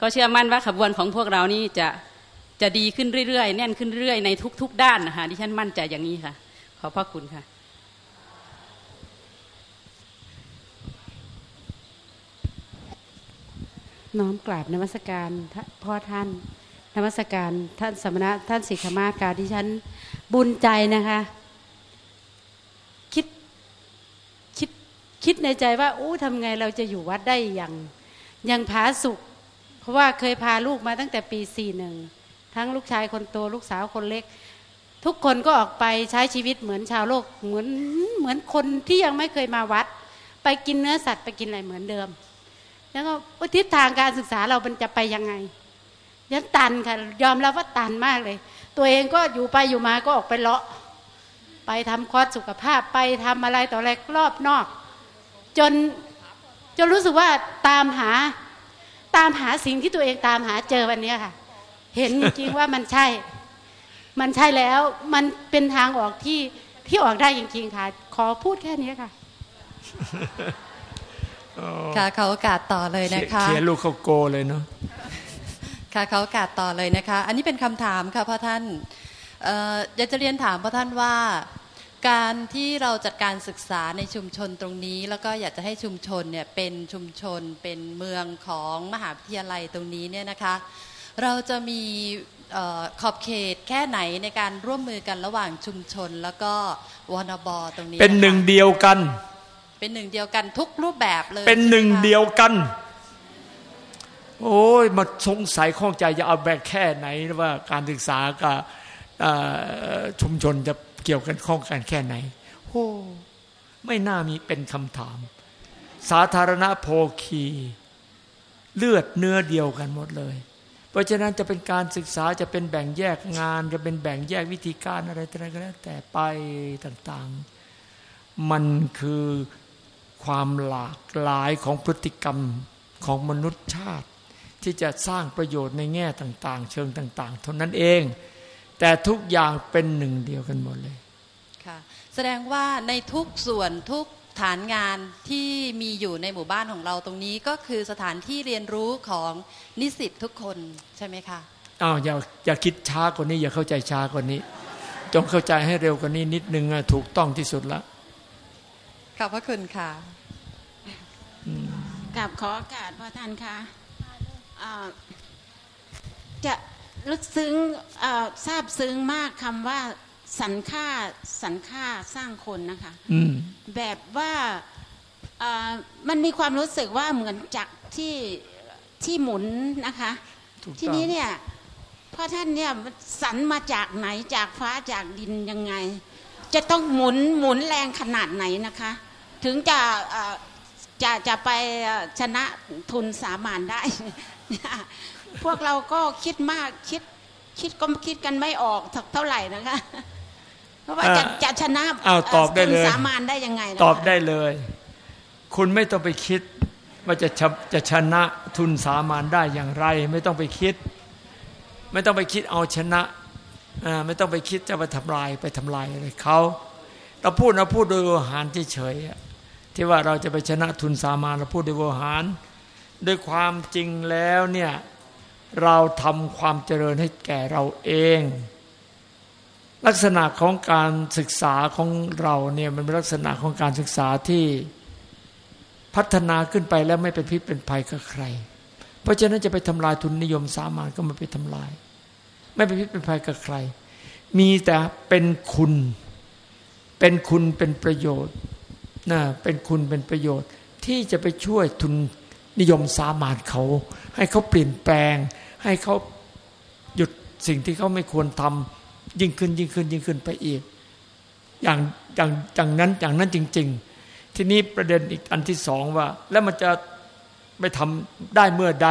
S9: ก็เชื่อมั่นว่าขบวนของพวกเรานี่จะจะดีขึ้นเรื่อยๆ แน่นขึ้นเรื่อยในทุก ๆ ด้านนะคะดิฉันมั่นใจอย่างนี้ค่ะ ขอบพระคุณค่ะ น้อมกราบนมัสการพ่อท่าน นมัสการท่านสมณะท่านสิกขมาการดิฉันบุญใจนะคะ คิดคิดคิดในใจว่าอู้ทำไงเราจะอยู่วัดได้อย่างยังผาสุกเพราะว่าเคยพาลูกมาตั้งแต่ปีสี่หนึ่งทั้งลูกชายคนโตลูกสาวคนเล็ก ทุกคนก็ออกไปใช้ชีวิตเหมือนชาวโลกเหมือนเหมือนคนที่ยังไม่เคยมาวัด ไปกินเนื้อสัตว์ไปกินอะไรเหมือนเดิม แล้วก็ทิศทางการศึกษาเรามันจะไปยังไง ยังตันค่ะยอมรับว่าตันมากเลย ตัวเองก็อยู่ไปอยู่มาก็ออกไปเลาะ ไปทำคอร์สสุขภาพไปทำอะไรต่ออะไรรอบนอก จนจนรู้สึกว่าตามหาตามหาสิ่งที่ตัวเองตามหาเจอวันนี้ค่ะ เห็นจริงว่ามันใช่ มันใช่แล้วมันเป็นทางออกที่ที่ออกได้จริงๆค่ะ ขอพูดแค่นี้ค่ะ
S10: ค่ะเขาโอกาสต่อเลยนะคะ
S2: เขียนลูกเขาโกเลยเนาะ
S10: ค่ะเขาโอกาสต่อเลยนะคะ อันนี้เป็นคำถามค่ะพ่อท่านอยากจะเรียนถามพ่อท่านว่า การที่เราจัดการศึกษาในชุมชนตรงนี้ แล้วก็อยากจะให้ชุมชนเนี่ยเป็นชุมชนเป็นเมืองของมหาวิทยาลัยตรงนี้เนี่ยนะคะ เราจะมีขอบเขตแค่ไหนในการร่วมมือกันระหว่างชุมชน แล้วก็วนบตรงนี้
S2: เป็นหนึ่งเดียวกัน
S10: เป็นหนึ่งเดียวกันทุกรูปแบบเลย
S2: เป็นหนึ่งเดียวกัน โอ้ยมาสงสัยข้องใจจะเอาแบ่งแค่ไหนว่าการศึกษากับชุมชนจะเกี่ยวกันข้องกันแค่ไหนโอ้ไม่น่ามีเป็นคำถาม สาธารณโภคี เลือดเนื้อเดียวกันหมดเลย เพราะฉะนั้นจะเป็นการศึกษาจะเป็นแบ่งแยกงาน จะเป็นแบ่งแยกวิธีการอะไรต่างๆก็แล้วแต่ไปต่างๆ มันคือความหลากหลายของพฤติกรรมของมนุษยชาติ ที่จะสร้างประโยชน์ในแง่ต่างๆ เชิงต่าง ๆ เท่านั้นเอง แต่ทุกอย่างเป็นหนึ่งเดียวกันหมดเลย
S10: ค่ะแสดงว่าในทุกส่วนทุกฐานงานที่มีอยู่ในหมู่บ้านของเราตรงนี้ก็คือสถานที่เรียนรู้ของนิสิตทุกคนใช่ไหมคะ
S2: อ้าวอย่าอย่าคิดช้ากว่านี้ อย่าเข้าใจช้ากว่านี้ จงเข้าใจให้เร็วกว่านี้นิดนึงถูกต้องที่สุดละ
S10: ขอบพระคุณค่ะ
S11: กับขอโอกาสพระท่านคะ จะลึกซึ้งทราบซึ้งมากคำว่าสรรค่าสรรค่าสร้างคนนะคะ
S2: อืม
S11: แบบว่าอ่ามันมีความรู้สึกว่าเหมือนจากที่ที่หมุนนะคะ
S2: ถูกต้อง
S11: ทีนี้เนี่ยพ่อท่านเนี่ยสรรมาจากไหนจากฟ้าจากดินยังไง จะต้องหมุนหมุนแรงขนาดไหนนะคะ ถึงจะเอ่อจะจะไปเอ่อชนะทุนสามานได้ พวกเราก็คิดมากคิด คิดก็คิดกันไม่ออกเท่าไหร่นะคะ เพราะว่าจะ
S2: อ่า
S11: จะชนะ
S2: อ้าวตอบได้เลย
S11: ทุนสามานได้ยังไงนะคะ
S2: ตอบได้เลย คุณไม่ต้องไปคิด ว่าจะชะจะชนะทุนสามานได้อย่างไร ไม่ต้องไปคิด ไม่ต้องไปคิดเอาชนะอ่าไม่ต้องไปคิดจะไปทำลายไปทำลายอะไรเขาเราพูดเราพูดโดยโวหารเฉยๆอะที่ว่าเราจะไปชนะทุนสามานเราพูดโดยโวหาร ด้วยความจริงแล้วเนี่ยเราทำความเจริญให้แก่เราเอง ลักษณะของการศึกษาของเราเนี่ยมันเป็นลักษณะของการศึกษาที่พัฒนาขึ้นไปแล้วไม่เป็นพิษเป็นภัยกับใคร เพราะฉะนั้นจะไปทำลายทุนนิยมสามัญก็ไม่ไปทำลาย ไม่เป็นพิษเป็นภัยกับใคร มีแต่เป็นคุณ เป็นคุณเป็นประโยชน์นะเป็นคุณเป็นประโยชน์ที่จะไปช่วยทุน นิยมสามัญเขา ให้เขาเปลี่ยนแปลง ให้เขาหยุดสิ่งที่เขาไม่ควรทำยิ่งขึ้นยิ่งขึ้นยิ่งขึ้นไปอีก อย่างอย่างอย่างนั้นอย่างนั้นจริง ๆ ทีนี้ประเด็นอีกอันที่สองว่า แล้วมันจะไปทำได้เมื่อใด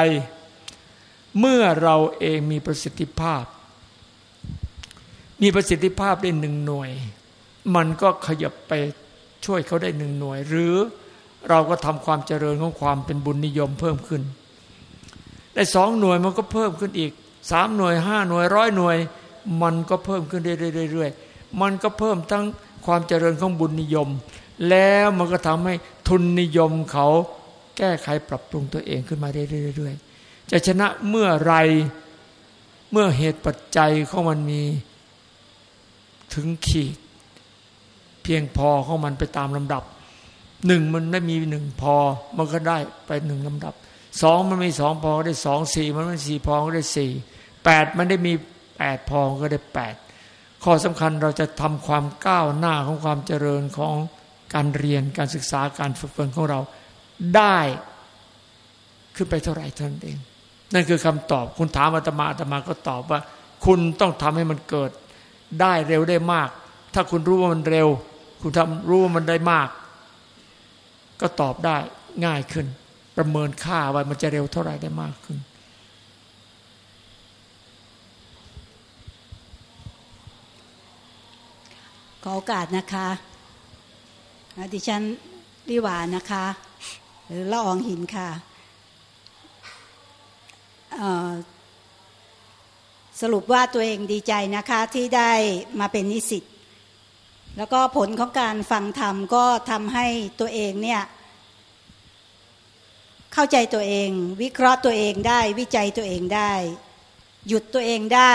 S2: เมื่อเราเองมีประสิทธิภาพ มีประสิทธิภาพได้หนึ่งหน่วย มันก็ขยับไปช่วยเขาได้หนึ่งหน่วยหรือ เราก็ทำความเจริญของความเป็นบุญนิยมเพิ่มขึ้น ได้สองหน่วยมันก็เพิ่มขึ้นอีกสามหน่วยห้าหน่วยร้อยหน่วย มันก็เพิ่มขึ้นเรื่อยๆมันก็เพิ่มทั้งความเจริญของบุญนิยม แล้วมันก็ทำให้ทุนนิยมเขาแก้ไขปรับปรุงตัวเองขึ้นมาเรื่อยๆจะชนะเมื่อไรเมื่อเหตุปัจจัยของมันมีถึงขีด เพียงพอของมันไปตามลำดับ หนึ่งมันไม่มีหนึ่งพอ มันก็ได้ไปหนึ่งลำดับสองมันมีสองพอก็ได้สองสี่มันม่สี่พอก็ได้สี่แปดมันได้มีแปดพอก็ได้แปดข้อสำคัญเราจะทำความก้าวหน้าของความเจริญของการเรียนการศึกษาการฝึกฝนของเราได้ขึ้นไปเท่าไหร่เท่านั้นเอง นั่นคือคำตอบคุณถามอาตมาอาตมาก็ตอบว่า คุณต้องทำให้มันเกิด ได้เร็วได้มาก ถ้าคุณรู้ว่ามันเร็ว คุณทำรู้ว่ามันได้มาก ก็ตอบได้ง่ายขึ้น ประเมินค่าว่ามันจะเร็วเท่าไหร่ได้มากขึ้น
S12: ขอโอกาสนะคะอดิฉันลิหวานะคะ หรือละอองหินค่ะสรุปว่าตัวเองดีใจนะคะที่ได้มาเป็นนิสิต แล้วก็ผลของการฟังธรรมก็ทำให้ตัวเองเนี่ยเข้าใจตัวเอง วิเคราะห์ตัวเองได้วิจัยตัวเองได้ หยุดตัวเองได้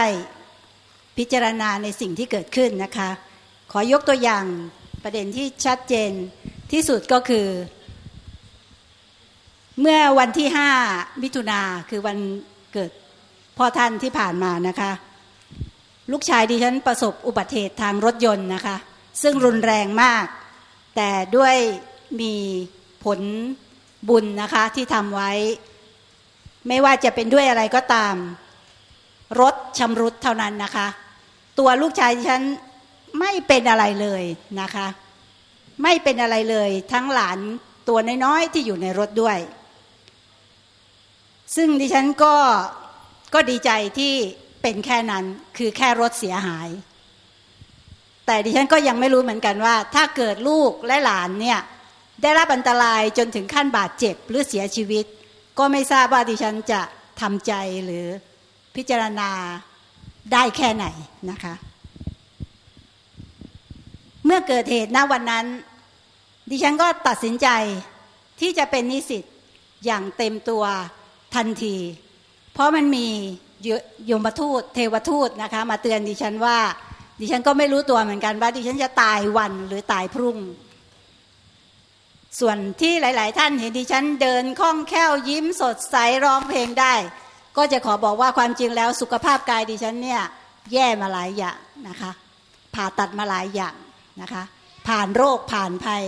S12: พิจารณาในสิ่งที่เกิดขึ้นนะคะ ขอยกตัวอย่างประเด็นที่ชัดเจนที่สุดก็คือ เมื่อวันที่ห้ามิถุนาคือวันเกิดพ่อท่านที่ผ่านมานะคะ ลูกชายดิฉันประสบอุบัติเหตุทางรถยนต์นะคะ ซึ่งรุนแรงมาก แต่ด้วยมีผลบุญนะคะที่ทำไว้ ไม่ว่าจะเป็นด้วยอะไรก็ตาม รถชำรุดเท่านั้นนะคะ ตัวลูกชายฉันไม่เป็นอะไรเลยนะคะ ไม่เป็นอะไรเลย ทั้งหลานตัวน้อยๆที่อยู่ในรถด้วย ซึ่งดิฉันก็ก็ดีใจที่เป็นแค่นั้นคือแค่รถเสียหาย แต่ดิฉันก็ยังไม่รู้เหมือนกันว่า ถ้าเกิดลูกและหลานเนี่ยได้รับอันตรายจนถึงขั้นบาดเจ็บหรือเสียชีวิต ก็ไม่ทราบว่าดิฉันจะทำใจหรือพิจารณาได้แค่ไหนนะคะ เมื่อเกิดเหตุณวันนั้น ดิฉันก็ตัดสินใจที่จะเป็นนิสิตอย่างเต็มตัวทันที เพราะมันมีโยมทูตเทวทูตนะคะ มาเตือนดิฉันว่า ดิฉันก็ไม่รู้ตัวเหมือนกันว่าดิฉันจะตายวันหรือตายพรุ่ง ส่วนที่หลาย ๆ ท่านเห็นดิฉันเดินคล่องแคล่วยิ้มสดใสร้องเพลงได้ ก็จะขอบอกว่าความจริงแล้วสุขภาพกายดิฉันเนี่ยแย่มาหลายอย่างนะคะ ผ่าตัดมาหลายอย่างนะคะ ผ่านโรคผ่านภัย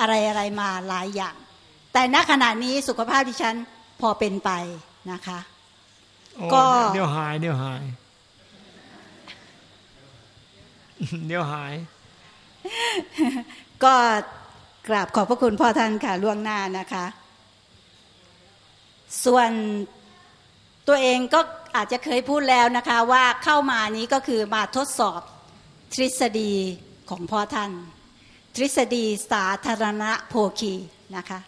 S12: อะไรอะไรมาหลายอย่าง แต่ณขณะนี้สุขภาพดิฉันพอเป็นไปนะคะ
S2: ก็เดี๋ยวหายเดี๋ยวหาย เดี๋ยวหาย
S12: ก็กราบขอบพระคุณพ่อท่านค่ะล่วงหน้านะคะ ส่วนตัวเองก็อาจจะเคยพูดแล้วนะคะว่าเข้ามานี้ก็คือมาทดสอบทฤษฎีของพ่อท่าน ทฤษฎีสาธารณโภคีนะคะ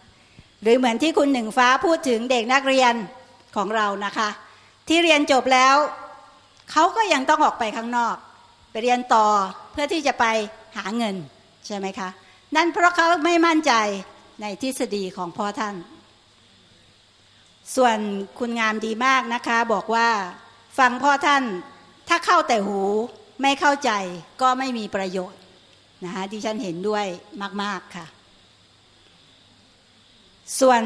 S12: หรือเหมือนที่คุณหนึ่งฟ้าพูดถึงเด็กนักเรียนของเรานะคะ ที่เรียนจบแล้ว เขาก็ยังต้องออกไปข้างนอก เรียนต่อเพื่อที่จะไปหาเงินใช่ไหมคะ นั่นเพราะเขาไม่มั่นใจในทฤษฎีของพ่อท่าน ส่วนคุณงามดีมากนะคะบอกว่าฟังพ่อท่านถ้าเข้าแต่หูไม่เข้าใจก็ไม่มีประโยชน์นะคะดิฉันเห็นด้วยมาก ๆ ค่ะ ส่วน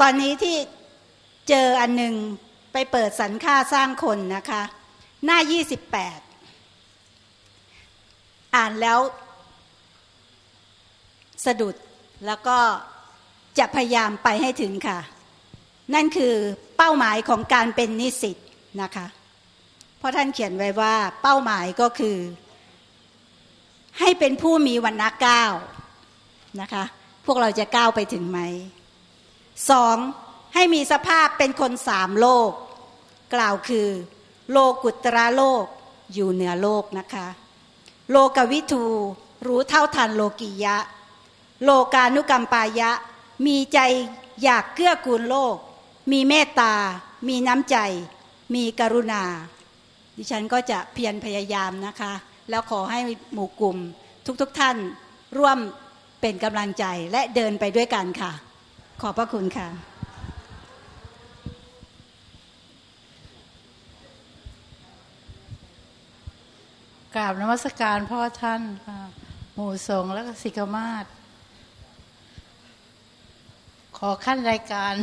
S12: ตอนนี้ที่เจออันหนึ่งไปเปิดสรรค่าสร้างคนนะคะ หน้า 28 อ่านแล้วสะดุดแล้วก็จะพยายามไปให้ถึงค่ะ นั่นคือเป้าหมายของการเป็นนิสิตนะคะ เพราะท่านเขียนไว้ว่าเป้าหมายก็คือ ให้เป็นผู้มีวันนักก้าวนะคะ พวกเราจะก้าวไปถึงไหมสองให้มีสภาพเป็นคนสามโลก กล่าวคือ โลกุตระโลกอยู่เหนือโลกนะคะ โลกวิทูรู้เท่าทันโลกิยะ โลกานุกรรมปายะ มีใจอยากเกื้อกูลโลก มีเมตตา มีน้ำใจ มีกรุณา ดิฉันก็จะเพียรพยายามนะคะ แล้วขอให้หมู่กลุ่ม ทุกๆทท่านร่วมเป็นกำลังใจและเดินไปด้วยกันค่ะ ขอบพระคุณค่ะ
S13: กราบนมัสการพ่อท่านค่ะหมู่สงฆ์แล้วก็สิกมาศขอขั้นรายการ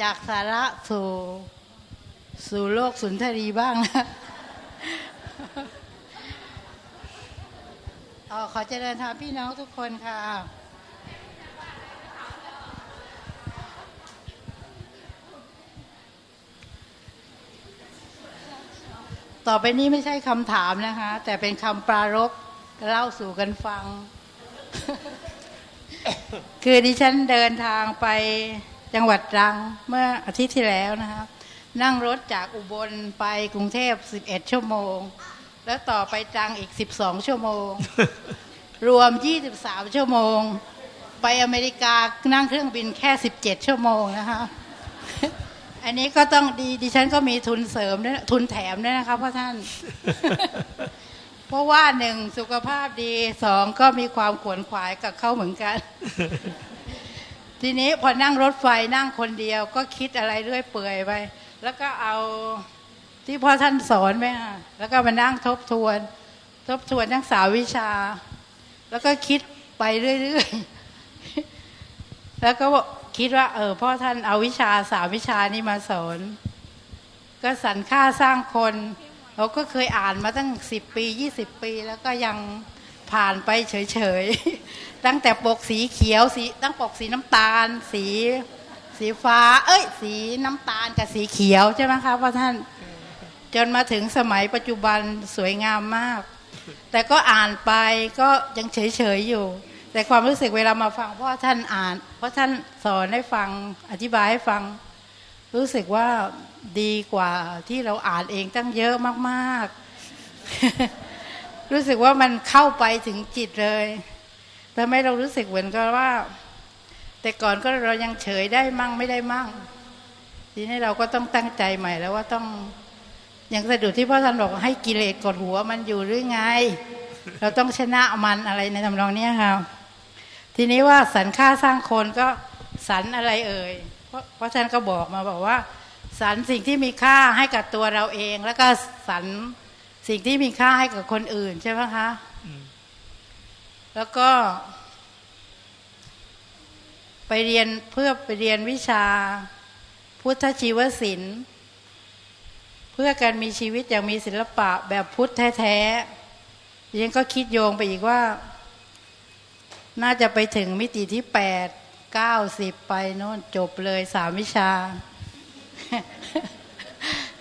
S13: จากสาระสู่สู่โลกสุนทรีบ้างนะออขอเจริญธรรมพี่น้องทุกคนค่ะ ต่อไปนี้ไม่ใช่คำถามนะคะ แต่เป็นคำปรารบเล่าสู่กันฟัง คือดิฉันเดินทางไปจังหวัดตรังเมื่ออาทิตย์ที่แล้วนะคะนั่งรถจากอุบลไปกรุงเทพ 11 ชั่วโมง แล้วต่อไปตรังอีก 12 ชั่วโมง รวม 23 ชั่วโมง ไปอเมริกานั่งเครื่องบินแค่ 17 ชั่วโมงนะคะ อันนี้ก็ต้องดีดิฉันก็มีทุนเสริมด้วยทุนแถมด้วยนะคะพ่อท่าน เพราะว่าหนึ่งสุขภาพดีสองก็มีความขวนขวายกับเขาเหมือนกัน ทีนี้พอนั่งรถไฟนั่งคนเดียวก็คิดอะไรเรื่อยเปื่อยไป แล้วก็เอาที่พ่อท่านสอนไหมะแล้วก็มานั่งทบทวน ทบทวนทั้งสาววิชา แล้วก็คิดไปเรื่อยๆแล้วก็ คิดว่า เออพ่อท่านเอาวิชาสามวิชานี้มาสอนก็สรรค่าสร้างคน เราก็เคยอ่านมาตั้งสิบปียี่สิบปี แล้วก็ยังผ่านไปเฉยๆ ตั้งแต่ปกสีเขียวสีตั้งปกสีน้ำตาล สีสีฟ้า เอ้ย สีน้ำตาลกับสีเขียวใช่ไหมคะพ่อท่านจนมาถึงสมัยปัจจุบันสวยงามมาก แต่ก็อ่านไปก็ยังเฉยๆอยู่ แต่ความรู้สึกเวลามาฟังพ่อท่านอ่าน เพราะท่านสอนให้ฟังอธิบายให้ฟัง รู้สึกว่าดีกว่าที่เราอ่านเองตั้งเยอะมากๆ รู้สึกว่ามันเข้าไปถึงจิตเลยทำให้เรารู้สึกเหมือนกับว่า แต่ก่อนก็เรายังเฉยได้มั่งไม่ได้มั่ง ทีนี้เราก็ต้องตั้งใจใหม่แล้วว่าต้องอย่างสะดุดที่พ่อท่านบอกให้กิเลสกดหัวมันอยู่หรือไง เราต้องชนะมันอะไรในทำนองนี้ค่ะ ทีนี้ว่าสรรค่าสร้างคนก็สรรอะไรเอ่ย เพราะเพราะท่านก็บอกมาบอกว่าสรรสิ่งที่มีค่าให้กับตัวเราเอง แล้วก็สรรสิ่งที่มีค่าให้กับคนอื่นใช่ไหมคะแล้วก็ ไปเรียนเพื่อไปเรียนวิชา พุทธชีวศิลป์ เพื่อพื่อการมีชีวิตอย่างมีศิลปะแบบพุทธแท้ๆดิฉันก็คิดโยงไปอีกว่า น่าจะไปถึงมิติที่แปดเก้าสิบไปโน่นจบเลยสามวิชา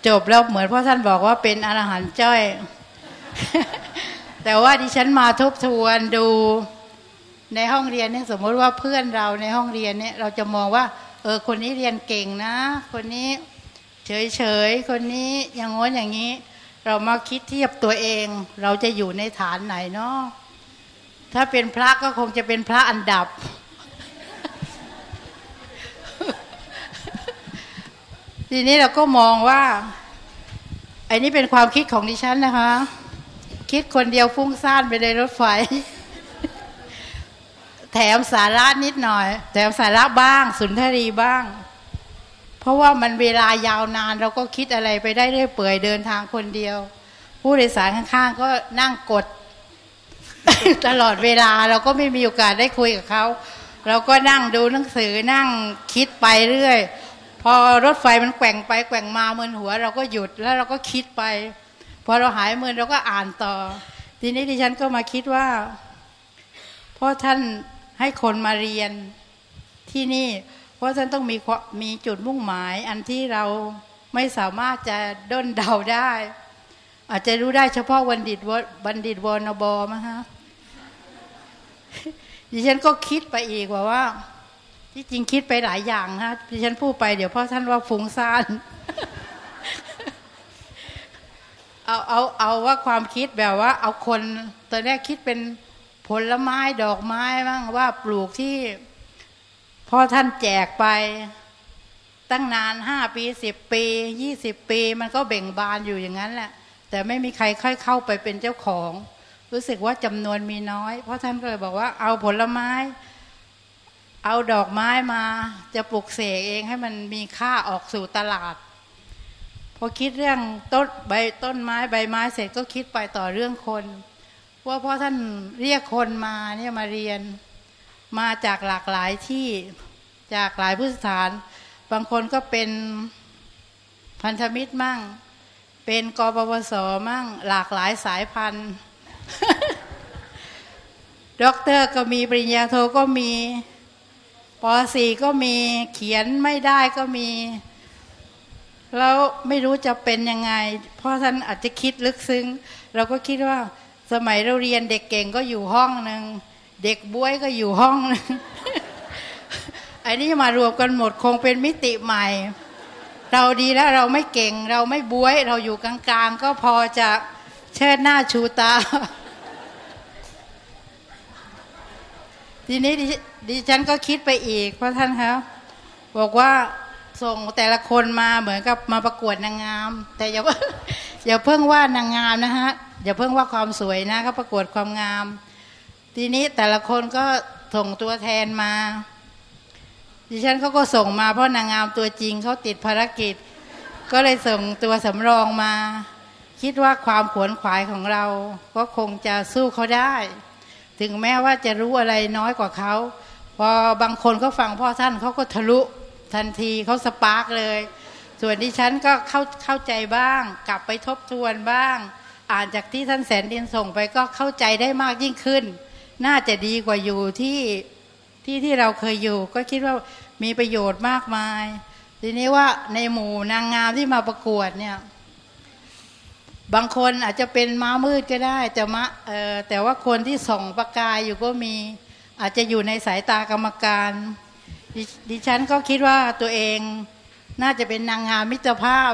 S13: จบแล้วเหมือนพ่อท่านบอกว่าเป็นอรหันต์จ้อย แต่ว่าดิฉันมาทบทวนดูในห้องเรียนเนี่ยสมมติว่าเพื่อนเราในห้องเรียนเนี่ยเราจะมองว่า เออคนนี้เรียนเก่งนะ คนนี้เฉยๆคนนี้อย่างง้นอย่างนี้ เรามาคิดเทียบตัวเอง เราจะอยู่ในฐานไหนเนาะ ถ้าเป็นพระก็คงจะเป็นพระอันดับ ทีนี้เราก็มองว่าไอ้นี่เป็นความคิดของดิฉันนะคะ คิดคนเดียวฟุ้งซ่านไปในรถไฟ แถมสาระนิดหน่อย แถมสาระบ้าง สุนทรีบ้าง เพราะว่ามันเวลายาวนานเราก็คิดอะไรไปได้เรื่อยเปื่อยเดินทางคนเดียว ผู้โดยสารข้างๆ ก็นั่งกด ตลอดเวลาเราก็ไม่มีโอกาสได้คุยกับเขาเราก็นั่งดูหนังสือนั่งคิดไปเรื่อย พอรถไฟมันแกว่งไปแกว่งมาเมือนหัว เราก็หยุดแล้วเราก็คิดไป พอเราหายเมือนเราก็อ่านต่อ ทีนี้ดิฉันก็มาคิดว่าพ่อท่านให้คนมาเรียนที่นี่ เพราะฉะนั้นต้องมีมีจุดมุ่งหมาย อันที่เราไม่สามารถจะด้นเดาได้ อาจจะรู้ได้เฉพาะวันดิตบัณฑิตวนบมั้งฮะ ดิฉันก็คิดไปอีกว่าว่า ที่จริงคิดไปหลายอย่างฮะดิฉันพูดไปเดี๋ยวพ่อท่านว่าฟุ้งซ่านเอาเอาเอาว่าความคิดแบบว่า เอาคนตอนแรกคิดเป็นผลไม้ดอกไม้บ้างว่าปลูกที่พ่อท่านแจกไป ตั้งนานห้าปีสิบปียี่สิบปี มันก็เบ่งบานอยู่อย่างนั้นแหละ แต่ไม่มีใครค่อยเข้าไปเป็นเจ้าของ รู้สึกว่าจำนวนมีน้อย เพราะท่านเลยบอกว่าเอาผลไม้ เอาดอกไม้มา จะปลูกเสกเองให้มันมีค่าออกสู่ตลาดพอคิดเรื่องต้นใบต้นไม้ใบไม้เสร็จก็คิดไปต่อเรื่องคน ว่าเพราะท่านเรียกคนมาเนี่ยมาเรียน มาจากหลากหลายที่จากหลายพุทธสถาน บางคนก็เป็นพันธมิตรมั่ง เป็นกปปสมั่ง หลากหลายสายพันธุ์ ด็อกเตอร์ก็มีปริญญาโทก็มีปสี่ก็มีเขียนไม่ได้ก็มี แล้วไม่รู้จะเป็นยังไง เพราะท่านอาจจะคิดลึกซึ้ง เราก็คิดว่าสมัยเราเรียนเด็กเก่งก็อยู่ห้องหนึ่งเด็กบ้วยก็อยู่ห้องนึงอันนี้มารวมกันหมดคงเป็นมิติใหม่ เราดีแล้วเราไม่เก่ง เราไม่บ้วย เราอยู่กลางๆ ก็พอจะเชิดหน้าชูตา ทีนี้ดิฉันก็คิดไปอีก เพราะท่านครับ บอกว่าส่งแต่ละคนมาเหมือนกับมาประกวดนางงาม แต่อย่าอย่าเพิ่งว่านางงามนะฮะอย่าเพิ่งว่าความสวยนะเขาประกวดความงาม ทีนี้แต่ละคนก็ส่งตัวแทนมา ดิฉันเขาก็ส่งมาเพราะนางงามตัวจริงเขาติดภารกิจ ก็เลยส่งตัวสำรองมา คิดว่าความขวนขวายของเรา ก็คงจะสู้เขาได้ ถึงแม้ว่าจะรู้อะไรน้อยกว่าเขาพอบางคนเขาฟังพ่อท่านเขาก็ทะลุทันทีเขาสปาร์กเลย ส่วนดิฉันก็เข้าเข้าใจบ้าง กลับไปทบทวนบ้าง อ่านจากที่ท่านแสนดินส่งไปก็เข้าใจได้มากยิ่งขึ้น น่าจะดีกว่าอยู่ที่ที่ที่เราเคยอยู่ ก็คิดว่ามีประโยชน์มากมาย ทีนี้ว่าในหมู่นางงามที่มาประกวดเนี่ย บางคนอาจจะเป็นม้ามืดก็ได้แต่มะเออแต่ว่าคนที่ส่องประกายอยู่ก็มีอาจจะอยู่ในสายตากรรมการดดิฉันก็คิดว่าตัวเองน่าจะเป็นนางงามมิตรภาพ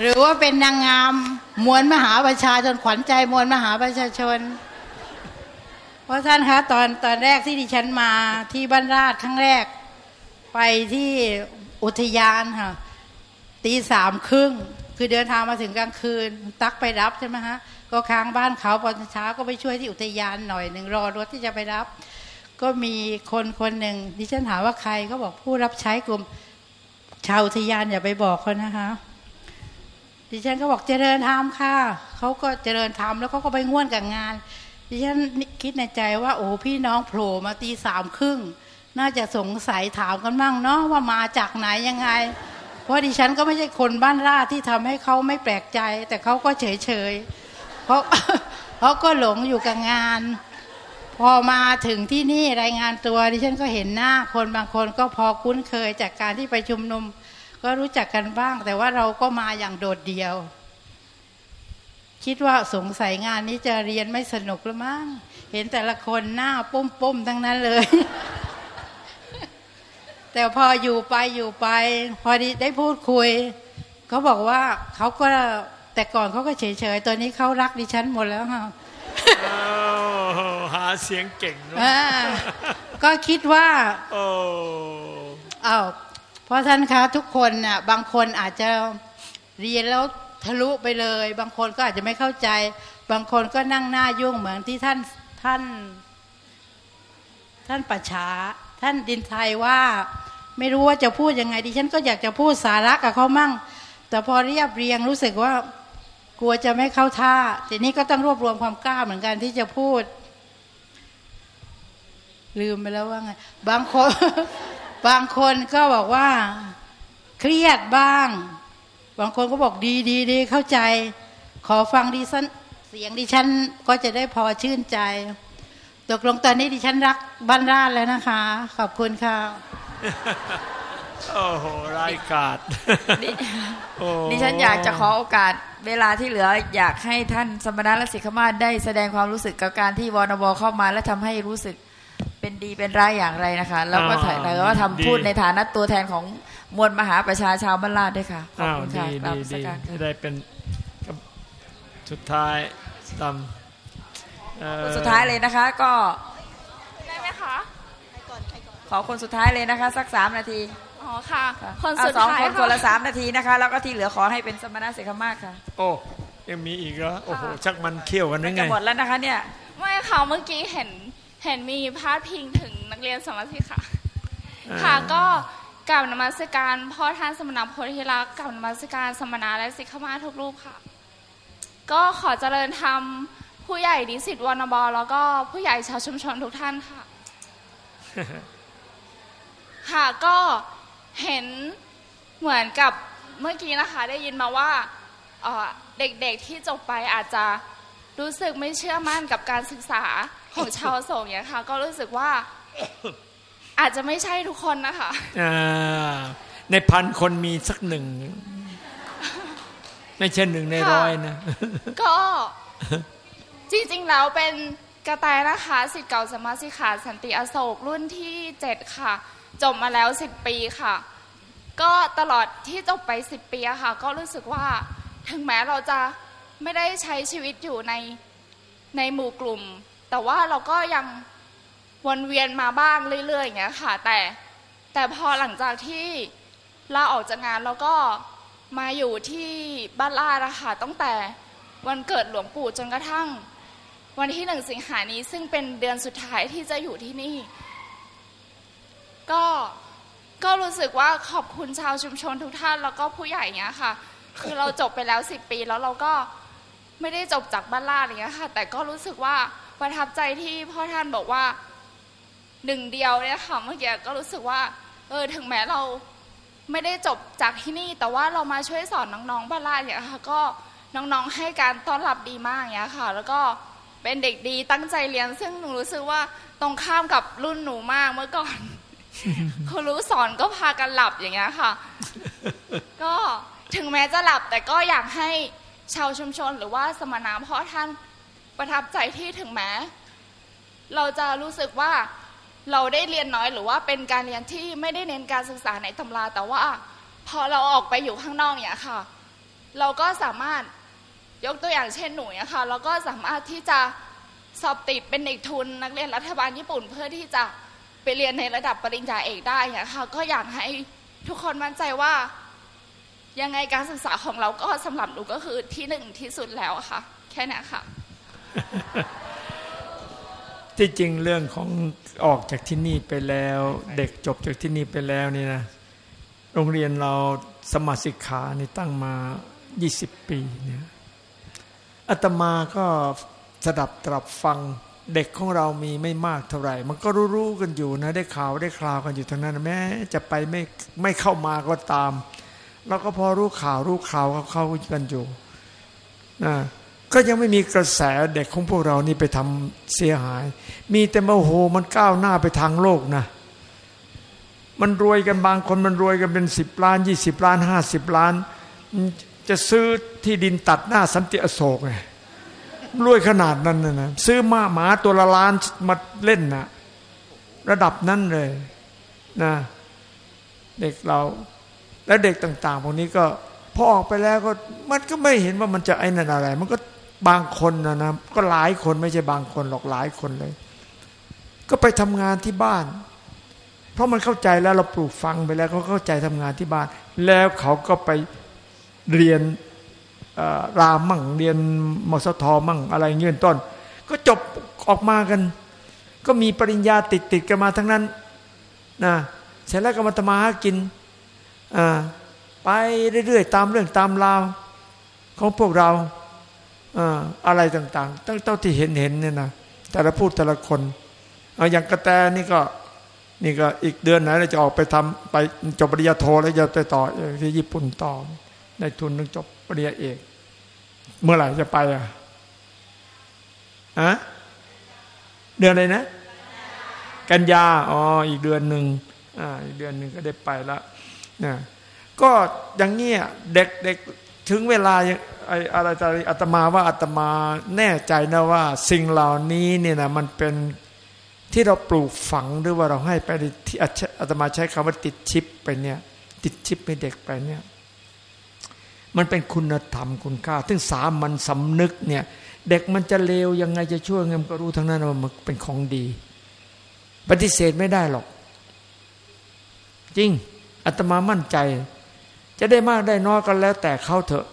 S13: หรือว่าเป็นนางงามมวลมหาประชาชนขวัญใจมวลมหาประชาชน เพราะท่านคะตอนตอนแรกที่ดิฉันมาที่บ้านราชครั้งแรก ไปที่อุทยานค่ะตีสามครึ่ง คือเดินทางมาถึงกลางคืน ตักไปรับใช่ไหมฮะก็ค้างบ้านเขาตอนเช้าก็ไปช่วยที่อุทยานหน่อยหนึ่งรอรถที่จะไปรับ ก็มีคนคนหนึ่งดิฉันถามว่าใครเขาบอกผู้รับใช้กลุ่มชาวอุทยานอย่าไปบอกเขานะคะดิฉันก็บอกเจริญธรรมค่ะเขาก็เจริญธรรมแล้วเขาก็ไปง่วนกับงาน ดิฉันคิดในใจว่า โอ้พี่น้องโผล่มาตีสามครึ่ง น่าจะสงสัยถามกันบ้างเนาะว่ามาจากไหนยังไง เพราะดิฉันก็ไม่ใช่คนบ้านราที่ทำให้เขาไม่แปลกใจ แต่เขาก็เฉยเฉยเพราะเขาก็หลงอยู่กับงาน พอมาถึงที่นี่รายงานตัวดิฉันก็เห็นหน้าคนบางคนก็พอคุ้นเคยจากการที่ไปชุมนุม ก็รู้จักกันบ้าง แต่ว่าเราก็มาอย่างโดดเดี่ยว คิดว่าสงสัยงานนี้จะเรียนไม่สนุกหรือมั้งเห็นแต่ละคนหน้าปุ้มๆทั้งนั้นเลย แต่พออยู่ไปอยู่ไป พอดีได้พูดคุยเขาบอกว่าเขาก็แต่ก่อนเขาก็เฉยๆตัวนี้เขารักดิฉันหมดแล้วค่ะ
S2: อ้าวหาเสียงเก่งเนอะ
S13: อ่าก็คิดว่า
S2: โอ้
S13: อ้าวเพราะท่านคะทุกคนน่ะบางคนอาจจะเรียนแล้วทะลุไปเลย บางคนก็อาจจะไม่เข้าใจ บางคนก็นั่งหน้ายุ่งเหมือนที่ท่านท่าน ท่านปัจฉาท่านดินไทยว่า ไม่รู้ว่าจะพูดยังไงดิฉันก็อยากจะพูดสาระกับเขามั่ง แต่พอเรียบเรียงรู้สึกว่ากลัวจะไม่เข้าท่าทีนี้ก็ต้องรวบรวมความกล้าเหมือนกันที่จะพูด ลืมไปแล้วว่าไง บางคน บางคนก็บอกว่า เครียดบ้าง บางคนก็บอกดีดีดีเข้าใจ ขอฟังดิฉันเสียงดิฉันก็จะได้พอชื่นใจ ตกลงตอนนี้ดิฉันรักบ้านราชแล้วนะคะ ขอบคุณค่ะ
S2: โอ้โหรายกาด
S1: ดิ
S2: โอ้
S1: ดิฉันอยากจะขอโอกาสเวลาที่เหลืออยากให้ท่านสมณะและสิกขมาศได้แสดงความรู้สึกกับการที่วนบเข้ามาและทำให้รู้สึกเป็นดีเป็นร้ายอย่างไรนะคะ แล้วก็ถ่ายแล้วก็ทำพูดในฐานะตัวแทนของมวลมหาประชาชาวบ้านลาดด้วยค่ะขอบ
S2: อ้าว
S1: คุณ
S2: ดี
S1: ค่ะกราบ
S2: ดี
S1: นมัส
S2: ดี
S1: การ
S2: จะได้เป็นกับสุดท้ายตามเอ่อ
S1: คนสุดท้ายเลยนะคะก็
S14: ได้ไหมคะ
S1: ขอคนสุดท้ายเลยนะคะ สักสามนาที
S14: อ๋อค่ะ
S1: ค่ะ
S14: คน
S1: เอา
S14: สุด
S1: สอง
S14: ท้าย
S1: คน
S14: ค่ะ
S1: คนละสามนาทีนะคะ แล้วก็ที่เหลือขอให้เป็นสมณะสิกขมาศค่ะ
S2: โอ้ยังมีอีกเหรอโอ้โหชักมันเขี้ยวกันนึกไง
S1: จะหมดแล้วนะคะ เนี่ย
S14: ไม่ค่ะเมื่อกี้เห็นเห็นมีพาดพิงถึงนักเรียนสมาธิค่ะ
S2: อ่า
S14: ค่ะก็กล่าวนมัสการพ่อท่านสมณโพธิลักษณ์กล่าวนมัสการสมณะและสิกขมาทุกรูปค่ะ ก็ขอเจริญธรรมผู้ใหญ่นิสิตวนบแล้วก็ผู้ใหญ่ชาวชุมชนทุกท่านค่ะ ค่ะก็เห็นเหมือนกับเมื่อกี้นะคะ ได้ยินมาว่าเอ่อเด็กๆที่จบไปอาจจะรู้สึกไม่เชื่อมั่นกับการศึกษาของชาวโศกเนี่ยค่ะก็รู้สึกว่าอาจจะไม่ใช่ทุกคนนะคะ
S2: อ่าในพันคนมีสักหนึ่ง ไม่ใช่หนึ่งในร้อยนะ
S14: ก็จริงๆแล้วเป็นกระแตนะคะสิทธิ์เก่าสมาชิกขาสันติอโศกรุ่นที่7ค่ะ จบมาแล้ว 10 ปีค่ะ ก็ตลอดที่จบไป 10 ปีอะค่ะ ก็รู้สึกว่าถึงแม้เราจะไม่ได้ใช้ชีวิตอยู่ในในหมู่กลุ่ม แต่ว่าเราก็ยังวนเวียนมาบ้างเรื่อยๆอย่างเงี้ยค่ะ แต่แต่พอหลังจากที่ลาออกจากงานแล้วก็มาอยู่ที่บ้านลาดอะค่ะตั้งแต่วันเกิดหลวงปู่จนกระทั่ง วันที่หนึ่งสิงหานี้ซึ่งเป็นเดือนสุดท้ายที่จะอยู่ที่นี่ ก็ก็รู้สึกว่าขอบคุณชาวชุมชนทุกท่านแล้วก็ผู้ใหญ่เนี้ยค่ะ คือเราจบไปแล้วสิบปีแล้วเราก็ไม่ได้จบจากบ้านลาดอย่างเงี้ยค่ะ แต่ก็รู้สึกว่าประทับใจที่พ่อท่านบอกว่าหนึ่งเดียวเนี่ยค่ะเมื่อกี้ก็รู้สึกว่า เออถึงแม้เราไม่ได้จบจากที่นี่ แต่ว่าเรามาช่วยสอนน้องๆบ้านลาดเนี่ยค่ะก็น้องๆให้การต้อนรับดีมากอย่างเงี้ยค่ะ แล้วก็เป็นเด็กดีตั้งใจเรียน ซึ่งหนูรู้สึกว่าตรงข้ามกับรุ่นหนูมากเมื่อก่อน ครูรู้สอนก็พากันหลับอย่างเงี้ยค่ะ ก็ถึงแม้จะหลับแต่ก็อยากให้ชาวชุมชนหรือว่าสมณะเพราะท่านประทับใจที่ถึงแม้ เราจะรู้สึกว่าเราได้เรียนน้อยหรือว่าเป็นการเรียนที่ไม่ได้เน้นการศึกษาในตำรา แต่ว่าพอเราออกไปอยู่ข้างนอกเนี่ยค่ะ เราก็สามารถยกตัวอย่างเช่นหนูเนี่ยค่ะเราก็สามารถที่จะสอบติดเป็นเด็กทุนนักเรียนรัฐบาลญี่ปุ่นเพื่อที่จะ ไปเรียนในระดับปริญญาเอกได้เนี่ยค่ะก็อยากให้ทุกคนมั่นใจว่า ยังไงการศึกษาของเราก็สำหรับหนูก็คือที่หนึ่งที่สุดแล้วค่ะ แค่นี้ยค่ะ
S2: ที่จริงเรื่องของออกจากที่นี่ไปแล้ว เด็กจบจากที่นี่ไปแล้วนี่นะโรงเรียนเราสมาสิกขานี่ตั้งมา 20 ปีเนี่ยอาตมาก็สดับตรับฟัง เด็กของเรามีไม่มากเท่าไหร่ มันก็รู้ๆกันอยู่นะ ได้ข่าวได้คราวกันอยู่ทั้งนั้นแม้จะไปไม่ไม่เข้ามาก็ตามเราก็พอรู้ข่าวรู้ข่าวเขาเข้ากันอยู่นะก็ยังไม่มีกระแสเด็กของพวกเรานี่ไปทำเสียหาย มีแต่โมโหมันก้าวหน้าไปทางโลกนะ มันรวยกันบางคนมันรวยกันเป็นสิบล้านยี่สิบล้านห้าสิบล้าน จะซื้อที่ดินตัดหน้าสันติอโศกไง รวยขนาดนั้นนะนะซื้อม้าหมาตัวละล้านมาเล่นนะระดับนั้นเลยนะเด็กเรา และเด็กต่าง ๆ พวกนี้ก็พอออกไปแล้วก็มันก็ไม่เห็นว่ามันจะไอ้นั่นอะไร มันก็บางคนนะนะก็หลายคนไม่ใช่บางคนหรอกหลายคนเลย ก็ไปทำงานที่บ้าน เพราะมันเข้าใจแล้วเราปลูกฟังไปแล้วเขาเข้าใจทำงานที่บ้าน แล้วเขาก็ไปเรียน รามมั่งเรียนมสทมั่งอะไรเงี้ยต้น ก็จบออกมากัน ก็มีปริญญาติดติดกันมาทั้งนั้นนะเสร็จแล้วก็มาทำมาหากินไปเรื่อยๆ ตามเรื่องตามราวของพวกเราอะไรต่างๆ ตั้งเท่าที่เห็นเห็นเนี่ยนะแต่ละพูดแต่ละคนเอาอย่างกระแตนี่ก็นี่ก็อีกเดือนไหนเราจะออกไปทำไปจบปริญญาโทแล้วจะไปต่อที่ญี่ปุ่นต่อในทุนนึงจบปริญญาเอก เมื่อไหร่จะไปอะอะเดือนอะไรนะ กันยาอ๋ออีกเดือนหนึ่งอ่าอีกเดือนหนึ่งก็ได้ไปแล้วนะก็อย่างเงี้ยเด็กเด็กถึงเวลาไอ้อะไรจะอาตมาว่าอาตมาแน่ใจนะว่า สิ่งเหล่านี้เนี่ยนะมันเป็นที่เราปลูกฝังหรือว่าเราให้ไปที่อาตมาใช้คำว่าติดชิปไปเนี่ย ติดชิปไปเด็กไปเนี่ย มันเป็นคุณธรรมคุณค่าถึงสามันสำนึกเนี่ย เด็กมันจะเลวยังไงจะช่วยไงมันก็รู้ทั้งนั้นว่ามันเป็นของดี ปฏิเสธไม่ได้หรอก จริงอาตมามั่นใจ จะได้มากได้น้อยกันแล้ว แต่เขาเถอะ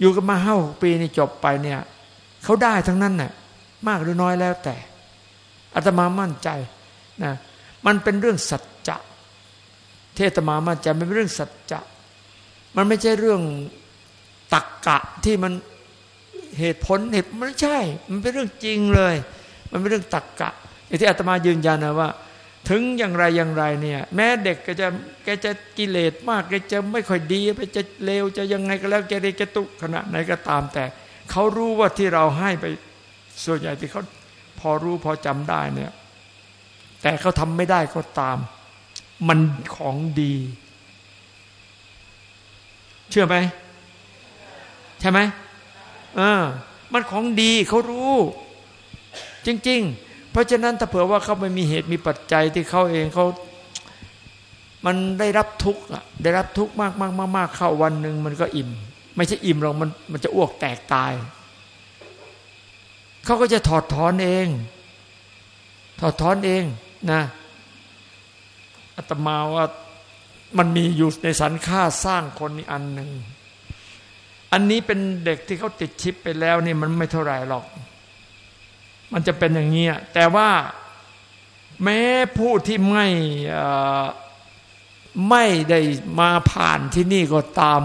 S2: อยู่กันมาห้าปีนี่จบไปเนี่ยเขาได้ทั้งนั้นน่ะมากหรือน้อยแล้วแต่อาตมามั่นใจนะมันเป็นเรื่องสัจจะเทตมามั่นใจมันเป็นเรื่องสัจจะมันไม่ใช่เรื่อง ตักกะที่มันเหตุผลเหตุมันไม่ใช่ มันเป็นเรื่องจริงเลย มันเป็นเรื่องตักกะอย่างที่อาตมายืนยันนะว่า ถึงอย่างไรอย่างไรเนี่ย แม้เด็กก็จะแกจะกิเลสมากแกจะไม่ค่อยดีไปจะเลวจะยังไงก็แล้วแกได้แกตุกขณะไหนก็ตามแต่ เขารู้ว่าที่เราให้ไปส่วนใหญ่ที่เขาพอรู้พอจำได้เนี่ย แต่เขาทำไม่ได้ก็ตาม มันของดี เชื่อไหม ใช่ไหมเออ มันของดีเขารู้ จริง ๆ เพราะฉะนั้นถ้าเผื่อว่าเขาไม่มีเหตุมีปัจจัยที่เขาเองเขา มันได้รับทุกข์ได้รับทุกข์มากมากมากมากเข้าวันหนึ่งมันก็อิ่ม ไม่ใช่อิ่มหรอกมันมันจะอ้วกแตกตายเขาก็จะถอดถอนเอง ถอดถอนเองนะอาตมาว่ามันมีอยู่ในสรรค่าสร้างคนนี้อันหนึ่ง อันนี้เป็นเด็กที่เขาติดชิปไปแล้วนี่มันไม่เท่าไหร่หรอก มันจะเป็นอย่างนี้แต่ว่าแม้ผู้ที่ไม่ไม่ได้มาผ่านที่นี่ก็ตาม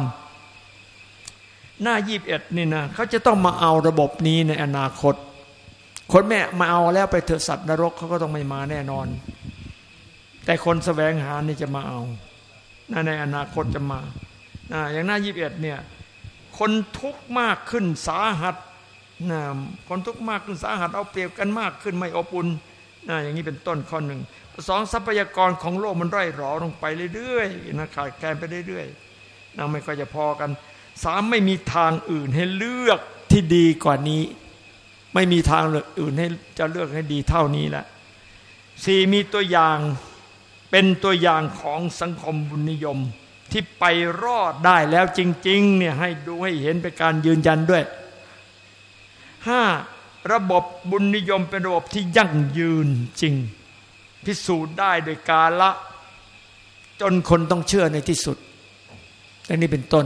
S2: หน้ายีบเอ็ดนี่นะเขาจะต้องมาเอาระบบนี้ในอนาคต คนแม่มาเอาแล้วไปเถอะสัตว์นรกเขาก็ต้องไม่มาแน่นอน แต่คนสแสวงหานี่จะมาเอา ในอนาคตจะมา อย่างหน้ายีบเอ็ดเนี่ย คนทุกข์มากขึ้นสาหัสนะคนทุกข์มากขึ้นสาหัสเอาเปรียบกันมากขึ้นไม่อบอุ่นนะอย่างนี้เป็นต้นข้อหนึ่งสองทรัพยากรของโลกมันร่อยหรอลงไปเรื่อยๆนะขาดแคลนไปเรื่อยๆนะไม่ค่อยจะพอกันสามไม่มีทางอื่นให้เลือกที่ดีกว่านี้ ไม่มีทางเลือกอื่นให้จะเลือกให้ดีเท่านี้ละสี่มีตัวอย่างเป็นตัวอย่างของสังคมบุญนิยม ที่ไปรอดได้แล้วจริง ๆ เนี่ยให้ดูให้เห็นเป็นการยืนยันด้วยห้าระบบบุญนิยมเป็นระบบที่ยั่งยืนจริง พิสูจน์ได้โดยกาละ จนคนต้องเชื่อในที่สุดและนี่เป็นต้น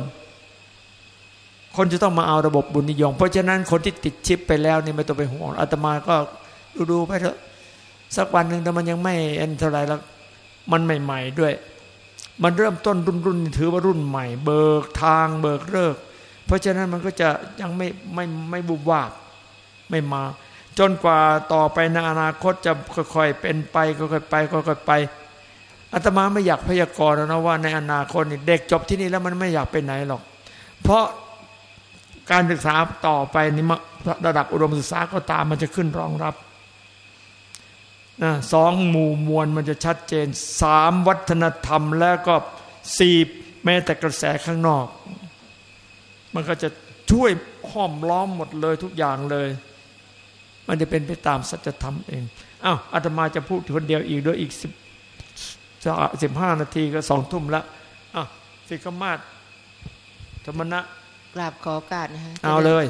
S2: คนจะต้องมาเอาระบบบุญนิยม เพราะฉะนั้นคนที่ติดชิปไปแล้วนี่ไม่ต้องไปห่วงอาตมาก็ดูๆไปเถอะสักวันหนึ่งแต่มันยังไม่เอ็นเท่าไรแล้วมันใหม่ ๆ ด้วย มันเริ่มต้นรุ่นรุ่นถือว่ารุ่นใหม่ เบิกทางเบิกเลิก เพราะฉะนั้นมันก็จะยังไม่ไม่ไม่บุบวาบไม่มา จนกว่าต่อไปในอนาคตจะค่อยๆเป็นไปค่อยๆไปค่อยๆไปอาตมาไม่อยากพยากรณ์นะว่าในอนาคตเด็กจบที่นี่แล้วมันไม่อยากไปไหนหรอก เพราะการศึกษาต่อไปนี่ระดับอุดมศึกษาก็ตามมันจะขึ้นรองรับ สองหมู่มวลมันจะชัดเจนสามวัฒนธรรมแล้วก็สี่แม้แต่กระแสข้างนอก มันก็จะช่วยห้อมล้อมหมดเลยทุกอย่างเลย มันจะเป็นไปตามสัจธรรมเองอ้าวอาตมาจะพูดคนเดียวอีกด้วยอีกสิบสิบห้านาทีก็สองทุ่มแล้วอะสิกมาศธรรมณะ
S15: กราบขอโอกาสนะคะ
S2: เอาเลย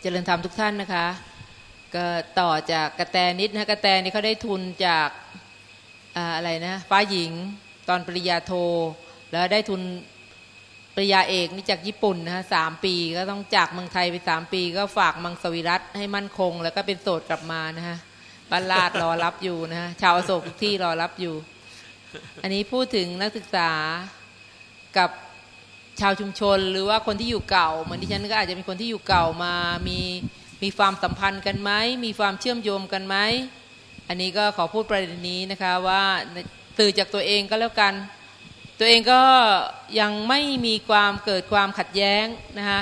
S15: เจริญธรรมทุกท่านนะคะ ก็ต่อจากกระแตนิดนะกระแตนี่เขาได้ทุนจากอะไรนะฟ้าหญิงตอนปริญญาโท แล้วได้ทุนปริญญาเอกนี่จากญี่ปุ่นนะฮะสามปีก็ต้องจากเมืองไทยไปสามปี ก็ฝากมังสวิรัตให้มั่นคง แล้วก็เป็นโสดกลับมานะฮะบ้านลาดรอรับอยู่นะฮะชาวโศกทุกที่รอรับอยู่ อันนี้พูดถึงนักศึกษากับชาวชุมชน หรือว่าคนที่อยู่เก่าเหมือนที่ฉันก็อาจจะเป็นคนที่อยู่เก่ามามี มีความสัมพันธ์กันไหมมีความเชื่อมโยงกันไหมอันนี้ก็ขอพูดประเด็นนี้นะคะว่าตื่นจากตัวเองก็แล้วกัน ตัวเองก็ยังไม่มีความเกิดความขัดแย้งนะคะ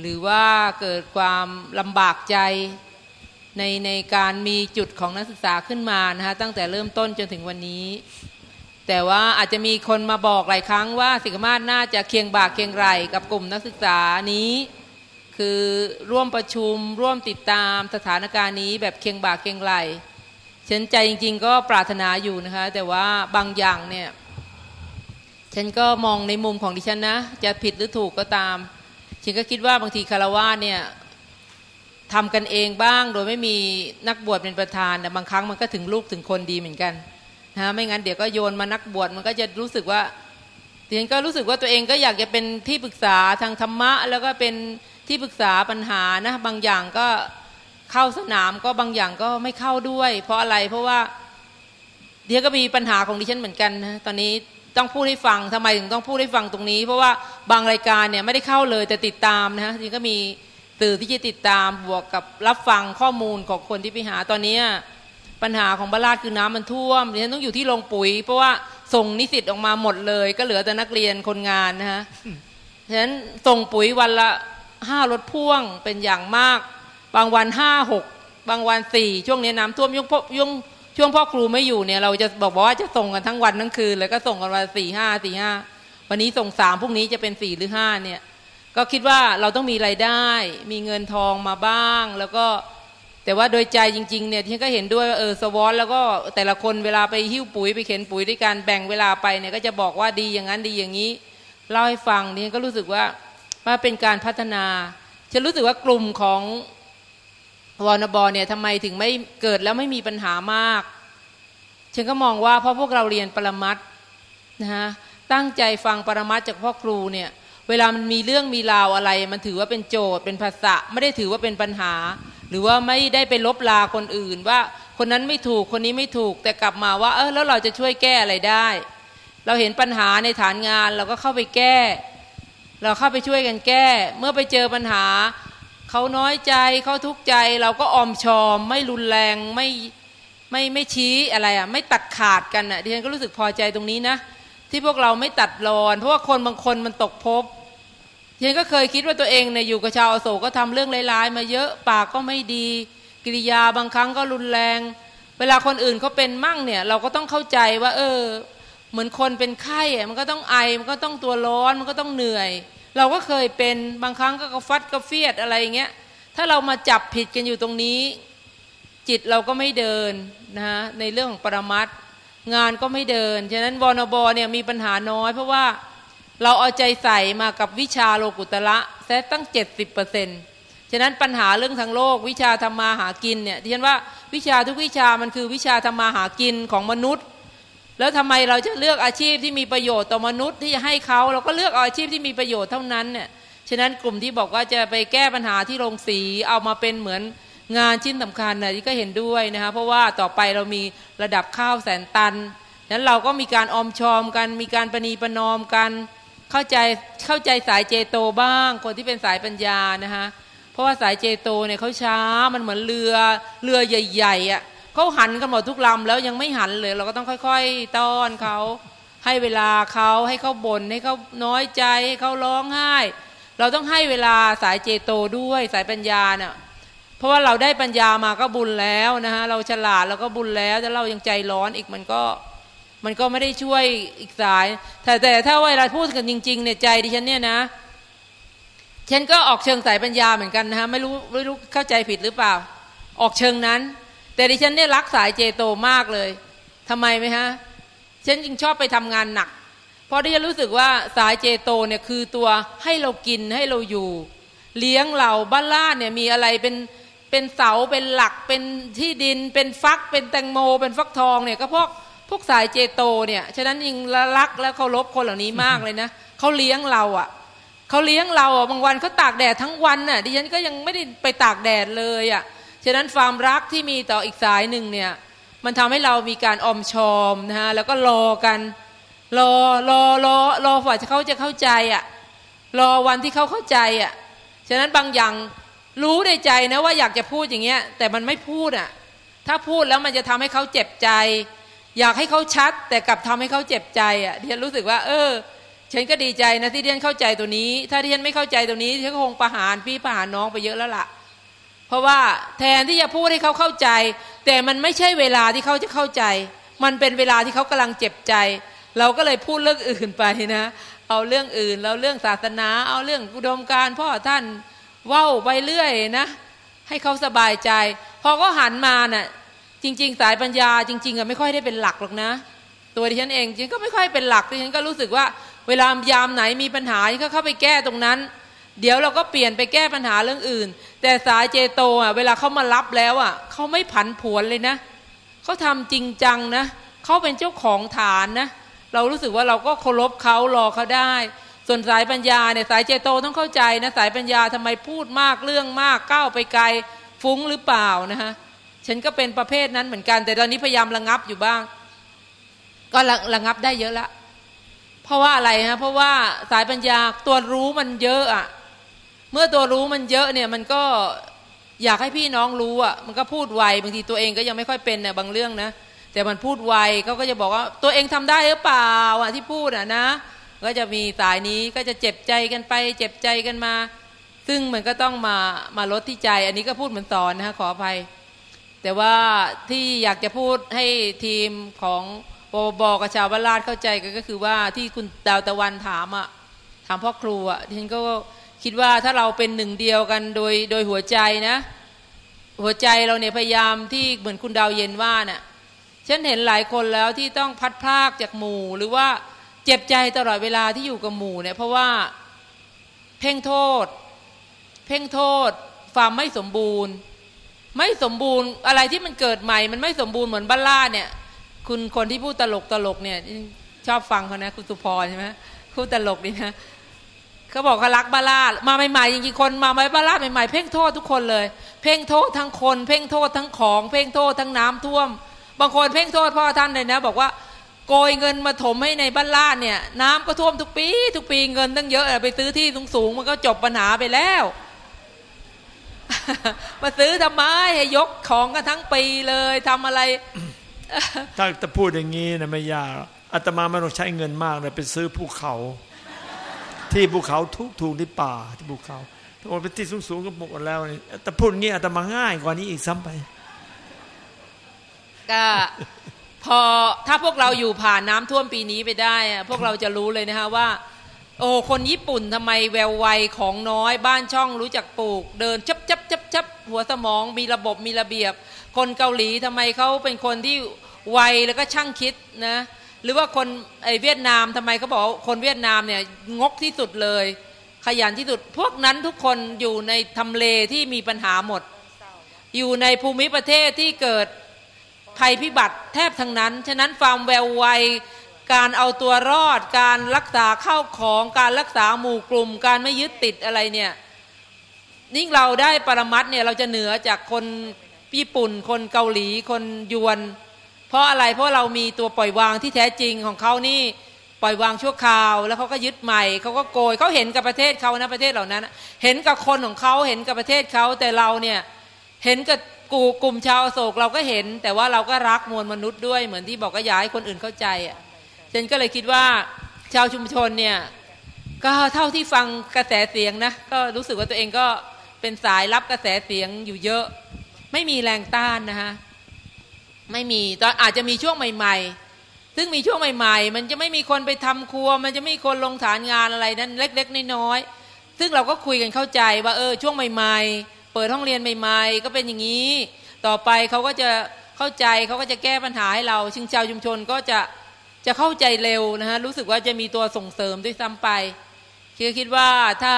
S15: หรือว่าเกิดความลำบากใจในในการมีจุดของนักศึกษาขึ้นมานะคะตั้งแต่เริ่มต้นจนถึงวันนี้ แต่ว่าอาจจะมีคนมาบอกหลายครั้งว่าสิกมาศน่าจะเคียงบากเคียงไหลกับกลุ่มนักศึกษานี้ คือร่วมประชุมร่วมติดตามสถานการณ์นี้แบบเคียงบ่าเคียงไหลฉันใจจริง ๆ ก็ปรารถนาอยู่นะคะ แต่ว่าบางอย่างเนี่ยฉันก็มองในมุมของดิฉันนะ จะผิดหรือถูกก็ตาม ฉันก็คิดว่าบางทีคารวะเนี่ยทำกันเองบ้าง โดยไม่มีนักบวชเป็นประธานแต่บางครั้งมันก็ถึงลูกถึงคนดีเหมือนกันนะไม่งั้นเดี๋ยวก็โยนมานักบวชมันก็จะรู้สึกว่าเดียนก็รู้สึกว่าตัวเองก็อยากจะเป็นที่ปรึกษาทางธรรมะ แล้วก็เป็น ที่ปรึกษาปัญหานะบางอย่างก็เข้าสนามก็บางอย่างก็ไม่เข้าด้วย เพราะอะไรเพราะว่าเดี๋ยวก็มีปัญหาของดิฉันเหมือนกันนะตอนนี้ต้องพูดให้ฟังทำไมถึงต้องพูดให้ฟังตรงนี้ เพราะว่าบางรายการเนี่ยไม่ได้เข้าเลยแต่ติดตามนะฮะทีก็มีตื่นที่จะติดตามบวกกับรับฟังข้อมูลของคนที่ไปหาตอนนี้ปัญหาของบาลาดคือน้ำมันท่วมดิฉันต้องอยู่ที่โรงปุ๋ย เพราะว่าส่งนิสิตออกมาหมดเลย ก็เหลือแต่นักเรียนคนงานนะฮะฉะนั้นส่งปุ๋ยวันละ ห้ารถพ่วงเป็นอย่างมาก บางวันห้าหกบางวันสี่ช่วงนี้น้ำท่วมยุ่งยุ่งช่วงพ่อครูไม่อยู่เนี่ยเราจะบอกว่าจะส่งกันทั้งวันทั้งคืนเลยก็ส่งกันวันสี่ห้าสี่ห้าวันนี้ส่งสามพรุ่งนี้จะเป็นสี่หรือห้าเนี่ย ก็คิดว่าเราต้องมีไรายได้ มีเงินทองมาบ้าง แล้วก็แต่ว่าโดยใจจริงๆเนี่ยที่ก็เห็นด้วยเออสวอนแล้วก็แต่ละคนเวลาไปหิ้วปุ๋ยไปเข็นปุ๋ยด้วยการแบ่งเวลาไปเนี่ยก็จะบอกว่าดีอย่างนั้นดีอย่างนี้เล่าให้ฟังนี่ก็รู้สึกว่า ว่าเป็นการพัฒนาฉันรู้สึกว่ากลุ่มของวอนบอเนี่ยทำไมถึงไม่เกิดแล้วไม่มีปัญหามากฉันก็มองว่าเพราะพวกเราเรียนปรมัตนะฮะตั้งใจฟังปรมัตจากพ่อครูเนี่ย เวลามันมีเรื่องมีราวอะไร มันถือว่าเป็นโจทย์เป็นภาษาไม่ได้ถือว่าเป็นปัญหา หรือว่าไม่ได้ไปลบลาคนอื่น ว่าคนนั้นไม่ถูกคนนี้ไม่ถูก แต่กลับมาว่า เออแล้วเราจะช่วยแก้อะไรได้ เราเห็นปัญหาในฐานงานเราก็เข้าไปแก้ เราเข้าไปช่วยกันแก้ เมื่อไปเจอปัญหาเขาน้อยใจเขาทุกข์ใจ เราก็ออมชอม ไม่รุนแรงไม่ไม่ไม่ชี้อะไรอะไม่ตัดขาดกันอะดิฉันก็รู้สึกพอใจตรงนี้นะ ที่พวกเราไม่ตัดรอน เพราะว่าคนบางคนมันตกภพยังก็เคยคิดว่าตัวเองเนี่ยอยู่กับชาวโศกก็ทำเรื่องร้ายๆ มาเยอะปากก็ไม่ดี กิริยาบางครั้งก็รุนแรง เวลาคนอื่นเขาเป็นมั่งเนี่ย เราก็ต้องเข้าใจว่า เออ เหมือนคนเป็นไข้มันก็ต้องไอมันก็ต้องตัวร้อนมันก็ต้องเหนื่อย เราก็เคยเป็นบางครั้งก็กระฟัดกระเฟียดอะไรอย่างเงี้ยถ้าเรามาจับผิดกันอยู่ตรงนี้ จิตเราก็ไม่เดินนะฮะในเรื่องของปรมัตงานก็ไม่เดิน ฉะนั้นบอนบเนี่ยมีปัญหาน้อย เพราะว่าเราเอาใจใส่มากับวิชาโลกุตละแท้ตั้งเจ็ดสิบเปอร์เซ็นต์ฉะนั้นปัญหาเรื่องทางโลกวิชาธรรมาหากินเนี่ยที่ฉันว่าวิชาทุกวิชามันคือวิชาธรรมาหากินของมนุษย์ แล้วทำไมเราจะเลือกอาชีพที่มีประโยชน์ต่อมนุษย์ที่จะให้เขาเราก็เลือกอาชีพที่มีประโยชน์เท่านั้นเนี่ยฉะนั้นกลุ่มที่บอกว่าจะไปแก้ปัญหาที่โรงสีเอามาเป็นเหมือนงานชิ้นสำคัญนะที่ก็เห็นด้วยนะคะเพราะว่าต่อไปเรามีระดับข้าวแสนตันนั้นเราก็มีการอมชอมกัน มีการประนีประนอมกันเข้าใจเข้าใจสายเจโตบ้าง คนที่เป็นสายปัญญานะคะเพราะว่าสายเจโตเนี่ยเขาช้ามันเหมือนเรือเรือใหญ่ๆอะ เขาหันกันหมดทุกลำแล้วยังไม่หันเลยเราก็ต้องค่อย ๆ ต้อนเขาให้เวลาเขาให้เขาบน่นให้เขาน้อยใจให้เขาร้องไห้ เราต้องให้เวลาสายเจโตด้วยสายปัญญาเนะ่ยเพราะว่าเราได้ปัญญามาก็บุญแล้วนะฮะเราฉลาดแล้วก็บุญแล้วแต่เรายังใจร้อนอีกมันก็มันก็ไม่ได้ช่วยอีกสาย แต่แต่ถ้าเวลาพูดกันจริงๆเนี่ยใจดิฉันเนี่ยนะฉันก็ออกเชิงสายปัญญาเหมือนกันนะฮะไม่รู้ไม่รู้เข้าใจผิดหรือเปล่า ออกเชิงนั้น แต่ดิฉันเนี่ยรักสายเจโตมากเลยทำไมไหมฮะฉันจึงชอบไปทำงานหนัก เพราะดิฉันรู้สึกว่าสายเจโตเนี่ยคือตัวให้เรากินให้เราอยู่ เลี้ยงเราบ้านล่าเนี่ยมีอะไรเป็นเป็นเสาเป็นหลักเป็นที่ดิน เป็นฟักเป็นแตงโม เป็นฟักทองเนี่ยก็พวกพวกสายเจโตเนี่ยฉะนั้นยิงรักและเคารพคนเหล่านี้มากเลยนะเขาเลี้ยงเราอะเขาเลี้ยงเราอะบางวันเขาตากแดดทั้งวันน่ะดิฉันก็ยังไม่ได้ไปตากแดดเลยอะ ฉะนั้นความรักที่มีต่ออีกสายหนึ่งเนี่ยมันทำให้เรามีการอมชอมนะฮะแล้วก็รอกันรอรอรอรอฝ่ายเขาจะเข้าใจอะรอวันที่เขาเข้าใจอะฉะนั้นบางอย่างรู้ในใจนะว่าอยากจะพูดอย่างเงี้ยแต่มันไม่พูดอะถ้าพูดแล้วมันจะทำให้เขาเจ็บใจ อยากให้เขาชัด แต่กลับทำให้เขาเจ็บใจอะดิฉันรู้สึกว่า เออฉันก็ดีใจนะที่เดียนเข้าใจตัวนี้ ถ้าเดียนไม่เข้าใจตัวนี้ฉันก็คงประหารพี่ประหารน้องไปเยอะแล้วล่ะ เพราะว่าแทนที่จะพูดให้เขาเข้าใจ แต่มันไม่ใช่เวลาที่เขาจะเข้าใจ มันเป็นเวลาที่เขากำลังเจ็บใจ เราก็เลยพูดเรื่องอื่นไปนะ เอาเรื่องอื่นเราเรื่องศาสนา เอาเรื่องอุดมการพ่อท่านว้าไปเรื่อยนะ ให้เขาสบายใจ พอก็หันมาน่ะจริง ๆ สายปัญญาจริงๆอะไม่ค่อยได้เป็นหลักหรอกนะ ตัวดิฉันเองจริงก็ไม่ค่อยเป็นหลักดิฉันก็รู้สึกว่า เวลายามไหนมีปัญหาก็เข้าไปแก้ตรงนั้น เดี๋ยวเราก็เปลี่ยนไปแก้ปัญหาเรื่องอื่น แต่สายเจโตอะเวลาเขามารับแล้วอะเขาไม่ผันผวนเลยนะเขาทำจริงจังนะเขาเป็นเจ้าของฐานนะเรารู้สึกว่าเราก็เคารพเขารอเขาได้ ส่วนสายปัญญาเนี่ยสายเจโตต้องเข้าใจนะสายปัญญาทำไมพูดมากเรื่องมากก้าวไปไกลฟุ้งหรือเปล่านะฮะฉันก็เป็นประเภทนั้นเหมือนกัน แต่ตอนนี้พยายามระงับอยู่บ้าง ก็ระงับได้เยอะละเพราะว่าอะไรฮะเพราะว่าสายปัญญาตัวรู้มันเยอะอะ เมื่อตัวรู้มันเยอะเนี่ยมันก็อยากให้พี่น้องรู้อะมันก็พูดไวบางทีตัวเองก็ยังไม่ค่อยเป็นเนี่ยบางเรื่องนะแต่มันพูดไวเขาก็จะบอกว่าตัวเองทำได้หรือเปล่าอะที่พูดอะนะ ก็จะมีสายนี้ก็จะเจ็บใจกันไป เจ็บใจกันมา ซึ่งมันก็ต้องมามาลดที่ใจ อันนี้ก็พูดเหมือนสอนนะขออภัย แต่ว่าที่อยากจะพูดให้ทีมของปบอกกับชาวบ้านลาดเข้าใจกันก็คือว่าที่คุณดาวตะวันถามอะถามพ่อครูอะฉันก็ คิดว่าถ้าเราเป็นหนึ่งเดียวกันโดยโดยหัวใจนะ หัวใจเราเนี่ยพยายามที่เหมือนคุณดาวเย็นว่าเนะ่ยฉันเห็นหลายคนแล้วที่ต้องพัดพลากจากหมู่หรือว่าเจ็บใจตลอดเวลาที่อยู่กับหมู่เนี่ยเพราะว่าเพ่งโทษ เพ่งโทษความไม่สมบูรณ์ ไม่สมบูรณ์อะไรที่มันเกิดใหม่ มันไม่สมบูรณ์เหมือนบ้านล่าเนี่ย คุณคนที่พูดตลกตลกเนี่ย ชอบฟังเขานะ คุณสุพรใช่ไหมพูดตลกดีนะ เขาบอกเขารักบาลาดมาใหม่ๆจริงๆคนมาใหม่บาลาดใหม่ๆเพ่งโทษทุกคนเลย เพ่งโทษทั้งคน เพ่งโทษทั้งของ เพ่งโทษทั้งน้ำท่วม บางคนเพ่งโทษพ่อท่านเลยนะ บอกว่าโกยเงินมาถมให้ในบ้านลาดเนี่ยน้ำก็ท่วมทุกปี ทุกปีเงินตั้งเยอะไปซื้อที่สูงๆมันก็จบปัญหาไปแล้ว มาซื้อทำไมให้ยกของกันทั้งปีเลยทำอะไร
S2: ถ้าจะพูดอย่างนี้นะไม่ยากอาตมาไม่ต้องใช้เงินมากเลยไปซื้อภูเขา ที่ภูเขาทุกถูกที่ป่าที่ภูเขาถ้าเป็นที่สูงๆก็หมดแล้วนี่แต่พูดงี้อาตมาง่ายกว่านี้อีกซ้ำไป
S15: ก็พอถ้าพวกเราอยู่ผ่านน้ำท่วมปีนี้ไปได้พวกเราจะรู้เลยนะคะว่า โอ้คนญี่ปุ่นทำไมแวววัยของน้อยบ้านช่องรู้จักปลูก เดินจับจับจับจับหัวสมองมีระบบมีระเบียบ คนเกาหลีทำไมเขาเป็นคนที่ไวแล้วก็ช่างคิดนะ หรือว่าคนไอเวียดนามทำไมเขาบอกคนเวียดนามเนี่ยงกที่สุดเลย ขยันที่สุด พวกนั้นทุกคนอยู่ในทำเลที่มีปัญหาหมด อยู่ในภูมิประเทศที่เกิดภัยพิบัติแทบทั้งนั้น ฉะนั้นความแววไวการเอาตัวรอด การรักษาเข้าของการรักษาหมู่กลุ่ม การไม่ยึดติดอะไรเนี่ยนิ่งเราได้ปรมัตเนี่ยเราจะเหนือจากคนญี่ปุ่น คนเกาหลีคนยวน เพราะอะไรเพราะเรามีตัวปล่อยวางที่แท้จริงของเขานี่ปล่อยวางชั่วคราว แล้วเขาก็ยึดใหม่เขาก็โกยเขาเห็นกับประเทศเขานะประเทศเหล่านั้น เห็นกับคนของเขาเห็นกับประเทศเขาแต่เราเนี่ยเห็นกับกูกลุ่มชาวโศกเราก็เห็น แต่ว่าเราก็รักมวลมนุษย์ด้วยเหมือนที่บอกก็อยากให้คนอื่นเข้าใจอะฉันก็เลยคิดว่าชาวชุมชนเนี่ยก็เท่าที่ฟังกระแสเสียงนะก็รู้สึกว่าตัวเองก็เป็นสายรับกระแสเสียงอยู่เยอะ ไม่มีแรงต้านนะฮะ ไม่มีตอนอาจจะมีช่วงใหม่ ๆ ซึ่งมีช่วงใหม่ ๆ มันจะไม่มีคนไปทำครัว มันจะไม่มีคนลงฐานงานอะไรนั้น เล็ก ๆ น้อยๆซึ่งเราก็คุยกันเข้าใจว่าเออช่วงใหม่ ๆ เปิดห้องเรียนใหม่ ๆ ก็เป็นอย่างนี้ ต่อไปเขาก็จะเข้าใจเขาก็จะแก้ปัญหาให้เราชิงชาวชุมชนก็จะจะเข้าใจเร็วนะฮะรู้สึกว่าจะมีตัวส่งเสริมด้วยซ้ำไปคือคิดว่าถ้า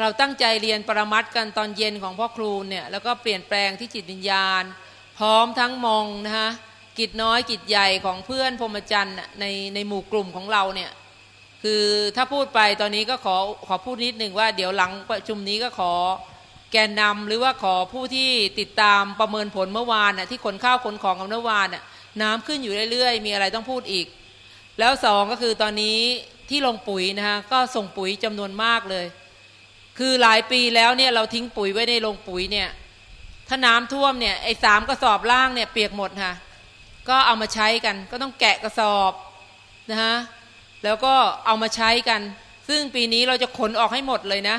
S15: เราตั้งใจเรียนปรมัตกันตอนเย็นของพ่อครูเนี่ยแล้วก็เปลี่ยนแปลงที่จิตวิญญาณ พร้อมทั้งมองนะฮะกิจน้อยกิจใหญ่ของเพื่อนพรมจรรย์ในในหมู่กลุ่มของเราเนี่ยคือถ้าพูดไปตอนนี้ก็ขอขอพูดนิดหนึ่งว่าเดี๋ยวหลังประชุมนี้ก็ขอแกนนำหรือว่าขอผู้ที่ติดตามประเมินผลเมื่อวานน่ะที่ขนข้าวขนของของเมื่อวานน่ะน้ำขึ้นอยู่เรื่อยๆ มีอะไรต้องพูดอีก แล้วสองก็คือตอนนี้ที่ลงปุ๋ยนะฮะก็ส่งปุ๋ยจำนวนมากเลย คือหลายปีแล้วเนี่ยเราทิ้งปุ๋ยไว้ในโรงปุ๋ยเนี่ย ถ้าน้ำท่วมเนี่ยไอ้สามกระสอบล่างเนี่ยเปียกหมดค่ะก็เอามาใช้กัน ก็ต้องแกะกระสอบนะฮะแล้วก็เอามาใช้กัน ซึ่งปีนี้เราจะขนออกให้หมดเลยนะ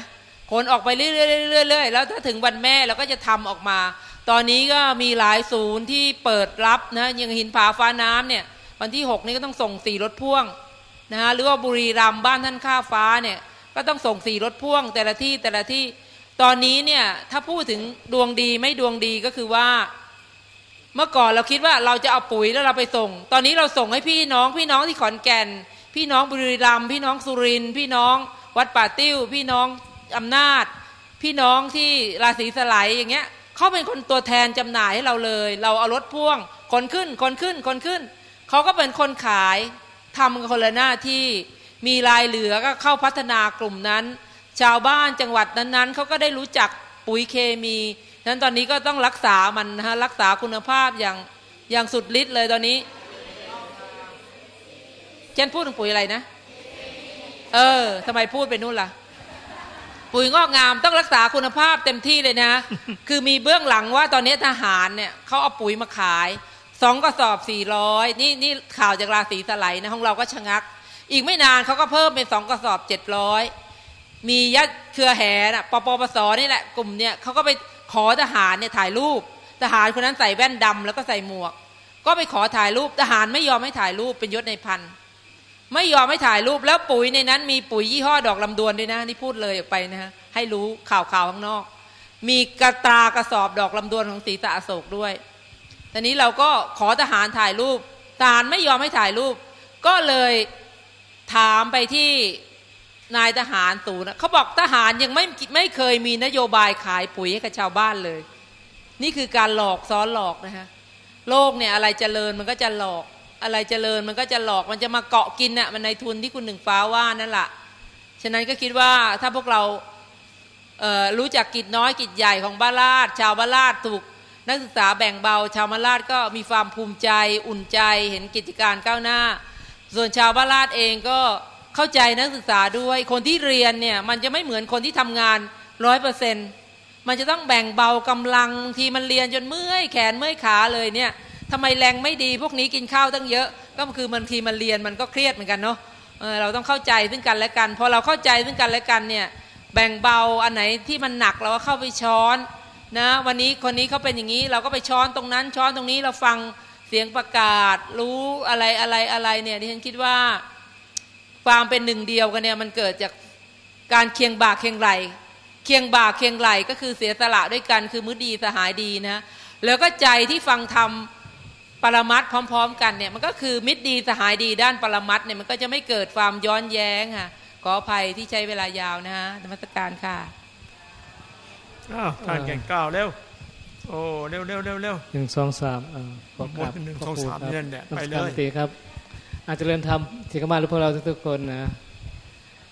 S15: ขนออกไปเรื่อยๆแล้วถ้าถึงวันแม่เราก็จะทำออกมา ตอนนี้ก็มีหลายศูนย์ที่เปิดรับนะยังหินผาฟ้าน้ำเนี่ยวันที่ 6 นี้ก็ต้องส่งสี่รถพ่วงนะฮะหรือว่าบุรีรัมบ้านท่านข้าฟ้าเนี่ยก็ต้องส่งสี่รถพ่วง แต่ละที่แต่ละที่ ตอนนี้เนี่ยถ้าพูดถึงดวงดีไม่ดวงดีก็คือว่า เมื่อก่อนเราคิดว่าเราจะเอาปุ๋ยแล้วเราไปส่ง ตอนนี้เราส่งให้พี่น้อง พี่น้องที่ขอนแก่น พี่น้องบุรีรัมพี่น้องสุรินพี่น้องวัดป่าติ้ว พี่น้องอำนาจ พี่น้องที่ราศีสไลอย่างเงี้ยเขาเป็นคนตัวแทนจำหน่ายให้เราเลย เราเอารถพ่วงคนขึ้นคนขึ้นคนขึ้นเขาก็เป็นคนขายทำคนละหน้าที่มีรายเหลือก็เข้าพัฒนากลุ่มนั้น ชาวบ้านจังหวัดนั้นๆเขาก็ได้รู้จักปุ๋ยเคมีนั้นตอนนี้ก็ต้องรักษามันนะฮะรักษาคุณภาพอย่างอย่างสุดฤทธิ์เลยตอนนี้เจนพูดถึงปุ๋ยอะไรนะ เออทำไมพูดไปนู่นล่ะ ปุ๋ยงอกงามต้องรักษาคุณภาพเต็มที่เลยนะ คือมีเบื้องหลังว่าตอนนี้ทหารเนี่ยเขาเอาปุ๋ยมาขายสองกระสอบสี่ร้อยนี่นี่ข่าวจากราศีสไลนะของเราก็ชะงัก อีกไม่นานเขาก็เพิ่มเป็นสองกระสอบเจ็ดร้อย มียัดเครือแห่น่ะปปปสนี่แหละกลุ่มเนี่ยเขาก็ไปขอทหารเนี่ยถ่ายรูป ทหารคนนั้นใส่แว่นดำแล้วก็ใส่หมวก ก็ไปขอถ่ายรูปทหารไม่ยอมให้ถ่ายรูปเป็นยศในพันไม่ยอมให้ถ่ายรูปแล้วปุ๋ยในนั้น มีปุ๋ยยี่ห้อดอกลำดวนด้วยนะนี่พูดเลยออกไปนะฮะให้รู้ข่าวข่าวข้างนอก มีกระตากระสอบดอกลำดวนของศรีตะอโศกด้วยตอนนี้เราก็ขอทหารถ่ายรูปทหารไม่ยอมให้ถ่ายรูป ก็เลยถามไปที่ นายทหารตูนะเขาบอกทหารยังไม่ไม่เคยมีนโยบายขายปุ๋ยให้กับชาวบ้านเลย นี่คือการหลอกซ้อนหลอกนะฮะโลกเนี่ยอะไรเจริญมันก็จะหลอก อะไรเจริญมันก็จะหลอกมันจะมาเกาะกินน่ะมันในทุนที่คุณหนึ่งฟ้าว่านั่นแหละฉะนั้นก็คิดว่าถ้าพวกเราเรู้จักกิจน้อยกิจใหญ่ของบ้านลาดชาวบ้านลาดถูกนักศึกษาแบ่งเบา ชาวมาราชก็มีความภูมิใจอุ่นใจเห็นกิจการก้าวหน้า ส่วนชาวบ้านลาดเองก็ เข้าใจนักศึกษาด้วย คนที่เรียนเนี่ยมันจะไม่เหมือนคนที่ทำงานร้อยเปอร์เซ็นต์มันจะต้องแบ่งเบากำลังทีมันเรียนจนเมื่อยแขนเมื่อยขาเลยเนี่ยทำไมแรงไม่ดีพวกนี้กินข้าวตั้งเยอะ ก็คือมันทีมันเรียนมันก็เครียดเหมือนกันเนาะเเราต้องเข้าใจซึ่งกันและกัน พอเราเข้าใจซึ่งกันและกันเนี่ยแบ่งเบาอันไหนที่มันหนักเราก็เข้าไปช้อนนะวันนี้คนนี้เขาเป็นอย่างนี้เราก็ไปช้อนตรงนั้นช้อนตรงนี้เราฟังเสียงประกาศ รู้อะไรอะไรอะไรเนี่ยที่ฉันคิดว่า ความเป็นหนึ่งเดียวกันเนี่ยมันเกิดจากการเคียงบ่าเคียงไหลเคียงบ่าเคียงไหลก็คือเสียสละด้วยกันคือมือดีสหายดีนะแล้วก็ใจที่ฟังธรรมปรมัตพร้อม ๆ กันเนี่ยมันก็คือมิตรดีสหายดีด้านปรมัตเนี่ยมันก็จะไม่เกิดความย้อนแย้งค่ะขออภัยที่ใช้เวลายาวนะฮะธรรมสการค่ะ
S2: อ้าวการแก่งก้าวเร็วโอ้เร็วเร็วเร็วเร็ว
S16: หนึ่งสองสามอ่า
S2: ขอหมดหนึ่งสองสามเนี่ยเนี่ยไปเลย
S16: ตีครับ อาจจะเรียนทำที่ข้ามาหรือพวกเราทุกๆคนนะ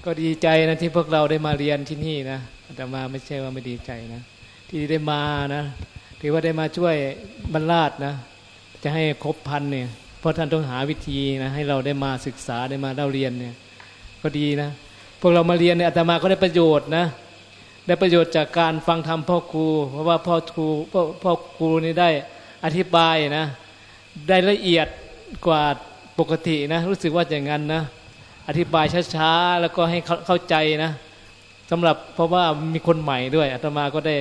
S16: ก็ดีใจนะที่พวกเราได้มาเรียนที่นี่นะแต่มาไม่ใช่ว่าไม่ดีใจนะ ที่ได้มานะถือว่าได้มาช่วยบรรลาดนะ จะให้ครบพันเนี่ยเพราะท่านต้องหาวิธีนะให้เราได้มาศึกษาได้มาเล่าเรียนเนี่ย ก็ดีนะ พวกเรามาเรียนเนี่ยอาตมาก็ได้ประโยชน์นะ ได้ประโยชน์จากการฟังธรรมพ่อครู เพราะว่าพ่อครูพ่อพ่อครูนี่ได้อธิบายนะ ได้ละเอียดกว่า ปปกตินะ รู้สึกว่าอย่างนั้นนะ อธิบายช้าๆ แล้วก็ให้เข้าใจนะสำหรับเพราะว่ามีคนใหม่ด้วยอาตมาก็ได้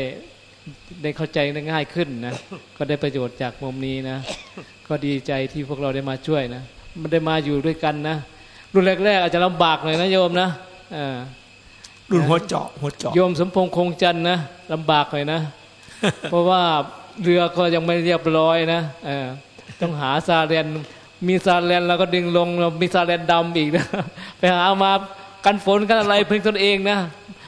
S16: ได้เข้าใจได้ง่ายขึ้นนะก็ได้ประโยชน์จากมุมนี้นะ ก็ดีใจที่พวกเราได้มาช่วยนะมันได้มาอยู่ด้วยกันนะรุ่นแรกๆ อาจจะลำบากหน่อยนะโยมนะ
S2: รุ่นหัวเจาะหัวเจาะ
S16: โยมสมพงษ์คงจันนะลำบากหน่อยนะ เพราะว่าเรือก็ยังไม่เรียบร้อยนะต้องหาซาเรน มีซาเลนแล้วก็ดึงลงมีซาเลนดำอีกนะไปหามากันฝนกันอะไรเพิ่งตนเองนะ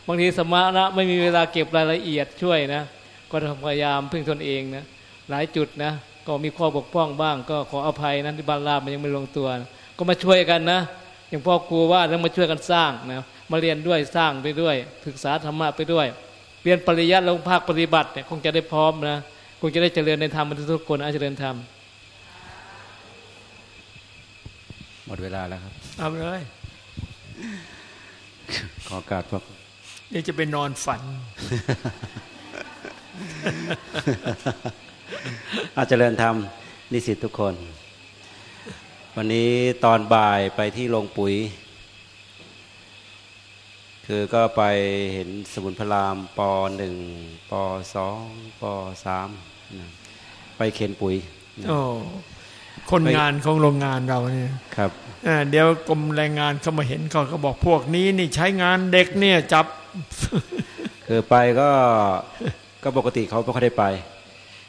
S16: บางทีสมานะไม่มีเวลาเก็บรายละเอียดช่วยนะ ก็พยายามพึ่งตนเองนะหลายจุดนะ ก็มีข้อบกพร่องบ้าง ก็ขออภัยนะที่บานลาบมันยังไม่ลงตัวก็มาช่วยกันนะอย่างพ่อครูว่าต้องมาช่วยกันสร้างนะมาเรียนด้วยสร้างไปด้วย ศึกษาธรรมะไปด้วยเรียนปริยัติลงภาคปฏิบัติเนี่ยคงจะได้พร้อมนะคงจะได้เจริญในธรรมทุกคนอาจเจริญธรรม
S17: ห มดเวลาแล้วครับ
S2: เอาเลย
S17: ขอการพวก
S2: นี่จะไปนอนฝัน
S17: อาจเจริญธรรม นิสิตทุกคน วันนี้ตอนบ่ายไปที่โรงปุ๋ย คือก็ไปเห็นสมุนพรามปหนึ่งปสองปสามไปเข็นปุ๋ย
S2: โอ้คนงานของโรงงานเราเนี่ย
S17: ครับ
S2: เดี๋ยวกรมแรงงานเขามาเห็นเขาก็บอกพวกนี้นี่ใช้งานเด็กเนี่ยจับ
S17: คือไปก็ก็ปกติเขาไม่ค่อยได้ไป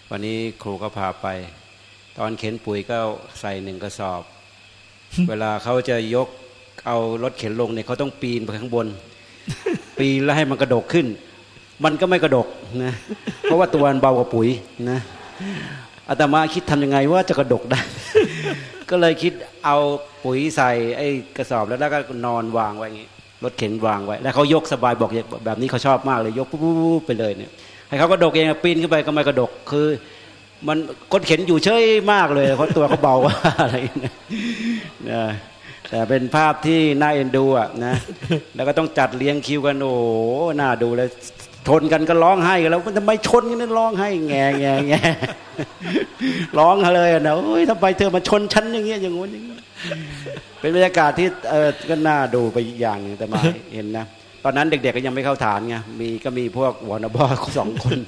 S17: วันนี้ครูก็พาไป ตอนเข็นปุ๋ยก็ใส่หนึ่งกระสอบ เวลาเขาจะยกเอารถเข็นลงเนี่ยเขาต้องปีนไปข้างบน ปีนแล้วให้มันกระดกขึ้น มันก็ไม่กระดกนะ เพราะว่าตัวมันเบากว่าปุ๋ยนะ อาตมาคิดทำยังไงว่าจะกระดกได้ ก็เลยคิดเอาปุ๋ยใส่ไอ้กระสอบแล้วแล้วก็นอนวางไว้อย่างนี้รถเข็นวางไว้ แล้วเขายกสบายบอกแบบนี้เขาชอบมากเลย ยกปุ๊บไปเลยเนี่ยให้เขากระดกเองปีนขึ้นไปก็ไม่กระดกคือ มันคนเข็นอยู่เฉยมากเลยเพราะตัวเขาเบาว่าอะไรนะแต่เป็นภาพที่น่าเอ็นดูอะนะแล้วก็ต้องจัดเลี้ยงคิวกันโอ้น่าดูเลย ชนกันก็ร้องไห้กันแล้วมันทำไมชนกันนั่นร้องไห้แง่แง่แง่ร้องเลยนะโอ้ยทำไมเธอมาชนฉันอย่างเงี้ยอย่างงู้นอย่างงี้เป็นบรรยากาศที่เออก็น่าดูไปอย่างนึงแต่มาเห็นนะตอนนั้นเด็ก ๆ ก็ยังไม่เข้าฐานไงมีก็มีพวกวอนบอสองคน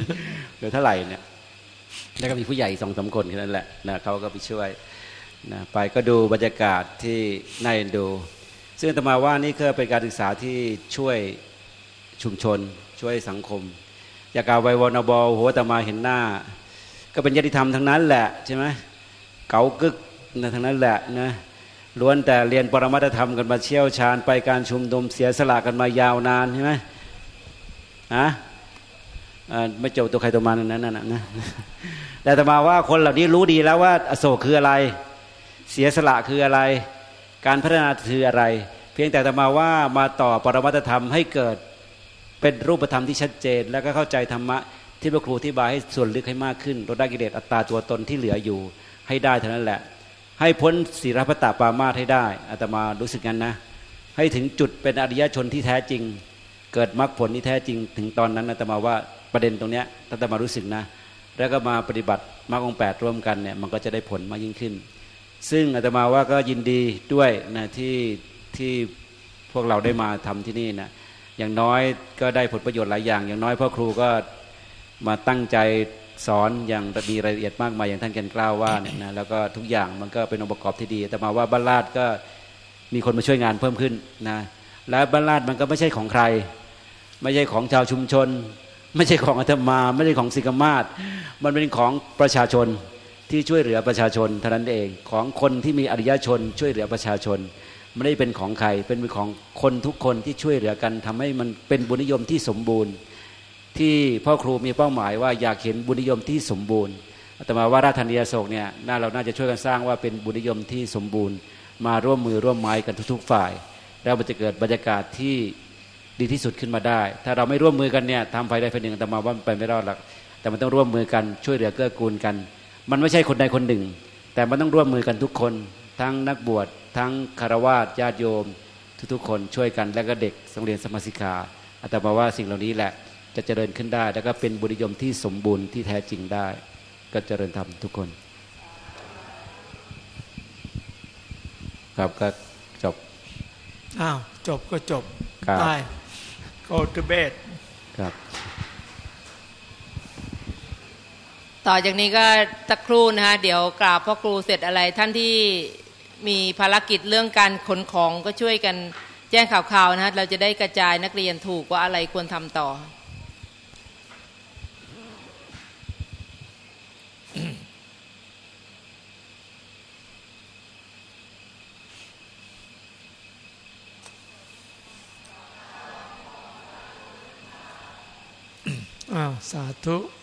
S17: หรือเท่าไหร่เนี่ยแล้วก็มีผู้ใหญ่สองสาคนแค่นั้นแหละนะเขาก็ไปช่วยนะไปก็ดูบรรยากาศที่น่าเอ็นดู ซึ่งตมาว่านี่คือเป็นการศึกษาที่ช่วยชุมชน ช่วยสังคม อยากกล่าวไววนบอลหัวตมาเห็นหน้า ก็เป็นญาติธรรมทั้งนั้นแหละใช่ไหมเก๋ากึกนะทั้งนั้นแหละนะล้วนแต่เรียนปรมัตธรรมกันมาเชี่ยวชาญไปการชุมนุมเสียสละกันมายาวนานใช่ไหมฮะไม่เจ้าตัวใครตัวมันนั้นนะนะแต่ตมาว่าคนเหล่านี้รู้ดีแล้วว่า อโศกคืออะไร เสียสละคืออะไร การพัฒนาคืออะไร เพียงแต่ตมาว่ามาต่อปรมัตธรรมให้เกิด เป็นรูปธรรมที่ชัดเจน แล้วก็เข้าใจธรรมะที่พระครูที่บายให้ส่วนลึกให้มากขึ้นลดได้กิเลสอัตตาตัวตนที่เหลืออยู่ให้ได้เท่านั้นแหละ ให้พ้นศีรพตาปามาให้ได้อาตมารู้สึกงั้นนะ ให้ถึงจุดเป็นอริยชนที่แท้จริง เกิดมรรคผลที่แท้จริง ถึงตอนนั้นอาตมาว่าประเด็นตรงเนี้ยอาตมารู้สึกนะ แล้วก็มาปฏิบัติมรรคองแปดร่วมกันเนี่ยมันก็จะได้ผลมากยิ่งขึ้น ซึ่งอาตมาว่าก็ยินดีด้วยนะที่ที่พวกเราได้มาทำที่นี่นะ อย่างน้อยก็ได้ผลประโยชน์หลายอย่าง อย่างน้อยพ่อครูก็มาตั้งใจสอนอย่างมีรายละเอียดมากมายอย่างท่านแกนกล้าวว่าเนี่ยนะแล้วก็ทุกอย่างมันก็เป็นองค์ประกอบที่ดี แต่มาว่าบ้านลาดก็มีคนมาช่วยงานเพิ่มขึ้นนะและบ้านลาดมันก็ไม่ใช่ของใคร ไม่ใช่ของชาวชุมชน ไม่ใช่ของอาตมา ไม่ใช่ของสิกมาศมันเป็นของประชาชนที่ช่วยเหลือประชาชนเท่านั้นเองของคนที่มีอริยชนช่วยเหลือประชาชน ไม่ได้เป็นของใคร เป็นของคนทุกคนที่ช่วยเหลือกันทำให้มันเป็นบุญนิยมที่สมบูรณ์ ที่พ่อครูมีเป้าหมายว่าอยากเห็นบุญนิยมที่สมบูรณ์แต่มาว่าราธานียโศกเนี่ยน่าเราน่าจะช่วยกันสร้างว่าเป็นบุญนิยมที่สมบูรณ์ มาร่วมมือร่วมไม้กันทุก ๆ ฝ่าย แล้วมันจะเกิดบรรยากาศที่ดีที่สุดขึ้นมาได้ ถ้าเราไม่ร่วมมือกันเนี่ยทำไฟได้ไฟหนึ่งแต่มาว่าไปไม่รอดหรอกแต่มันต้องร่วมมือกันช่วยเหลือเกื้อกูลกัน มันไม่ใช่คนใดคนหนึ่ง แต่มันต้องร่วมมือกันทุกคน ทั้งนักบวชทั้งคารวะญาติโยม ทุกๆ คนช่วยกันแล้วก็เด็กสังเรียนสมาสิกาอาตมาว่าสิ่งเหล่านี้แหละจะเจริญขึ้นได้ แล้วก็เป็นบุญยมที่สมบูรณ์ที่แท้จริงได้ ก็เจริญธรรมทุกคน ครับก็จบ
S2: อ้าวจบก็จบ
S17: ครับ
S2: ได้ go to bed
S17: ครับ
S15: ต่อจากนี้ก็สักครู่นะคะเดี๋ยวกราบพ่อครูเสร็จอะไรท่านที่ มีภารกิจเรื่องการขนของก็ช่วยกันแจ้งข่าวๆนะฮะเราจะได้กระจายนักเรียนถูกว่าอะไรควรทำต่อ
S2: อ้าว สาธุ